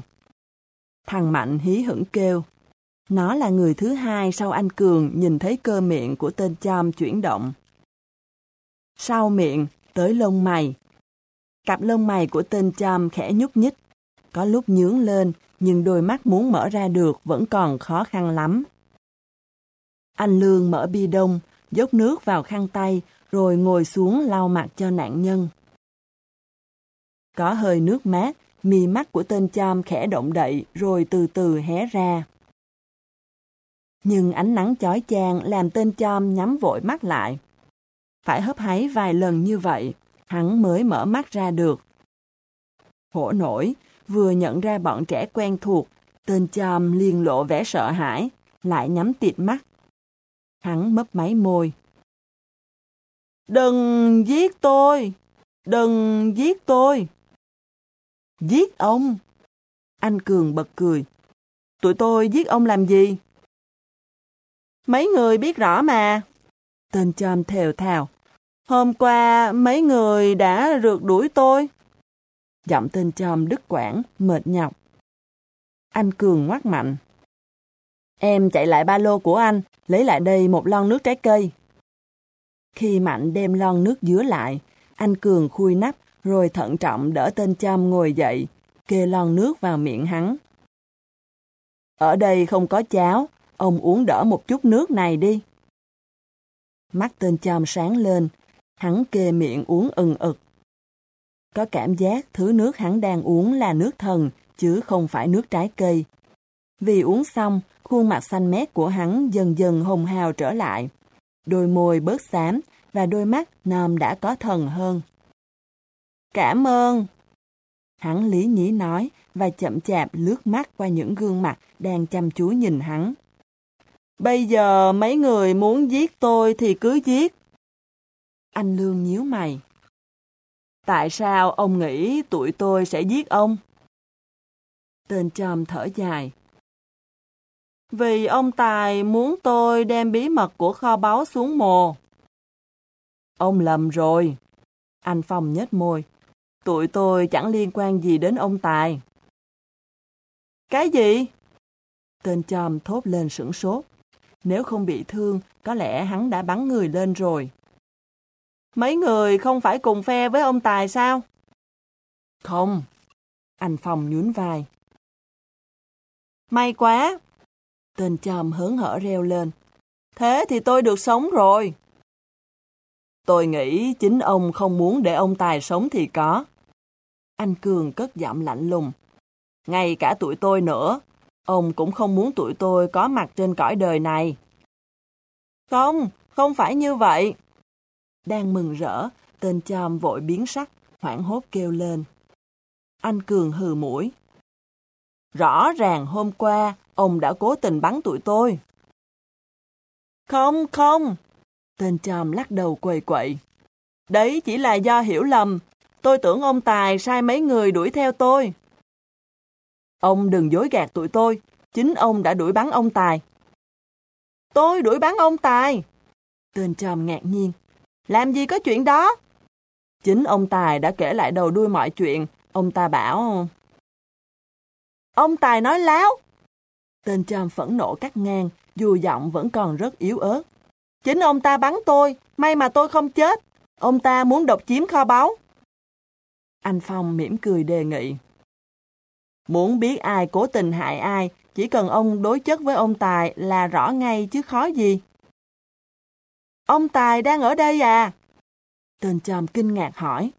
Thằng Mạnh hí hửng kêu. Nó là người thứ hai sau anh Cường nhìn thấy cơ miệng của tên chom chuyển động. Sau miệng, tới lông mày. Cặp lông mày của tên chom khẽ nhúc nhích. Có lúc nhướng lên, nhưng đôi mắt muốn mở ra được vẫn còn khó khăn lắm. Anh Lương mở bi đông, dốc nước vào khăn tay, rồi ngồi xuống lau mặt cho nạn nhân. Có hơi nước mát, mi mắt của tên cham khẽ động đậy rồi từ từ hé ra. Nhưng ánh nắng chói chang làm tên chom nhắm vội mắt lại. Phải hấp háy vài lần như vậy, hắn mới mở mắt ra được. Hổ nổi, vừa nhận ra bọn trẻ quen thuộc, tên chom liền lộ vẻ sợ hãi, lại nhắm tịt mắt. Hắn mấp máy môi. Đừng giết tôi! Đừng giết tôi! Giết ông! Anh Cường bật cười. Tụi tôi giết ông làm gì? Mấy người biết rõ mà. Tên chom thều thào. Hôm qua mấy người đã rượt đuổi tôi. Giọng tên chom đứt quãng, mệt nhọc. Anh Cường ngoắt mạnh. Em chạy lại ba lô của anh, lấy lại đây một lon nước trái cây. Khi Mạnh đem lon nước dứa lại, anh Cường khui nắp rồi thận trọng đỡ tên chăm ngồi dậy, kê lon nước vào miệng hắn. Ở đây không có cháo, ông uống đỡ một chút nước này đi. Mắt tên chăm sáng lên, hắn kê miệng uống ừng ực. Có cảm giác thứ nước hắn đang uống là nước thần, chứ không phải nước trái cây. Vì uống xong, khuôn mặt xanh mét của hắn dần dần hồng hào trở lại. Đôi môi bớt xám và đôi mắt nòm đã có thần hơn. Cảm ơn. Hắn lý nhí nói và chậm chạp lướt mắt qua những gương mặt đang chăm chú nhìn hắn. Bây giờ mấy người muốn giết tôi thì cứ giết. Anh Lương nhíu mày. Tại sao ông nghĩ tụi tôi sẽ giết ông? Tên trâm thở dài. Vì ông Tài muốn tôi đem bí mật của kho báu xuống mồ. Ông lầm rồi. Anh Phong nhếch môi. Tụi tôi chẳng liên quan gì đến ông Tài. Cái gì? Tên trâm thốt lên sửng sốt. Nếu không bị thương, có lẽ hắn đã bắn người lên rồi. Mấy người không phải cùng phe với ông Tài sao? Không. Anh Phong nhún vai. May quá. Tên chòm hớn hở reo lên. Thế thì tôi được sống rồi. Tôi nghĩ chính ông không muốn để ông Tài sống thì có. Anh Cường cất giọng lạnh lùng. Ngay cả tụi tôi nữa, ông cũng không muốn tụi tôi có mặt trên cõi đời này. Không, không phải như vậy. Đang mừng rỡ, tên chom vội biến sắc, hoảng hốt kêu lên. Anh Cường hừ mũi. Rõ ràng hôm qua, ông đã cố tình bắn tụi tôi. Không, không. Tên chom lắc đầu quầy quậy. Đấy chỉ là do hiểu lầm, Tôi tưởng ông Tài sai mấy người đuổi theo tôi. Ông đừng dối gạt tụi tôi, chính ông đã đuổi bắn ông Tài. Tôi đuổi bắn ông Tài. Tên trầm ngạc nhiên. Làm gì có chuyện đó? Chính ông Tài đã kể lại đầu đuôi mọi chuyện. Ông ta bảo... Ông Tài nói láo. Tên trầm phẫn nộ cắt ngang, dù giọng vẫn còn rất yếu ớt. Chính ông ta bắn tôi, may mà tôi không chết. Ông ta muốn độc chiếm kho báu. Anh Phong mỉm cười đề nghị. Muốn biết ai cố tình hại ai, chỉ cần ông đối chất với ông Tài là rõ ngay chứ khó gì. Ông Tài đang ở đây à? Tên chòm kinh ngạc hỏi.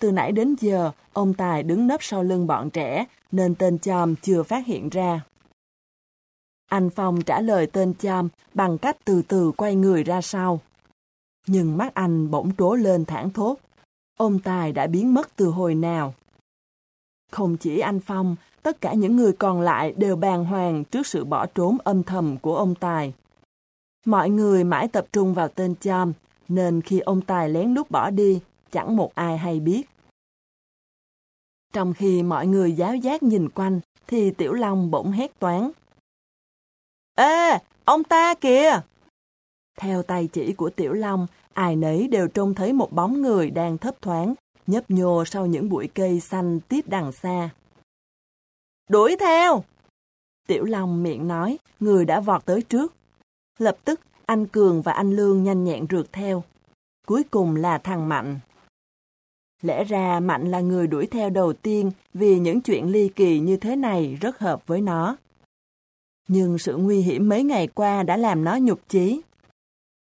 Từ nãy đến giờ, ông Tài đứng nấp sau lưng bọn trẻ, nên tên chòm chưa phát hiện ra. Anh Phong trả lời tên chòm bằng cách từ từ quay người ra sau. Nhưng mắt anh bỗng trố lên thẳng thốt. Ông Tài đã biến mất từ hồi nào. Không chỉ anh Phong, tất cả những người còn lại đều bàng hoàng trước sự bỏ trốn âm thầm của ông Tài. Mọi người mãi tập trung vào tên Chom, nên khi ông Tài lén lút bỏ đi, chẳng một ai hay biết. Trong khi mọi người giáo giác nhìn quanh, thì Tiểu Long bỗng hét toán. Ê, Ông ta kìa! Theo tay chỉ của Tiểu Long, ai nấy đều trông thấy một bóng người đang thấp thoáng, nhấp nhô sau những bụi cây xanh tiếp đằng xa. Đuổi theo! Tiểu Long miệng nói, người đã vọt tới trước. Lập tức, anh Cường và anh Lương nhanh nhẹn rượt theo. Cuối cùng là thằng Mạnh. Lẽ ra Mạnh là người đuổi theo đầu tiên vì những chuyện ly kỳ như thế này rất hợp với nó. Nhưng sự nguy hiểm mấy ngày qua đã làm nó nhục chí.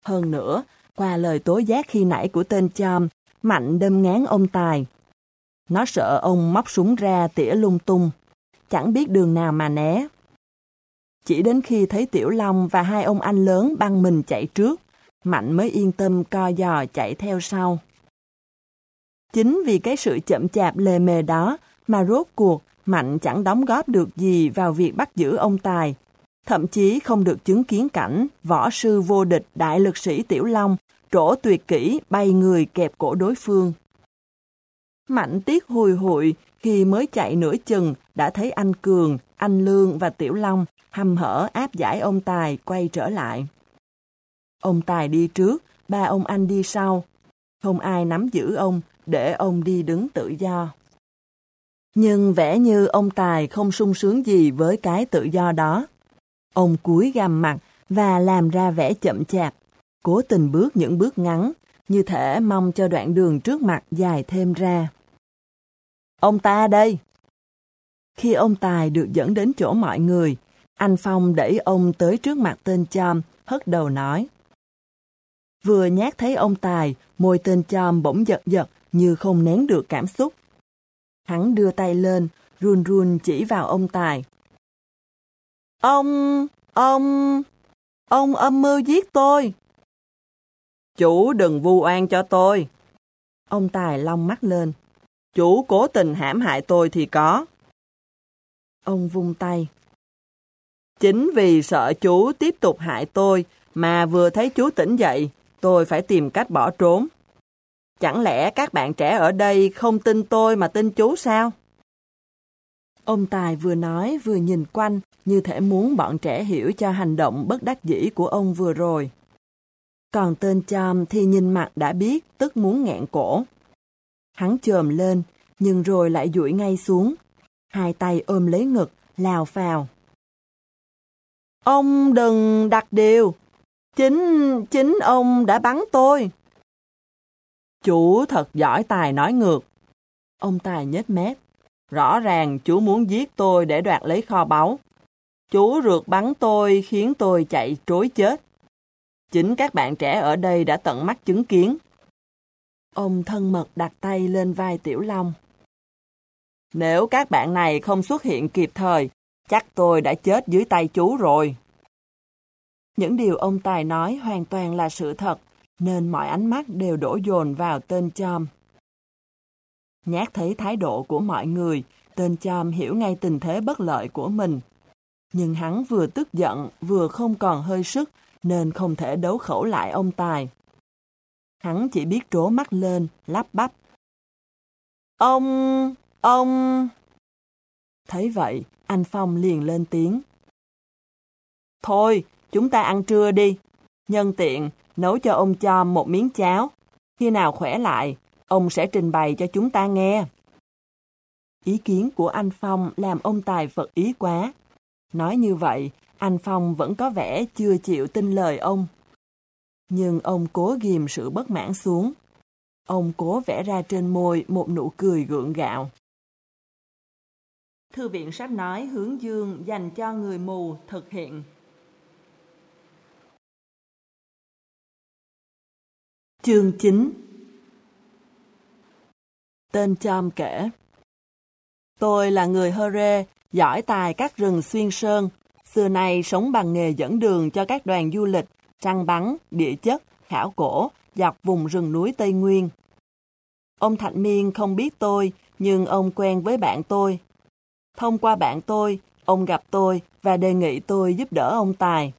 Hơn nữa, qua lời tố giác khi nãy của tên Chom, Mạnh đâm ngán ông Tài. Nó sợ ông móc súng ra tỉa lung tung, chẳng biết đường nào mà né. Chỉ đến khi thấy Tiểu Long và hai ông anh lớn băng mình chạy trước, Mạnh mới yên tâm co giò chạy theo sau. Chính vì cái sự chậm chạp lề mề đó mà rốt cuộc Mạnh chẳng đóng góp được gì vào việc bắt giữ ông Tài. Thậm chí không được chứng kiến cảnh võ sư vô địch đại lực sĩ Tiểu Long trổ tuyệt kỹ bay người kẹp cổ đối phương. Mạnh tiếc hùi hụi khi mới chạy nửa chừng đã thấy anh Cường, anh Lương và Tiểu Long hầm hở áp giải ông Tài quay trở lại. Ông Tài đi trước, ba ông anh đi sau. Không ai nắm giữ ông để ông đi đứng tự do. Nhưng vẻ như ông Tài không sung sướng gì với cái tự do đó. Ông cúi gằm mặt và làm ra vẻ chậm chạp, cố tình bước những bước ngắn, như thể mong cho đoạn đường trước mặt dài thêm ra. Ông ta đây! Khi ông Tài được dẫn đến chỗ mọi người, anh Phong đẩy ông tới trước mặt tên Chom, hất đầu nói. Vừa nhát thấy ông Tài, môi tên Chom bỗng giật giật như không nén được cảm xúc. Hắn đưa tay lên, run run chỉ vào ông Tài. Ông, ông, ông âm mưu giết tôi. Chủ đừng vu oan cho tôi. Ông Tài long mắt lên. Chủ cố tình hãm hại tôi thì có. Ông vung tay. Chính vì sợ chú tiếp tục hại tôi mà vừa thấy chú tỉnh dậy, tôi phải tìm cách bỏ trốn. Chẳng lẽ các bạn trẻ ở đây không tin tôi mà tin chú sao? Ông Tài vừa nói vừa nhìn quanh như thể muốn bọn trẻ hiểu cho hành động bất đắc dĩ của ông vừa rồi. Còn tên Chom thì nhìn mặt đã biết tức muốn nghẹn cổ. Hắn chồm lên, nhưng rồi lại duỗi ngay xuống. Hai tay ôm lấy ngực, lào phào. Ông đừng đặt điều. Chính, chính ông đã bắn tôi. Chú thật giỏi tài nói ngược. Ông Tài nhếch mép. Rõ ràng chú muốn giết tôi để đoạt lấy kho báu. Chú rượt bắn tôi khiến tôi chạy trối chết. Chính các bạn trẻ ở đây đã tận mắt chứng kiến. Ông thân mật đặt tay lên vai Tiểu Long. Nếu các bạn này không xuất hiện kịp thời, chắc tôi đã chết dưới tay chú rồi. Những điều ông Tài nói hoàn toàn là sự thật, nên mọi ánh mắt đều đổ dồn vào tên Chom. Nhát thấy thái độ của mọi người, tên Chom hiểu ngay tình thế bất lợi của mình. Nhưng hắn vừa tức giận, vừa không còn hơi sức, nên không thể đấu khẩu lại ông Tài. Hắn chỉ biết trố mắt lên, lắp bắp. Ông... ông... Thấy vậy, anh Phong liền lên tiếng. Thôi, chúng ta ăn trưa đi. Nhân tiện, nấu cho ông cho một miếng cháo. Khi nào khỏe lại, ông sẽ trình bày cho chúng ta nghe. Ý kiến của anh Phong làm ông Tài phật ý quá. Nói như vậy, anh Phong vẫn có vẻ chưa chịu tin lời ông. Nhưng ông cố ghim sự bất mãn xuống. Ông cố vẽ ra trên môi một nụ cười gượng gạo. Thư viện sách nói hướng dương dành cho người mù thực hiện. Chương 9 Tên Chom kể Tôi là người Hơ Rê, giỏi tài các rừng xuyên sơn, xưa nay sống bằng nghề dẫn đường cho các đoàn du lịch, săn bắn, địa chất, khảo cổ, dọc vùng rừng núi Tây Nguyên. Ông Thạch Miên không biết tôi, nhưng ông quen với bạn tôi. Thông qua bạn tôi, ông gặp tôi và đề nghị tôi giúp đỡ ông Tài.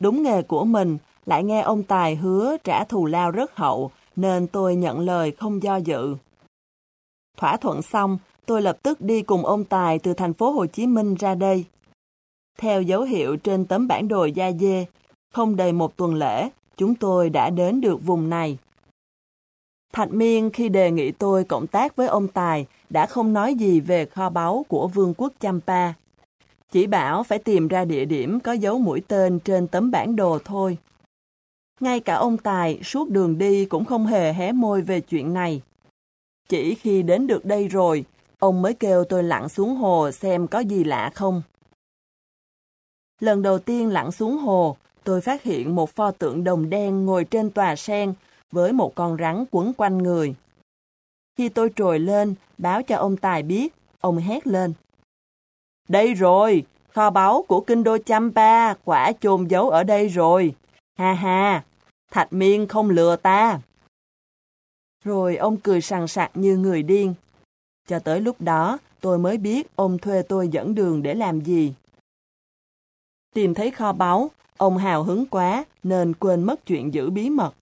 Đúng nghề của mình, lại nghe ông Tài hứa trả thù lao rất hậu, nên tôi nhận lời không do dự. Thỏa thuận xong, tôi lập tức đi cùng ông Tài từ thành phố Hồ Chí Minh ra đây. Theo dấu hiệu trên tấm bản đồ da Dê, không đầy một tuần lễ, chúng tôi đã đến được vùng này. Thạch Miên khi đề nghị tôi cộng tác với ông Tài đã không nói gì về kho báu của vương quốc Champa. Chỉ bảo phải tìm ra địa điểm có dấu mũi tên trên tấm bản đồ thôi. Ngay cả ông Tài suốt đường đi cũng không hề hé môi về chuyện này. Chỉ khi đến được đây rồi, ông mới kêu tôi lặn xuống hồ xem có gì lạ không. Lần đầu tiên lặn xuống hồ, tôi phát hiện một pho tượng đồng đen ngồi trên tòa sen với một con rắn quấn quanh người. Khi tôi trồi lên, báo cho ông Tài biết, ông hét lên. Đây rồi, kho báu của kinh đô Champa, quả chôn giấu ở đây rồi. Ha ha, Thạch Miên không lừa ta. Rồi ông cười sằng sặc như người điên. Cho tới lúc đó, tôi mới biết ông thuê tôi dẫn đường để làm gì. Tìm thấy kho báu, ông hào hứng quá nên quên mất chuyện giữ bí mật.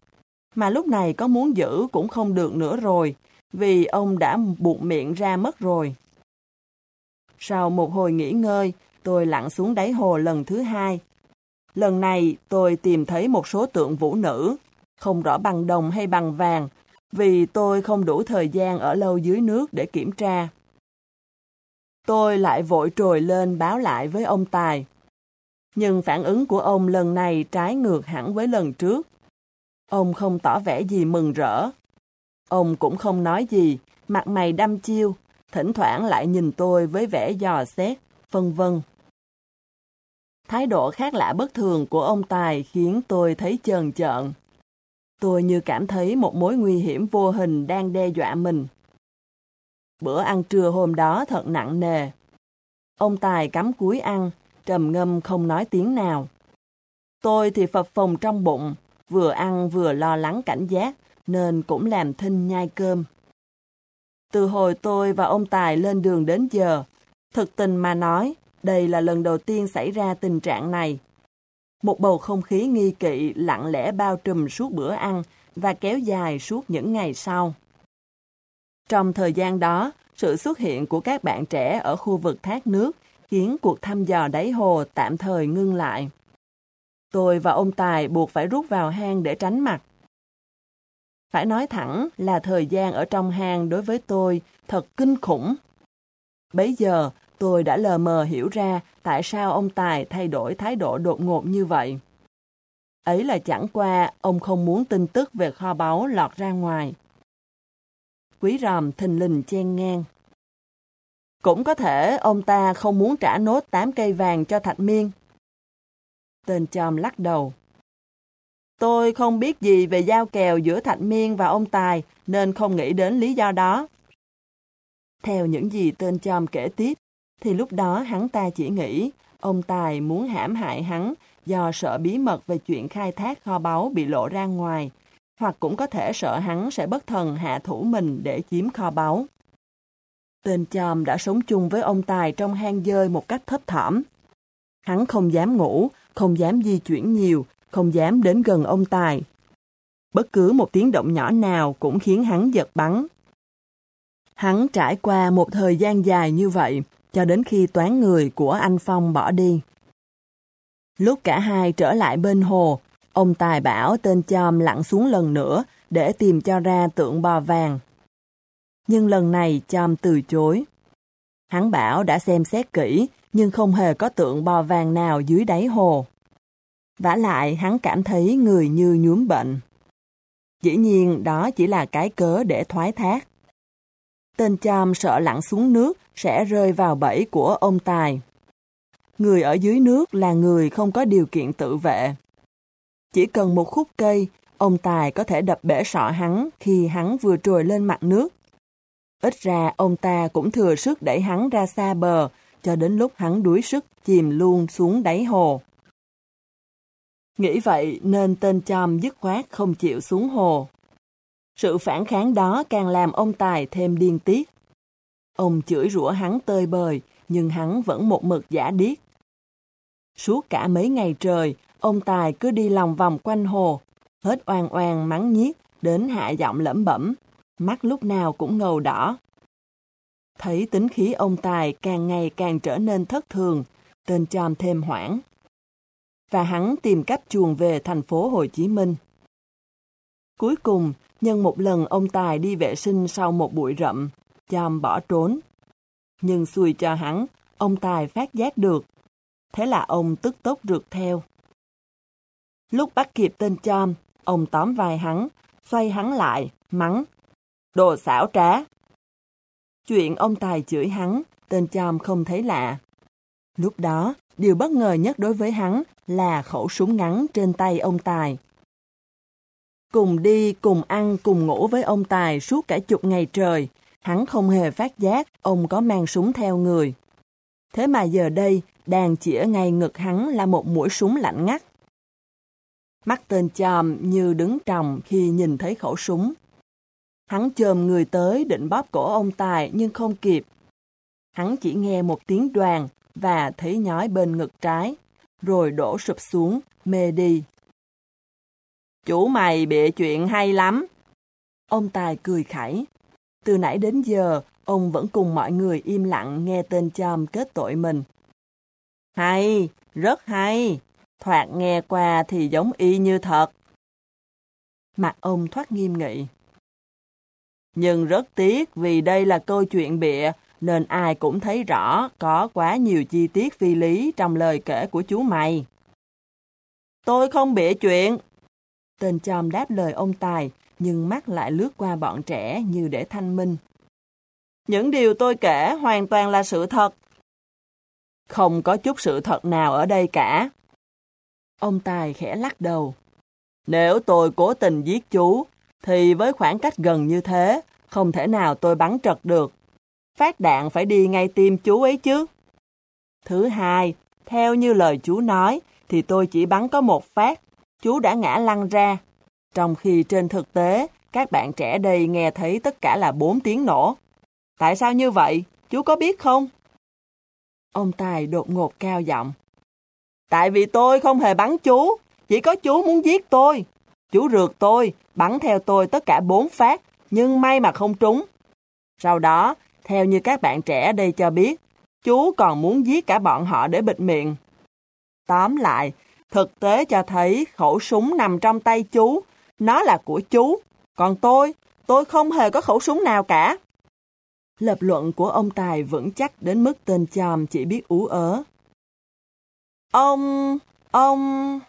Mà lúc này có muốn giữ cũng không được nữa rồi, vì ông đã buộc miệng ra mất rồi. Sau một hồi nghỉ ngơi, tôi lặn xuống đáy hồ lần thứ hai. Lần này tôi tìm thấy một số tượng vũ nữ, không rõ bằng đồng hay bằng vàng, vì tôi không đủ thời gian ở lâu dưới nước để kiểm tra. Tôi lại vội trồi lên báo lại với ông Tài. Nhưng phản ứng của ông lần này trái ngược hẳn với lần trước. Ông không tỏ vẻ gì mừng rỡ. Ông cũng không nói gì, mặt mày đăm chiêu, thỉnh thoảng lại nhìn tôi với vẻ dò xét, vân vân. Thái độ khác lạ bất thường của ông Tài khiến tôi thấy chờn chợn. Tôi như cảm thấy một mối nguy hiểm vô hình đang đe dọa mình. Bữa ăn trưa hôm đó thật nặng nề. Ông Tài cắm cúi ăn, trầm ngâm không nói tiếng nào. Tôi thì phập phồng trong bụng, vừa ăn vừa lo lắng cảnh giác, nên cũng làm thinh nhai cơm. Từ hồi tôi và ông Tài lên đường đến giờ, thực tình mà nói, đây là lần đầu tiên xảy ra tình trạng này. Một bầu không khí nghi kỵ lặng lẽ bao trùm suốt bữa ăn và kéo dài suốt những ngày sau. Trong thời gian đó, sự xuất hiện của các bạn trẻ ở khu vực thác nước khiến cuộc thăm dò đáy hồ tạm thời ngưng lại. Tôi và ông Tài buộc phải rút vào hang để tránh mặt. Phải nói thẳng là thời gian ở trong hang đối với tôi thật kinh khủng. Bấy giờ, tôi đã lờ mờ hiểu ra tại sao ông Tài thay đổi thái độ đột ngột như vậy. Ấy là chẳng qua ông không muốn tin tức về kho báu lọt ra ngoài. Quý ròm thình lình chen ngang. Cũng có thể ông ta không muốn trả nốt 8 cây vàng cho Thạch Miên. Tên chòm lắc đầu. Tôi không biết gì về giao kèo giữa Thạch Miên và ông Tài nên không nghĩ đến lý do đó. Theo những gì tên chòm kể tiếp, thì lúc đó hắn ta chỉ nghĩ ông Tài muốn hãm hại hắn do sợ bí mật về chuyện khai thác kho báu bị lộ ra ngoài, hoặc cũng có thể sợ hắn sẽ bất thần hạ thủ mình để chiếm kho báu. Tên chòm đã sống chung với ông Tài trong hang dơi một cách thấp thỏm. Hắn không dám ngủ, không dám di chuyển nhiều, không dám đến gần ông Tài. Bất cứ một tiếng động nhỏ nào cũng khiến hắn giật bắn. Hắn trải qua một thời gian dài như vậy, cho đến khi toán người của anh Phong bỏ đi. Lúc cả hai trở lại bên hồ, ông Tài bảo tên chòm lặn xuống lần nữa để tìm cho ra tượng bò vàng. Nhưng lần này Cham từ chối. Hắn bảo đã xem xét kỹ, nhưng không hề có tượng bò vàng nào dưới đáy hồ. vả lại hắn cảm thấy người như nhuốm bệnh. Dĩ nhiên đó chỉ là cái cớ để thoái thác. Tên Cham sợ lặn xuống nước sẽ rơi vào bẫy của ông Tài. Người ở dưới nước là người không có điều kiện tự vệ. Chỉ cần một khúc cây, ông Tài có thể đập bể sọ hắn khi hắn vừa trồi lên mặt nước. Ít ra ông ta cũng thừa sức đẩy hắn ra xa bờ, cho đến lúc hắn đuối sức chìm luôn xuống đáy hồ. Nghĩ vậy nên tên Chom dứt khoát không chịu xuống hồ. Sự phản kháng đó càng làm ông Tài thêm điên tiết. Ông chửi rủa hắn tơi bời, nhưng hắn vẫn một mực giả điếc. Suốt cả mấy ngày trời, ông Tài cứ đi lòng vòng quanh hồ, hết oan oan mắng nhiếc, đến hạ giọng lẩm bẩm, mắt lúc nào cũng ngầu đỏ. Thấy tính khí ông Tài càng ngày càng trở nên thất thường, Tên Chom thêm hoảng. Và hắn tìm cách chuồn về thành phố Hồ Chí Minh. Cuối cùng, nhân một lần ông Tài đi vệ sinh sau một bụi rậm, Chom bỏ trốn. Nhưng xui cho hắn, ông Tài phát giác được. Thế là ông tức tốc rượt theo. Lúc bắt kịp tên Chom, ông tóm vai hắn, xoay hắn lại, mắng. Đồ xảo trá! Chuyện ông Tài chửi hắn, tên Chom không thấy lạ. Lúc đó, điều bất ngờ nhất đối với hắn là khẩu súng ngắn trên tay ông Tài. Cùng đi, cùng ăn, cùng ngủ với ông Tài suốt cả chục ngày trời, hắn không hề phát giác ông có mang súng theo người. Thế mà giờ đây, đàn chĩa ngay ngực hắn là một mũi súng lạnh ngắt. Mắt tên chòm như đứng tròng khi nhìn thấy khẩu súng. Hắn chồm người tới định bóp cổ ông Tài nhưng không kịp. Hắn chỉ nghe một tiếng đoàn và thấy nhói bên ngực trái, rồi đổ sụp xuống, mê đi. Chủ mày bịa chuyện hay lắm. Ông Tài cười khẩy. Từ nãy đến giờ, ông vẫn cùng mọi người im lặng nghe tên chòm kết tội mình. Hay, rất hay. Thoạt nghe qua thì giống y như thật. Mặt ông thoát nghiêm nghị. Nhưng rất tiếc vì đây là câu chuyện bịa, nên ai cũng thấy rõ có quá nhiều chi tiết phi lý trong lời kể của chú mày. Tôi không bịa chuyện. Tên chòm đáp lời ông Tài, nhưng mắt lại lướt qua bọn trẻ như để thanh minh. Những điều tôi kể hoàn toàn là sự thật. Không có chút sự thật nào ở đây cả. Ông Tài khẽ lắc đầu. Nếu tôi cố tình giết chú, thì với khoảng cách gần như thế, không thể nào tôi bắn trật được. Phát đạn phải đi ngay tim chú ấy chứ. Thứ hai, theo như lời chú nói, thì tôi chỉ bắn có một phát, chú đã ngã lăn ra. Trong khi trên thực tế, các bạn trẻ đây nghe thấy tất cả là bốn tiếng nổ. Tại sao như vậy? Chú có biết không? Ông Tài đột ngột cao giọng. Tại vì tôi không hề bắn chú, chỉ có chú muốn giết tôi. Chú rượt tôi, bắn theo tôi tất cả bốn phát, nhưng may mà không trúng. Sau đó, theo như các bạn trẻ đây cho biết, chú còn muốn giết cả bọn họ để bịt miệng. Tóm lại, thực tế cho thấy khẩu súng nằm trong tay chú, nó là của chú. Còn tôi, tôi không hề có khẩu súng nào cả. Lập luận của ông Tài vững chắc đến mức tên chòm chỉ biết ú ớ. Ông... ông...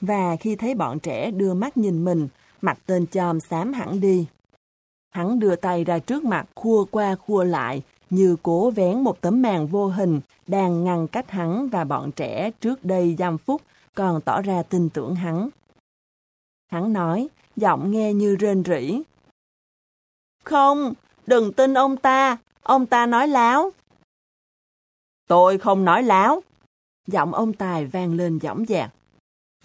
Và khi thấy bọn trẻ đưa mắt nhìn mình, mặt tên chòm xám hẳn đi. Hắn đưa tay ra trước mặt khua qua khua lại, như cố vén một tấm màn vô hình đang ngăn cách hắn và bọn trẻ trước đây giam phút còn tỏ ra tin tưởng hắn. Hắn nói, giọng nghe như rên rỉ. Không, đừng tin ông ta, ông ta nói láo. Tôi không nói láo. Giọng ông Tài vang lên dõng dạc.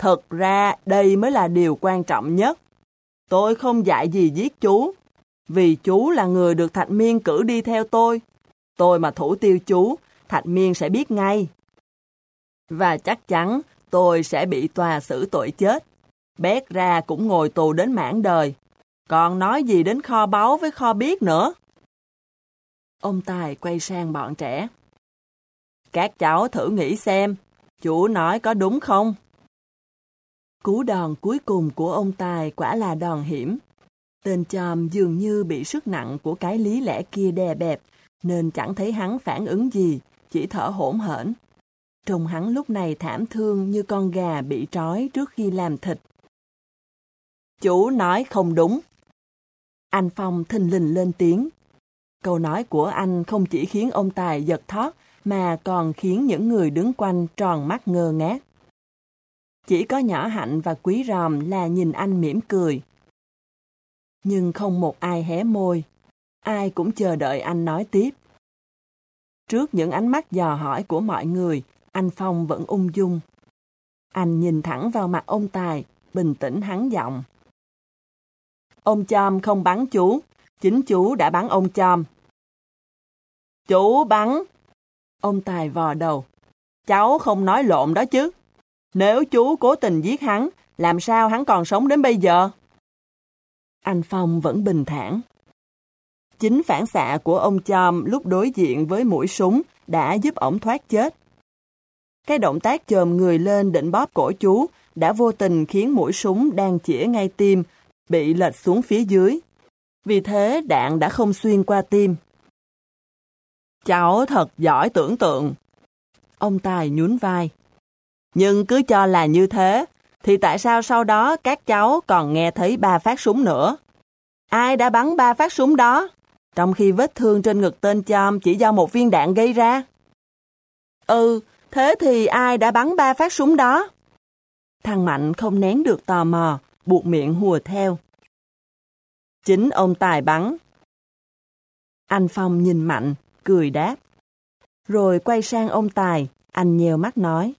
Thật ra đây mới là điều quan trọng nhất. Tôi không dạy gì giết chú, vì chú là người được Thạch Miên cử đi theo tôi. Tôi mà thủ tiêu chú, Thạch Miên sẽ biết ngay. Và chắc chắn tôi sẽ bị tòa xử tội chết. Bét ra cũng ngồi tù đến mãn đời. Còn nói gì đến kho báu với kho biết nữa. Ông Tài quay sang bọn trẻ. Các cháu thử nghĩ xem, chú nói có đúng không? Cú đòn cuối cùng của ông Tài quả là đòn hiểm. Tên chòm dường như bị sức nặng của cái lý lẽ kia đè bẹp, nên chẳng thấy hắn phản ứng gì, chỉ thở hổn hển. Trông hắn lúc này thảm thương như con gà bị trói trước khi làm thịt. Chú nói không đúng. Anh Phong thình lình lên tiếng. Câu nói của anh không chỉ khiến ông Tài giật thót, mà còn khiến những người đứng quanh tròn mắt ngơ ngác. Chỉ có nhỏ hạnh và quý ròm là nhìn anh mỉm cười. Nhưng không một ai hé môi, ai cũng chờ đợi anh nói tiếp. Trước những ánh mắt dò hỏi của mọi người, anh Phong vẫn ung dung. Anh nhìn thẳng vào mặt ông Tài, bình tĩnh hắn giọng. Ông Chom không bắn chú, chính chú đã bắn ông Chom. Chú bắn. Ông Tài vò đầu. Cháu không nói lộn đó chứ. Nếu chú cố tình giết hắn, làm sao hắn còn sống đến bây giờ? Anh Phong vẫn bình thản. Chính phản xạ của ông Chom lúc đối diện với mũi súng đã giúp ổng thoát chết. Cái động tác chồm người lên định bóp cổ chú đã vô tình khiến mũi súng đang chĩa ngay tim bị lệch xuống phía dưới. Vì thế đạn đã không xuyên qua tim. Cháu thật giỏi tưởng tượng. Ông Tài nhún vai. Nhưng cứ cho là như thế, thì tại sao sau đó các cháu còn nghe thấy ba phát súng nữa? Ai đã bắn ba phát súng đó? Trong khi vết thương trên ngực tên Chom chỉ do một viên đạn gây ra. Ừ, thế thì ai đã bắn ba phát súng đó? Thằng Mạnh không nén được tò mò, buộc miệng hùa theo. Chính ông Tài bắn. Anh Phong nhìn Mạnh, cười đáp. Rồi quay sang ông Tài, anh nheo mắt nói.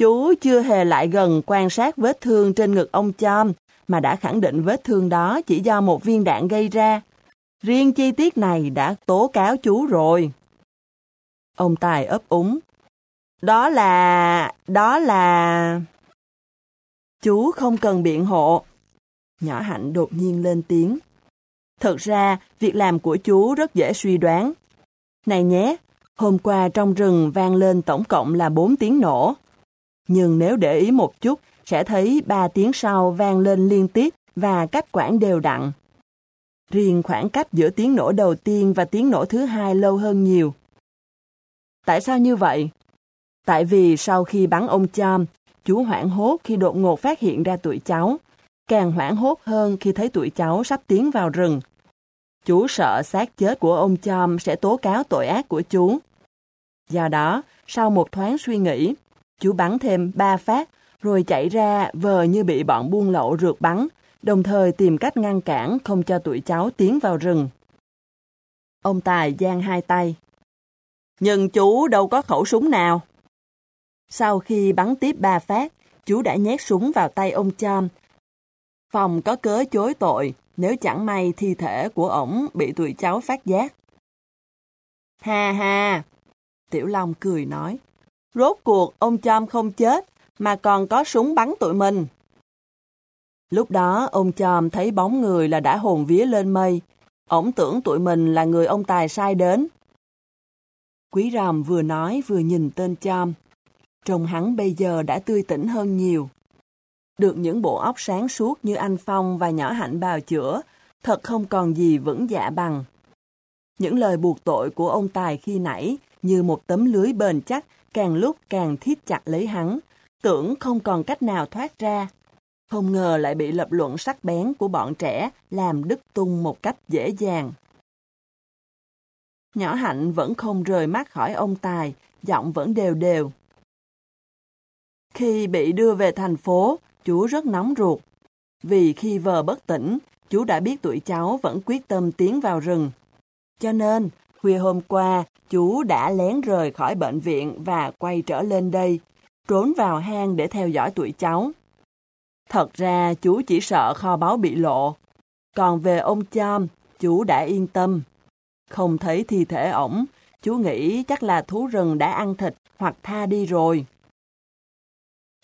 Chú chưa hề lại gần quan sát vết thương trên ngực ông Chom, mà đã khẳng định vết thương đó chỉ do một viên đạn gây ra. Riêng chi tiết này đã tố cáo chú rồi. Ông Tài ấp úng. Đó là... đó là... Chú không cần biện hộ. Nhỏ Hạnh đột nhiên lên tiếng. Thật ra, việc làm của chú rất dễ suy đoán. Này nhé, hôm qua trong rừng vang lên tổng cộng là 4 tiếng nổ. Nhưng nếu để ý một chút, sẽ thấy ba tiếng sau vang lên liên tiếp và cách quãng đều đặn. Riêng khoảng cách giữa tiếng nổ đầu tiên và tiếng nổ thứ hai lâu hơn nhiều. Tại sao như vậy? Tại vì sau khi bắn ông Chom, chú hoảng hốt khi đột ngột phát hiện ra tụi cháu, càng hoảng hốt hơn khi thấy tụi cháu sắp tiến vào rừng. Chú sợ xác chết của ông Chom sẽ tố cáo tội ác của chú. Do đó, sau một thoáng suy nghĩ, chú bắn thêm ba phát, rồi chạy ra vờ như bị bọn buôn lậu rượt bắn, đồng thời tìm cách ngăn cản không cho tụi cháu tiến vào rừng. Ông Tài giang hai tay. Nhưng chú đâu có khẩu súng nào. Sau khi bắn tiếp ba phát, chú đã nhét súng vào tay ông Chom. Phòng có cớ chối tội nếu chẳng may thi thể của ổng bị tụi cháu phát giác. Ha ha! Tiểu Long cười nói. Rốt cuộc ông Trump không chết, mà còn có súng bắn tụi mình. Lúc đó ông Trump thấy bóng người là đã hồn vía lên mây. Ông tưởng tụi mình là người ông Tài sai đến. Quý ròm vừa nói vừa nhìn tên Trump. Trông hắn bây giờ đã tươi tỉnh hơn nhiều. Được những bộ óc sáng suốt như anh Phong và nhỏ hạnh bào chữa, thật không còn gì vững dạ bằng. Những lời buộc tội của ông Tài khi nãy như một tấm lưới bền chắc càng lúc càng thiết chặt lấy hắn, tưởng không còn cách nào thoát ra. Không ngờ lại bị lập luận sắc bén của bọn trẻ làm đứt tung một cách dễ dàng. Nhỏ Hạnh vẫn không rời mắt khỏi ông Tài, giọng vẫn đều đều. Khi bị đưa về thành phố, chú rất nóng ruột. Vì khi vờ bất tỉnh, chú đã biết tụi cháu vẫn quyết tâm tiến vào rừng. Cho nên, khuya hôm qua, chú đã lén rời khỏi bệnh viện và quay trở lên đây, trốn vào hang để theo dõi tụi cháu. Thật ra chú chỉ sợ kho báu bị lộ. Còn về ông Chom, chú đã yên tâm. Không thấy thi thể ổng, chú nghĩ chắc là thú rừng đã ăn thịt hoặc tha đi rồi.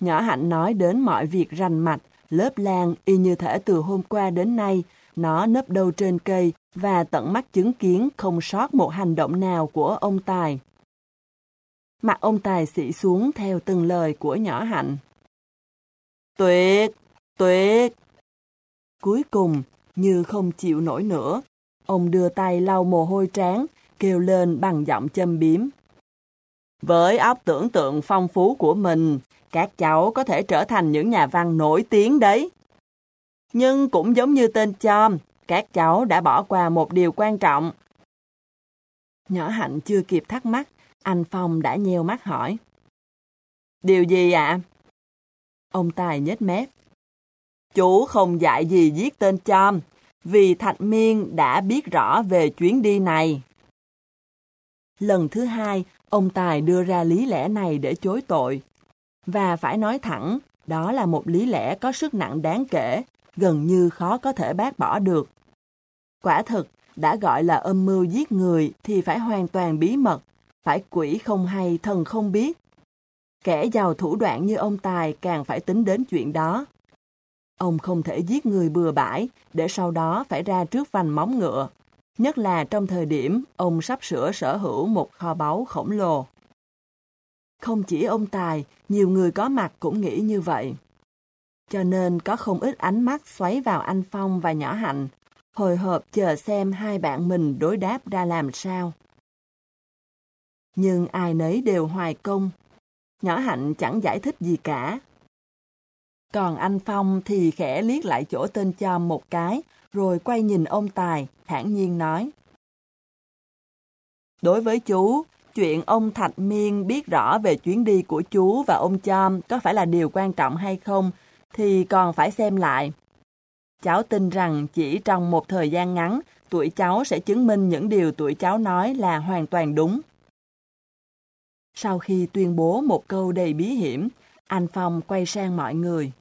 Nhỏ Hạnh nói đến mọi việc rành mạch, lớp lan y như thể từ hôm qua đến nay, nó nấp đâu trên cây và tận mắt chứng kiến không sót một hành động nào của ông Tài. Mặt ông Tài xị xuống theo từng lời của nhỏ Hạnh. Tuyệt! Tuyệt! Cuối cùng, như không chịu nổi nữa, ông đưa tay lau mồ hôi trán, kêu lên bằng giọng châm biếm. Với óc tưởng tượng phong phú của mình, các cháu có thể trở thành những nhà văn nổi tiếng đấy. Nhưng cũng giống như tên Chom, các cháu đã bỏ qua một điều quan trọng. Nhỏ Hạnh chưa kịp thắc mắc, anh Phong đã nheo mắt hỏi. Điều gì ạ? Ông Tài nhếch mép. Chú không dạy gì giết tên Chom, vì Thạch Miên đã biết rõ về chuyến đi này. Lần thứ hai, ông Tài đưa ra lý lẽ này để chối tội. Và phải nói thẳng, đó là một lý lẽ có sức nặng đáng kể, gần như khó có thể bác bỏ được. Quả thực, đã gọi là âm mưu giết người thì phải hoàn toàn bí mật, phải quỷ không hay thần không biết. Kẻ giàu thủ đoạn như ông Tài càng phải tính đến chuyện đó. Ông không thể giết người bừa bãi để sau đó phải ra trước vành móng ngựa, nhất là trong thời điểm ông sắp sửa sở hữu một kho báu khổng lồ. Không chỉ ông Tài, nhiều người có mặt cũng nghĩ như vậy. Cho nên có không ít ánh mắt xoáy vào anh Phong và nhỏ Hạnh, hồi hộp chờ xem hai bạn mình đối đáp ra làm sao. Nhưng ai nấy đều hoài công. Nhỏ Hạnh chẳng giải thích gì cả. Còn anh Phong thì khẽ liếc lại chỗ tên chom một cái, rồi quay nhìn ông Tài, thản nhiên nói. Đối với chú, chuyện ông Thạch Miên biết rõ về chuyến đi của chú và ông Chom có phải là điều quan trọng hay không, thì còn phải xem lại. Cháu tin rằng chỉ trong một thời gian ngắn, tuổi cháu sẽ chứng minh những điều tuổi cháu nói là hoàn toàn đúng. Sau khi tuyên bố một câu đầy bí hiểm, anh Phong quay sang mọi người.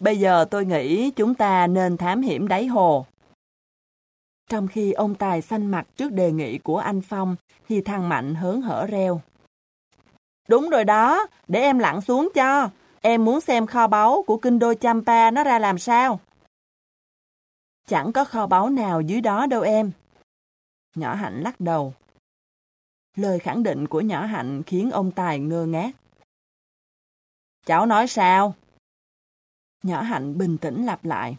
Bây giờ tôi nghĩ chúng ta nên thám hiểm đáy hồ. Trong khi ông Tài xanh mặt trước đề nghị của anh Phong, thì thằng Mạnh hớn hở reo. Đúng rồi đó, để em lặn xuống cho. Em muốn xem kho báu của kinh đô Champa nó ra làm sao. Chẳng có kho báu nào dưới đó đâu em. Nhỏ Hạnh lắc đầu. Lời khẳng định của nhỏ Hạnh khiến ông Tài ngơ ngác. Cháu nói sao? Nhỏ Hạnh bình tĩnh lặp lại.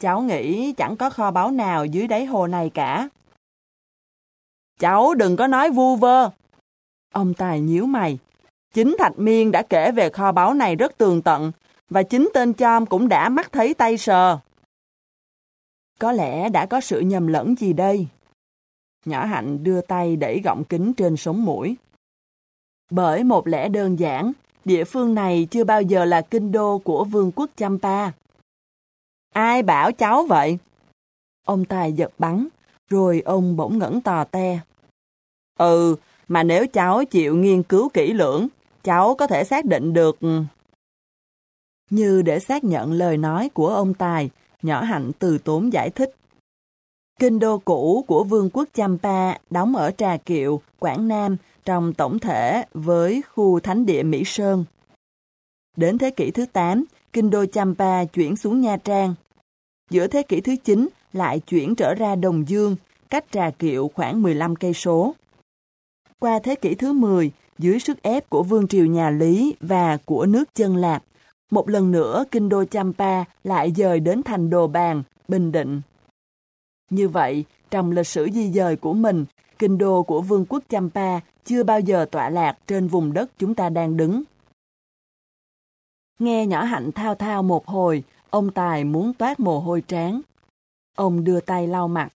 Cháu nghĩ chẳng có kho báu nào dưới đáy hồ này cả. Cháu đừng có nói vu vơ. Ông Tài nhíu mày. Chính Thạch Miên đã kể về kho báu này rất tường tận, và chính tên Chom cũng đã mắt thấy tay sờ. Có lẽ đã có sự nhầm lẫn gì đây? Nhỏ Hạnh đưa tay đẩy gọng kính trên sống mũi. Bởi một lẽ đơn giản, địa phương này chưa bao giờ là kinh đô của vương quốc Champa. Ai bảo cháu vậy? Ông Tài giật bắn, rồi ông bỗng ngẩn tò te. Ừ, mà nếu cháu chịu nghiên cứu kỹ lưỡng, cháu có thể xác định được... Như để xác nhận lời nói của ông Tài, nhỏ hạnh từ tốn giải thích. Kinh đô cũ của Vương quốc Champa đóng ở Trà Kiệu, Quảng Nam trong tổng thể với khu thánh địa Mỹ Sơn. Đến thế kỷ thứ 8, kinh đô Champa chuyển xuống Nha Trang. Giữa thế kỷ thứ 9 lại chuyển trở ra Đồng Dương, cách Trà Kiệu khoảng 15 cây số. Qua thế kỷ thứ 10, dưới sức ép của vương triều nhà Lý và của nước chân Lạp, một lần nữa kinh đô Champa lại dời đến thành Đồ Bàn, Bình Định. Như vậy, trong lịch sử di dời của mình, kinh đô của vương quốc Champa chưa bao giờ tọa lạc trên vùng đất chúng ta đang đứng. Nghe nhỏ hạnh thao thao một hồi, ông Tài muốn toát mồ hôi trán. Ông đưa tay lau mặt.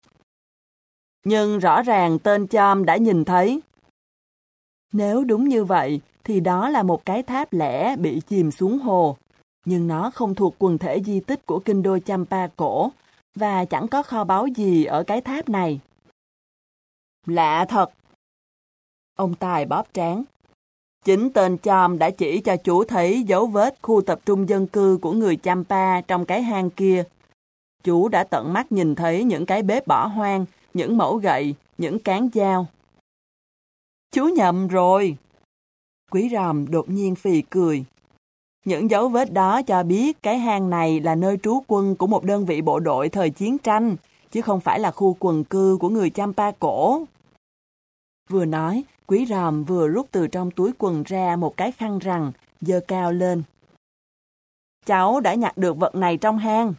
Nhưng rõ ràng tên Chom đã nhìn thấy. Nếu đúng như vậy, thì đó là một cái tháp lẻ bị chìm xuống hồ. Nhưng nó không thuộc quần thể di tích của kinh đô Champa cổ, và chẳng có kho báu gì ở cái tháp này. Lạ thật! Ông Tài bóp trán. Chính tên Chom đã chỉ cho chủ thấy dấu vết khu tập trung dân cư của người Champa trong cái hang kia. Chú đã tận mắt nhìn thấy những cái bếp bỏ hoang, những mẫu gậy, những cán dao. Chú nhầm rồi. Quý ròm đột nhiên phì cười. Những dấu vết đó cho biết cái hang này là nơi trú quân của một đơn vị bộ đội thời chiến tranh, chứ không phải là khu quần cư của người Champa cổ. Vừa nói, quý ròm vừa rút từ trong túi quần ra một cái khăn rằng, dơ cao lên. Cháu đã nhặt được vật này trong hang.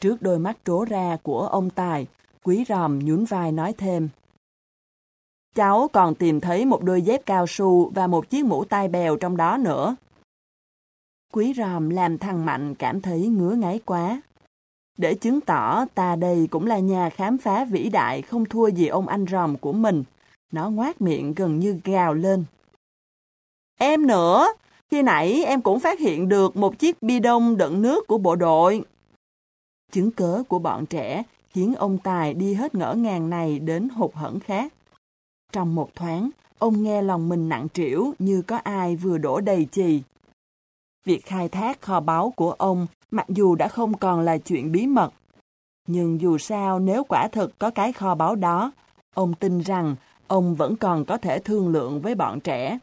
Trước đôi mắt trố ra của ông Tài, quý ròm nhún vai nói thêm. Cháu còn tìm thấy một đôi dép cao su và một chiếc mũ tai bèo trong đó nữa. Quý ròm làm thằng Mạnh cảm thấy ngứa ngáy quá. Để chứng tỏ ta đây cũng là nhà khám phá vĩ đại không thua gì ông anh ròm của mình, nó ngoát miệng gần như gào lên. Em nữa, khi nãy em cũng phát hiện được một chiếc bi đông đựng nước của bộ đội. Chứng cớ của bọn trẻ khiến ông Tài đi hết ngỡ ngàng này đến hụt hẫng khác. Trong một thoáng, ông nghe lòng mình nặng trĩu như có ai vừa đổ đầy chì. Việc khai thác kho báu của ông mặc dù đã không còn là chuyện bí mật. Nhưng dù sao nếu quả thực có cái kho báu đó, ông tin rằng ông vẫn còn có thể thương lượng với bọn trẻ.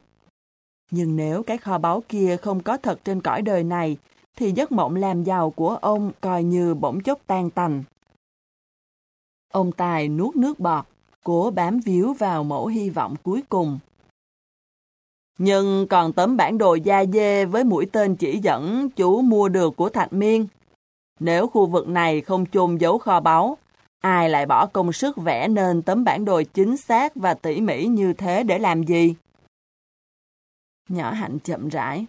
Nhưng nếu cái kho báu kia không có thật trên cõi đời này, thì giấc mộng làm giàu của ông coi như bỗng chốc tan tành. Ông Tài nuốt nước bọt, cố bám víu vào mẫu hy vọng cuối cùng. Nhưng còn tấm bản đồ da dê với mũi tên chỉ dẫn chú mua được của Thạch Miên. Nếu khu vực này không chôn giấu kho báu, ai lại bỏ công sức vẽ nên tấm bản đồ chính xác và tỉ mỉ như thế để làm gì? Nhỏ hạnh chậm rãi.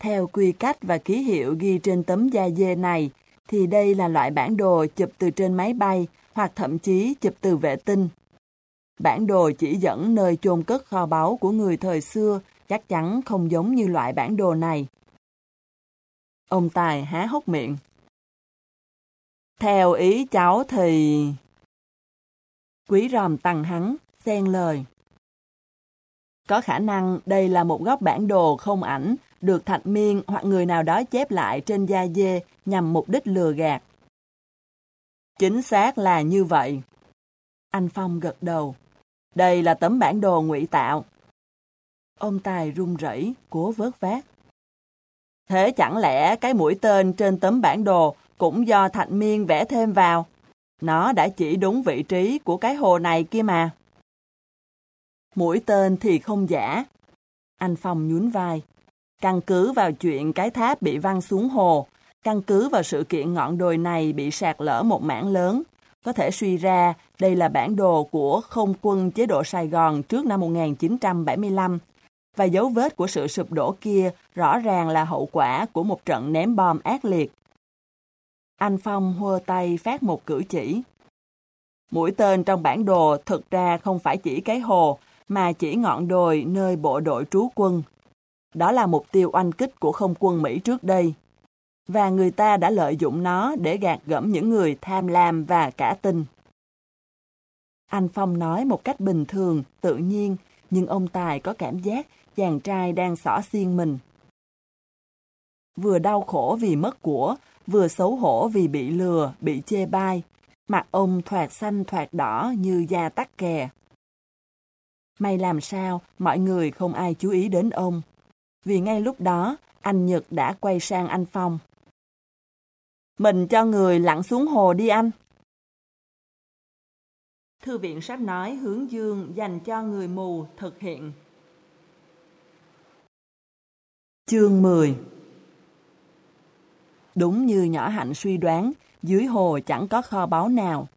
Theo quy cách và ký hiệu ghi trên tấm da dê này, thì đây là loại bản đồ chụp từ trên máy bay hoặc thậm chí chụp từ vệ tinh. Bản đồ chỉ dẫn nơi chôn cất kho báu của người thời xưa chắc chắn không giống như loại bản đồ này. Ông Tài há hốc miệng. Theo ý cháu thì... Quý ròm tăng hắn, xen lời. Có khả năng đây là một góc bản đồ không ảnh được Thạch Miên hoặc người nào đó chép lại trên da dê nhằm mục đích lừa gạt. Chính xác là như vậy. Anh Phong gật đầu. Đây là tấm bản đồ ngụy tạo. Ông Tài run rẩy, cố vớt vát. Thế chẳng lẽ cái mũi tên trên tấm bản đồ cũng do Thạch Miên vẽ thêm vào? Nó đã chỉ đúng vị trí của cái hồ này kia mà. Mũi tên thì không giả. Anh Phong nhún vai. Căn cứ vào chuyện cái tháp bị văng xuống hồ, căn cứ vào sự kiện ngọn đồi này bị sạt lở một mảng lớn, có thể suy ra đây là bản đồ của không quân chế độ Sài Gòn trước năm 1975, và dấu vết của sự sụp đổ kia rõ ràng là hậu quả của một trận ném bom ác liệt. Anh Phong hô tay phát một cử chỉ. Mũi tên trong bản đồ thực ra không phải chỉ cái hồ, mà chỉ ngọn đồi nơi bộ đội trú quân. Đó là mục tiêu oanh kích của không quân Mỹ trước đây. Và người ta đã lợi dụng nó để gạt gẫm những người tham lam và cả tin. Anh Phong nói một cách bình thường, tự nhiên, nhưng ông Tài có cảm giác chàng trai đang xỏ xiên mình. Vừa đau khổ vì mất của, vừa xấu hổ vì bị lừa, bị chê bai. Mặt ông thoạt xanh thoạt đỏ như da tắc kè. May làm sao, mọi người không ai chú ý đến ông. Vì ngay lúc đó, anh Nhật đã quay sang anh Phong. Mình cho người lặn xuống hồ đi anh. Thư viện sắp nói hướng dương dành cho người mù thực hiện. Chương 10 Đúng như nhỏ hạnh suy đoán, dưới hồ chẳng có kho báu nào.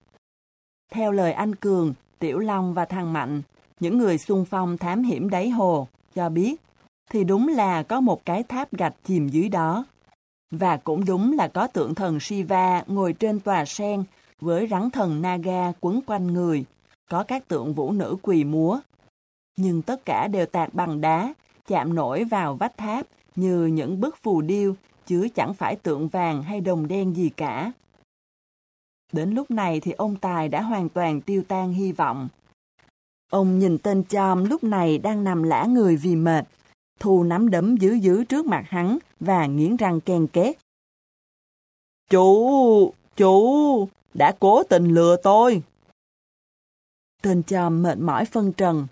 Theo lời anh Cường, Tiểu Long và thằng Mạnh, những người xung phong thám hiểm đáy hồ, cho biết, thì đúng là có một cái tháp gạch chìm dưới đó. Và cũng đúng là có tượng thần Shiva ngồi trên tòa sen với rắn thần Naga quấn quanh người, có các tượng vũ nữ quỳ múa. Nhưng tất cả đều tạc bằng đá, chạm nổi vào vách tháp như những bức phù điêu, chứ chẳng phải tượng vàng hay đồng đen gì cả. Đến lúc này thì ông Tài đã hoàn toàn tiêu tan hy vọng. Ông nhìn tên Chom lúc này đang nằm lã người vì mệt, thu nắm đấm dứ dứ trước mặt hắn và nghiến răng ken két. Chú, chú, đã cố tình lừa tôi. Tên Chom mệt mỏi phân trần.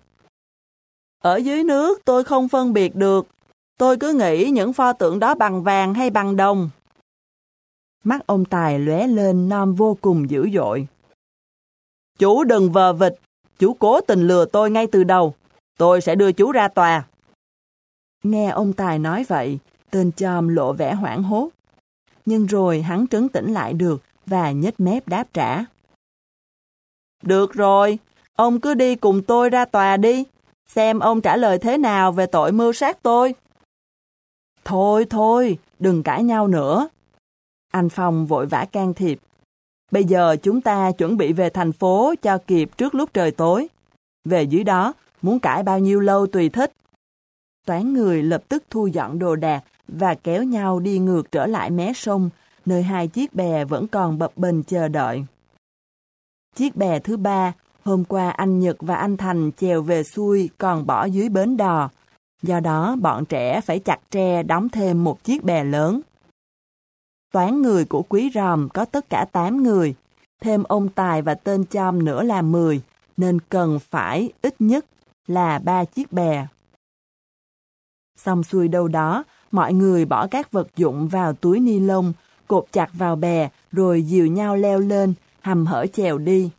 Ở dưới nước tôi không phân biệt được, tôi cứ nghĩ những pho tượng đó bằng vàng hay bằng đồng. Mắt ông Tài lóe lên non vô cùng dữ dội. Chú đừng vờ vịt, chú cố tình lừa tôi ngay từ đầu. Tôi sẽ đưa chú ra tòa. Nghe ông Tài nói vậy, tên chòm lộ vẻ hoảng hốt. Nhưng rồi hắn trấn tĩnh lại được và nhếch mép đáp trả. Được rồi, ông cứ đi cùng tôi ra tòa đi, xem ông trả lời thế nào về tội mưu sát tôi. Thôi thôi, đừng cãi nhau nữa. Anh Phong vội vã can thiệp. Bây giờ chúng ta chuẩn bị về thành phố cho kịp trước lúc trời tối. Về dưới đó, muốn cãi bao nhiêu lâu tùy thích. Toán người lập tức thu dọn đồ đạc và kéo nhau đi ngược trở lại mé sông, nơi hai chiếc bè vẫn còn bập bềnh chờ đợi. Chiếc bè thứ ba, hôm qua anh Nhật và anh Thành chèo về xuôi còn bỏ dưới bến đò. Do đó, bọn trẻ phải chặt tre đóng thêm một chiếc bè lớn. Toán người của quý ròm có tất cả 8 người, thêm ông Tài và tên Chom nữa là 10, nên cần phải ít nhất là ba chiếc bè. Xong xuôi đâu đó, mọi người bỏ các vật dụng vào túi ni lông, cột chặt vào bè, rồi dìu nhau leo lên, hầm hở chèo đi.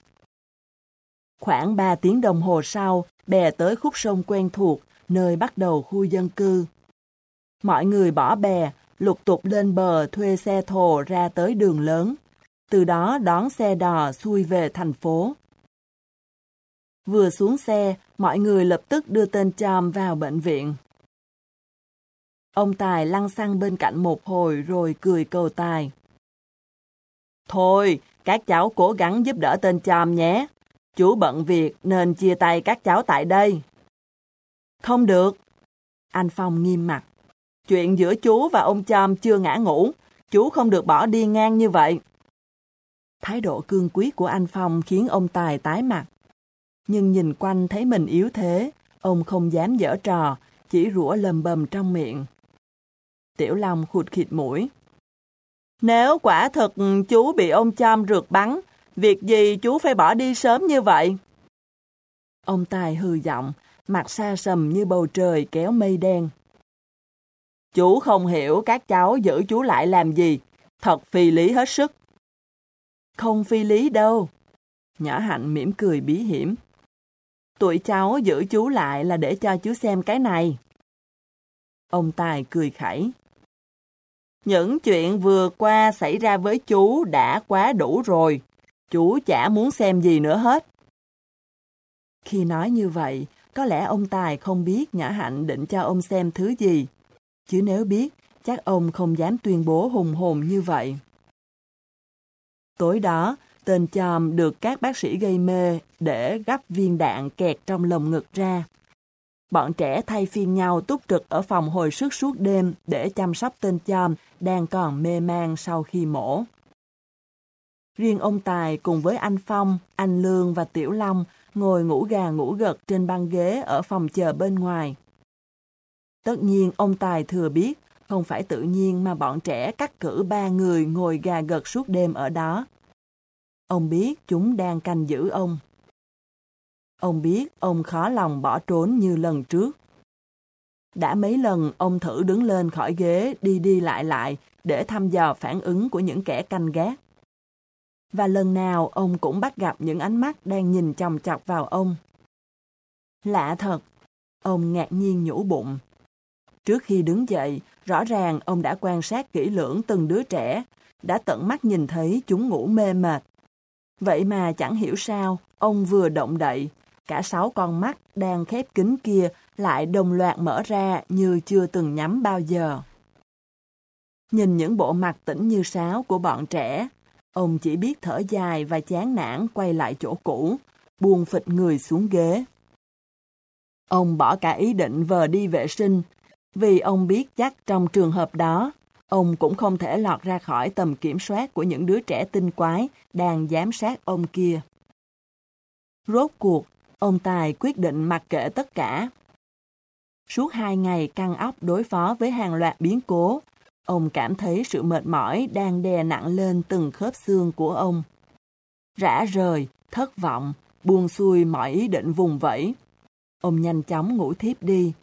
Khoảng 3 tiếng đồng hồ sau, bè tới khúc sông quen thuộc, nơi bắt đầu khu dân cư. Mọi người bỏ bè, lục tục lên bờ thuê xe thồ ra tới đường lớn, từ đó đón xe đò xuôi về thành phố. Vừa xuống xe, mọi người lập tức đưa tên Chom vào bệnh viện. Ông Tài lăn sang bên cạnh một hồi rồi cười cầu Tài. Thôi, các cháu cố gắng giúp đỡ tên Chom nhé. Chú bận việc nên chia tay các cháu tại đây. Không được. Anh Phong nghiêm mặt. Chuyện giữa chú và ông Chom chưa ngã ngủ. Chú không được bỏ đi ngang như vậy. Thái độ cương quyết của anh Phong khiến ông Tài tái mặt. Nhưng nhìn quanh thấy mình yếu thế, ông không dám dở trò, chỉ rủa lầm bầm trong miệng. Tiểu Long khụt khịt mũi. Nếu quả thật chú bị ông Chom rượt bắn, việc gì chú phải bỏ đi sớm như vậy? Ông Tài hư giọng, mặt xa sầm như bầu trời kéo mây đen. Chú không hiểu các cháu giữ chú lại làm gì, thật phi lý hết sức. Không phi lý đâu. Nhỏ hạnh mỉm cười bí hiểm. Tụi cháu giữ chú lại là để cho chú xem cái này. Ông Tài cười khẩy. Những chuyện vừa qua xảy ra với chú đã quá đủ rồi. Chú chả muốn xem gì nữa hết. Khi nói như vậy, có lẽ ông Tài không biết Nhã Hạnh định cho ông xem thứ gì. Chứ nếu biết, chắc ông không dám tuyên bố hùng hồn như vậy. Tối đó, tên chòm được các bác sĩ gây mê để gắp viên đạn kẹt trong lồng ngực ra. Bọn trẻ thay phiên nhau túc trực ở phòng hồi sức suốt đêm để chăm sóc tên chom đang còn mê man sau khi mổ. Riêng ông Tài cùng với anh Phong, anh Lương và Tiểu Long ngồi ngủ gà ngủ gật trên băng ghế ở phòng chờ bên ngoài. Tất nhiên ông Tài thừa biết không phải tự nhiên mà bọn trẻ cắt cử ba người ngồi gà gật suốt đêm ở đó. Ông biết chúng đang canh giữ ông. Ông biết ông khó lòng bỏ trốn như lần trước. Đã mấy lần ông thử đứng lên khỏi ghế đi đi lại lại để thăm dò phản ứng của những kẻ canh gác. Và lần nào ông cũng bắt gặp những ánh mắt đang nhìn chòng chọc vào ông. Lạ thật, ông ngạc nhiên nhủ bụng. Trước khi đứng dậy, rõ ràng ông đã quan sát kỹ lưỡng từng đứa trẻ, đã tận mắt nhìn thấy chúng ngủ mê mệt. Vậy mà chẳng hiểu sao, ông vừa động đậy, cả sáu con mắt đang khép kín kia lại đồng loạt mở ra như chưa từng nhắm bao giờ. Nhìn những bộ mặt tỉnh như sáo của bọn trẻ, ông chỉ biết thở dài và chán nản quay lại chỗ cũ, buông phịch người xuống ghế. Ông bỏ cả ý định vờ đi vệ sinh, vì ông biết chắc trong trường hợp đó, ông cũng không thể lọt ra khỏi tầm kiểm soát của những đứa trẻ tinh quái đang giám sát ông kia. Rốt cuộc, ông Tài quyết định mặc kệ tất cả. Suốt hai ngày căng óc đối phó với hàng loạt biến cố, ông cảm thấy sự mệt mỏi đang đè nặng lên từng khớp xương của ông. Rã rời, thất vọng, buông xuôi mọi ý định vùng vẫy. Ông nhanh chóng ngủ thiếp đi,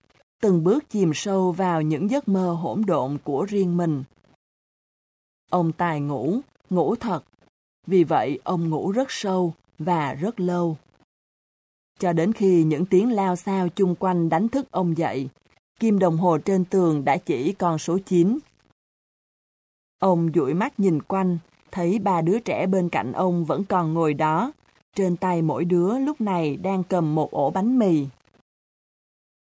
từng bước chìm sâu vào những giấc mơ hỗn độn của riêng mình. Ông tài ngủ, ngủ thật. Vì vậy ông ngủ rất sâu và rất lâu. Cho đến khi những tiếng lao sao chung quanh đánh thức ông dậy, kim đồng hồ trên tường đã chỉ con số 9. Ông dụi mắt nhìn quanh, thấy ba đứa trẻ bên cạnh ông vẫn còn ngồi đó, trên tay mỗi đứa lúc này đang cầm một ổ bánh mì.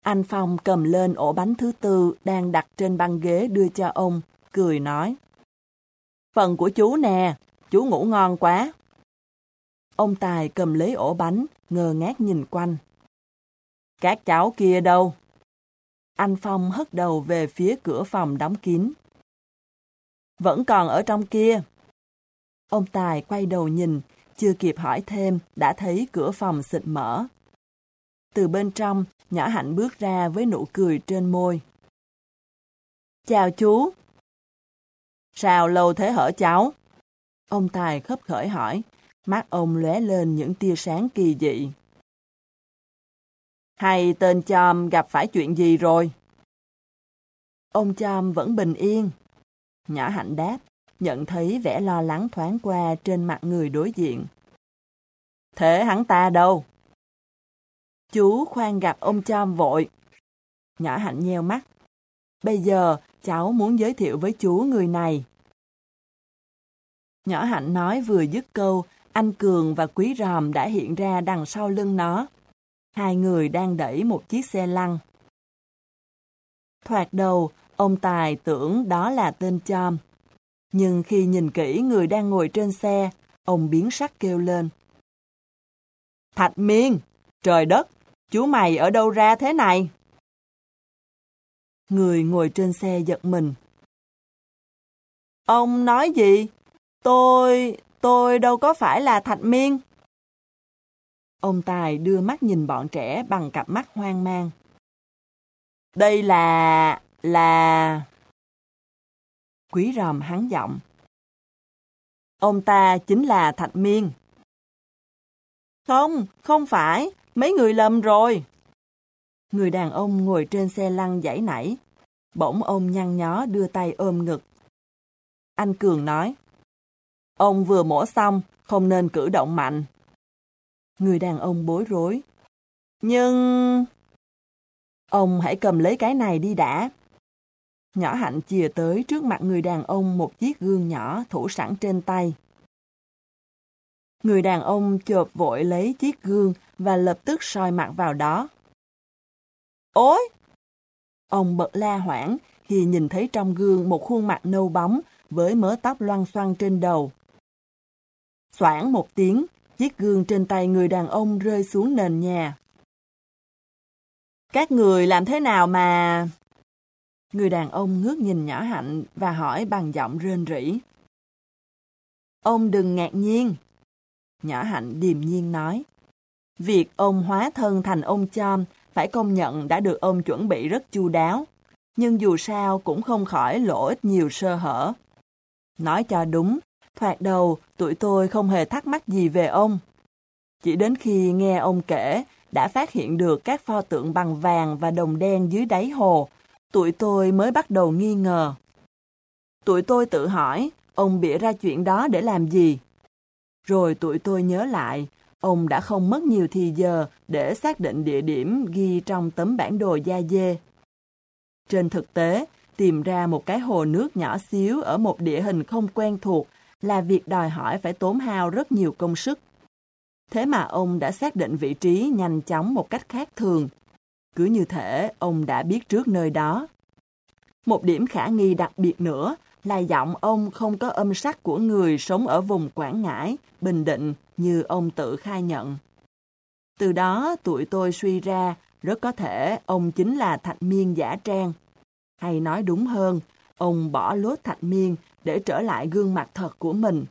Anh Phong cầm lên ổ bánh thứ tư đang đặt trên băng ghế đưa cho ông, cười nói. Phần của chú nè, chú ngủ ngon quá. Ông Tài cầm lấy ổ bánh, ngơ ngác nhìn quanh. Các cháu kia đâu? Anh Phong hất đầu về phía cửa phòng đóng kín. Vẫn còn ở trong kia. Ông Tài quay đầu nhìn, chưa kịp hỏi thêm, đã thấy cửa phòng xịt mở. Từ bên trong, nhỏ hạnh bước ra với nụ cười trên môi. Chào chú. Sao lâu thế hở cháu? Ông Tài khấp khởi hỏi, mắt ông lóe lên những tia sáng kỳ dị. Hay tên Chom gặp phải chuyện gì rồi? Ông Chom vẫn bình yên. Nhỏ hạnh đáp, nhận thấy vẻ lo lắng thoáng qua trên mặt người đối diện. Thế hắn ta đâu? Chú khoan gặp ông Chom vội. Nhỏ hạnh nheo mắt. Bây giờ, cháu muốn giới thiệu với chú người này. Nhỏ hạnh nói vừa dứt câu, anh Cường và Quý Ròm đã hiện ra đằng sau lưng nó. Hai người đang đẩy một chiếc xe lăn. Thoạt đầu, ông Tài tưởng đó là tên Chom. Nhưng khi nhìn kỹ người đang ngồi trên xe, ông biến sắc kêu lên. Thạch Miên, trời đất, chú mày ở đâu ra thế này? Người ngồi trên xe giật mình. Ông nói gì? Tôi, tôi đâu có phải là Thạch Miên. Ông Tài đưa mắt nhìn bọn trẻ bằng cặp mắt hoang mang. Đây là... là... Quý ròm hắn giọng. Ông ta chính là Thạch Miên. Không, không phải, mấy người lầm rồi. Người đàn ông ngồi trên xe lăn giải nảy. Bỗng ông nhăn nhó đưa tay ôm ngực. Anh Cường nói. Ông vừa mổ xong, không nên cử động mạnh. Người đàn ông bối rối. Nhưng... Ông hãy cầm lấy cái này đi đã. Nhỏ hạnh chìa tới trước mặt người đàn ông một chiếc gương nhỏ thủ sẵn trên tay. Người đàn ông chộp vội lấy chiếc gương và lập tức soi mặt vào đó. Ôi! Ông bật la hoảng khi nhìn thấy trong gương một khuôn mặt nâu bóng với mớ tóc loang xoăn trên đầu. Xoảng một tiếng, chiếc gương trên tay người đàn ông rơi xuống nền nhà. Các người làm thế nào mà... Người đàn ông ngước nhìn nhỏ hạnh và hỏi bằng giọng rên rỉ. Ông đừng ngạc nhiên. Nhỏ hạnh điềm nhiên nói. Việc ông hóa thân thành ông Chom phải công nhận đã được ông chuẩn bị rất chu đáo. Nhưng dù sao cũng không khỏi lỗ ít nhiều sơ hở. Nói cho đúng, thoạt đầu tụi tôi không hề thắc mắc gì về ông. Chỉ đến khi nghe ông kể đã phát hiện được các pho tượng bằng vàng và đồng đen dưới đáy hồ, tụi tôi mới bắt đầu nghi ngờ. Tụi tôi tự hỏi, ông bịa ra chuyện đó để làm gì? Rồi tụi tôi nhớ lại, ông đã không mất nhiều thì giờ để xác định địa điểm ghi trong tấm bản đồ da dê. Trên thực tế, tìm ra một cái hồ nước nhỏ xíu ở một địa hình không quen thuộc là việc đòi hỏi phải tốn hao rất nhiều công sức. Thế mà ông đã xác định vị trí nhanh chóng một cách khác thường. Cứ như thể ông đã biết trước nơi đó. Một điểm khả nghi đặc biệt nữa là giọng ông không có âm sắc của người sống ở vùng Quảng Ngãi, Bình Định như ông tự khai nhận. Từ đó tụi tôi suy ra rất có thể ông chính là Thạch Miên giả trang. Hay nói đúng hơn, ông bỏ lốt Thạch Miên để trở lại gương mặt thật của mình.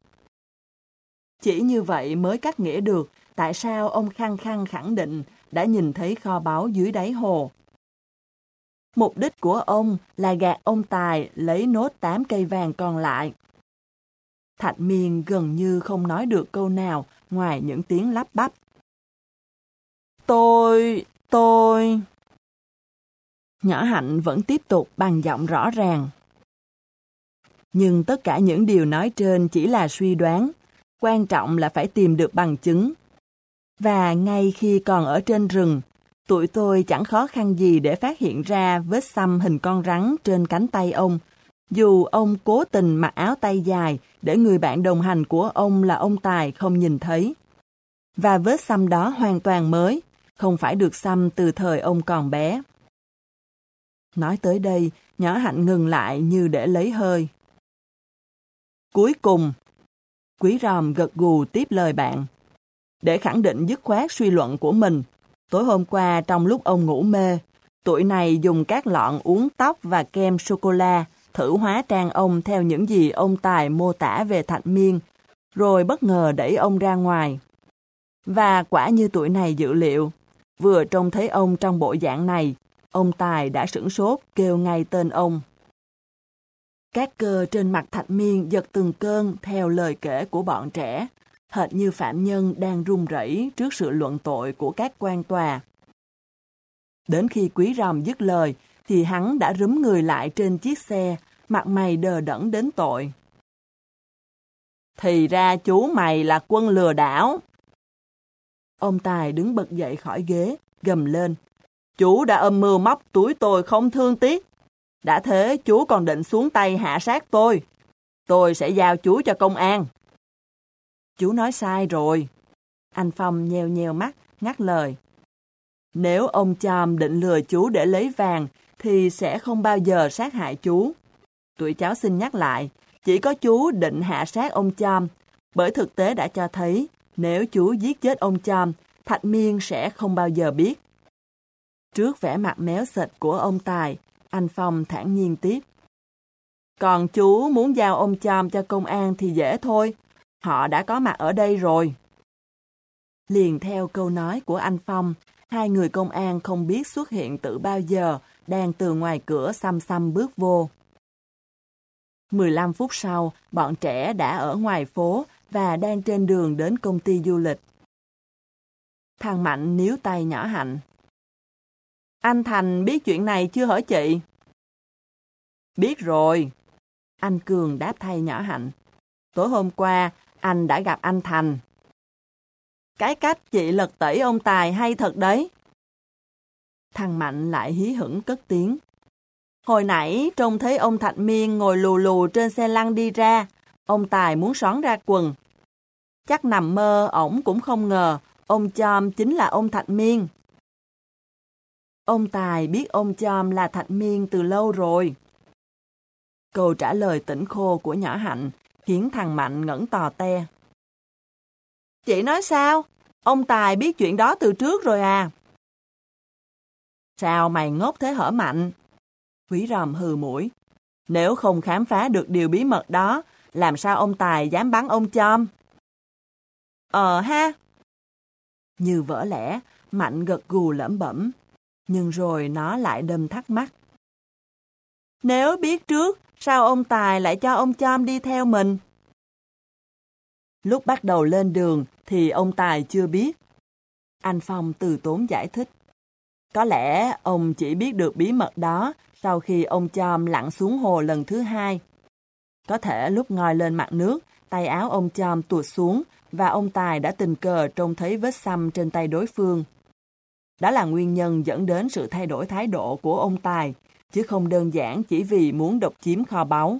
Chỉ như vậy mới cắt nghĩa được tại sao ông khăng khăng khẳng định đã nhìn thấy kho báu dưới đáy hồ. Mục đích của ông là gạt ông Tài lấy nốt 8 cây vàng còn lại. Thạch Miên gần như không nói được câu nào ngoài những tiếng lắp bắp. Tôi, tôi... Nhỏ Hạnh vẫn tiếp tục bằng giọng rõ ràng. Nhưng tất cả những điều nói trên chỉ là suy đoán. Quan trọng là phải tìm được bằng chứng. Và ngay khi còn ở trên rừng, tụi tôi chẳng khó khăn gì để phát hiện ra vết xăm hình con rắn trên cánh tay ông, dù ông cố tình mặc áo tay dài để người bạn đồng hành của ông là ông Tài không nhìn thấy. Và vết xăm đó hoàn toàn mới, không phải được xăm từ thời ông còn bé. Nói tới đây, nhỏ hạnh ngừng lại như để lấy hơi. Cuối cùng, Quý ròm gật gù tiếp lời bạn. Để khẳng định dứt khoát suy luận của mình, tối hôm qua trong lúc ông ngủ mê, tuổi này dùng các lọn uống tóc và kem sô-cô-la thử hóa trang ông theo những gì ông Tài mô tả về Thạch Miên, rồi bất ngờ đẩy ông ra ngoài. Và quả như tuổi này dự liệu, vừa trông thấy ông trong bộ dạng này, ông Tài đã sửng sốt kêu ngay tên ông. Các cơ trên mặt Thạch Miên giật từng cơn theo lời kể của bọn trẻ, hệt như phạm nhân đang run rẩy trước sự luận tội của các quan tòa. Đến khi quý ròm dứt lời, thì hắn đã rúm người lại trên chiếc xe, mặt mày đờ đẫn đến tội. Thì ra chú mày là quân lừa đảo. Ông Tài đứng bật dậy khỏi ghế, gầm lên. Chú đã âm mưu móc túi tôi không thương tiếc. Đã thế chú còn định xuống tay hạ sát tôi. Tôi sẽ giao chú cho công an. Chú nói sai rồi. Anh Phong nheo nheo mắt, ngắt lời. Nếu ông Chom định lừa chú để lấy vàng, thì sẽ không bao giờ sát hại chú. Tụi cháu xin nhắc lại, chỉ có chú định hạ sát ông Chom, bởi thực tế đã cho thấy nếu chú giết chết ông Chom, Thạch Miên sẽ không bao giờ biết. Trước vẻ mặt méo xịt của ông Tài, anh Phong thản nhiên tiếp. Còn chú muốn giao ông Chom cho công an thì dễ thôi, họ đã có mặt ở đây rồi. Liền theo câu nói của anh Phong, hai người công an không biết xuất hiện từ bao giờ, đang từ ngoài cửa xăm xăm bước vô. 15 phút sau, bọn trẻ đã ở ngoài phố và đang trên đường đến công ty du lịch. Thằng Mạnh níu tay nhỏ Hạnh. Anh Thành biết chuyện này chưa hả chị? Biết rồi. Anh Cường đáp thay nhỏ Hạnh. Tối hôm qua, anh đã gặp anh Thành. Cái cách chị lật tẩy ông Tài hay thật đấy. Thằng Mạnh lại hí hửng cất tiếng. Hồi nãy trông thấy ông Thạch Miên ngồi lù lù trên xe lăn đi ra, ông Tài muốn xón ra quần. Chắc nằm mơ, ổng cũng không ngờ, ông Chom chính là ông Thạch Miên. Ông Tài biết ông Chom là Thạch Miên từ lâu rồi. Câu trả lời tỉnh khô của nhỏ Hạnh khiến thằng Mạnh ngẩn tò te. Chị nói sao? Ông Tài biết chuyện đó từ trước rồi à? Sao mày ngốc thế hở Mạnh? Quý ròm hừ mũi. Nếu không khám phá được điều bí mật đó, làm sao ông Tài dám bắn ông Chom? Ờ ha. Như vỡ lẽ, Mạnh gật gù lẩm bẩm. Nhưng rồi nó lại đâm thắc mắc. Nếu biết trước, sao ông Tài lại cho ông Chom đi theo mình? Lúc bắt đầu lên đường thì ông Tài chưa biết. Anh Phong từ tốn giải thích. Có lẽ ông chỉ biết được bí mật đó sau khi ông Chom lặn xuống hồ lần thứ hai. Có thể lúc ngồi lên mặt nước, tay áo ông Chom tuột xuống và ông Tài đã tình cờ trông thấy vết xăm trên tay đối phương. Đó là nguyên nhân dẫn đến sự thay đổi thái độ của ông Tài, chứ không đơn giản chỉ vì muốn độc chiếm kho báu.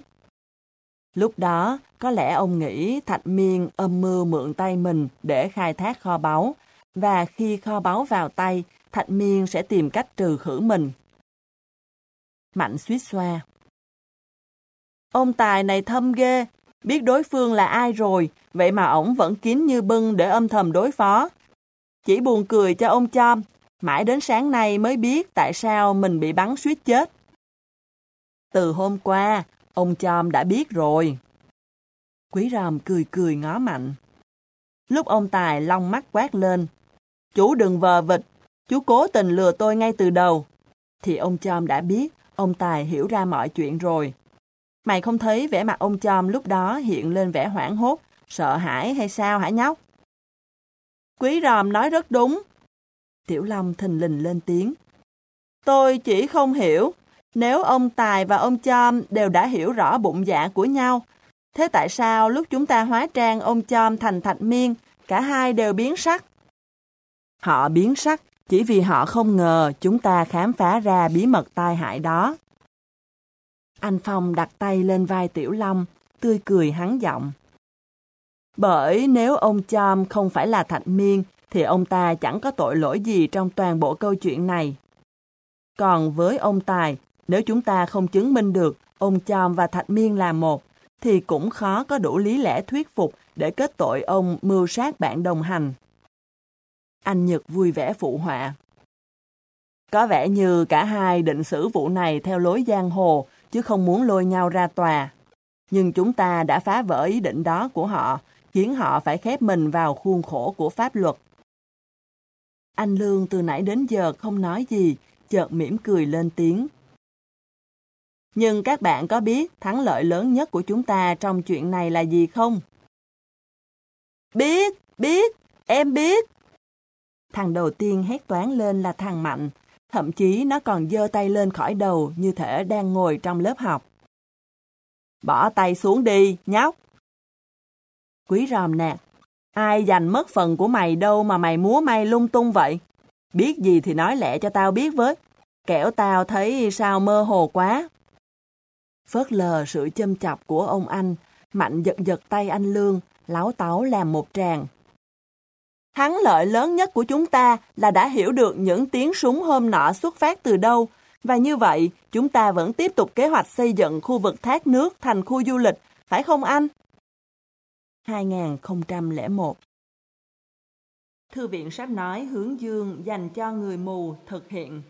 Lúc đó, có lẽ ông nghĩ Thạch Miên âm mưu mượn tay mình để khai thác kho báu, và khi kho báu vào tay, Thạch Miên sẽ tìm cách trừ khử mình. Mạnh suýt xoa. Ông Tài này thâm ghê, biết đối phương là ai rồi, vậy mà ổng vẫn kín như bưng để âm thầm đối phó. Chỉ buồn cười cho ông Chom, mãi đến sáng nay mới biết tại sao mình bị bắn suýt chết. Từ hôm qua, ông Chom đã biết rồi. Quý ròm cười cười ngó mạnh. Lúc ông Tài long mắt quát lên. Chú đừng vờ vịt, chú cố tình lừa tôi ngay từ đầu. Thì ông Chom đã biết, ông Tài hiểu ra mọi chuyện rồi. Mày không thấy vẻ mặt ông Chom lúc đó hiện lên vẻ hoảng hốt, sợ hãi hay sao hả nhóc? Quý ròm nói rất đúng. Tiểu Long thình lình lên tiếng. Tôi chỉ không hiểu, nếu ông Tài và ông Chom đều đã hiểu rõ bụng dạ của nhau, thế tại sao lúc chúng ta hóa trang ông Chom thành thạch miên, cả hai đều biến sắc? Họ biến sắc chỉ vì họ không ngờ chúng ta khám phá ra bí mật tai hại đó. Anh Phong đặt tay lên vai Tiểu Long, tươi cười hắn giọng. Bởi nếu ông Chom không phải là Thạch Miên, thì ông ta chẳng có tội lỗi gì trong toàn bộ câu chuyện này. Còn với ông Tài, nếu chúng ta không chứng minh được ông Chom và Thạch Miên là một, thì cũng khó có đủ lý lẽ thuyết phục để kết tội ông mưu sát bạn đồng hành. Anh Nhật vui vẻ phụ họa. Có vẻ như cả hai định xử vụ này theo lối giang hồ, chứ không muốn lôi nhau ra tòa. Nhưng chúng ta đã phá vỡ ý định đó của họ, khiến họ phải khép mình vào khuôn khổ của pháp luật. Anh Lương từ nãy đến giờ không nói gì, chợt mỉm cười lên tiếng. Nhưng các bạn có biết thắng lợi lớn nhất của chúng ta trong chuyện này là gì không? Biết, biết, em biết. Thằng đầu tiên hét toán lên là thằng Mạnh, thậm chí nó còn dơ tay lên khỏi đầu như thể đang ngồi trong lớp học. Bỏ tay xuống đi, nhóc. Quý ròm nạt, ai giành mất phần của mày đâu mà mày múa may lung tung vậy? Biết gì thì nói lẹ cho tao biết với. Kẻo tao thấy sao mơ hồ quá. Phớt lờ sự châm chọc của ông anh, Mạnh giật giật tay anh Lương, láo táo làm một tràng. Thắng lợi lớn nhất của chúng ta là đã hiểu được những tiếng súng hôm nọ xuất phát từ đâu, và như vậy chúng ta vẫn tiếp tục kế hoạch xây dựng khu vực thác nước thành khu du lịch, phải không anh? 2001 Thư viện sách nói hướng dương dành cho người mù thực hiện.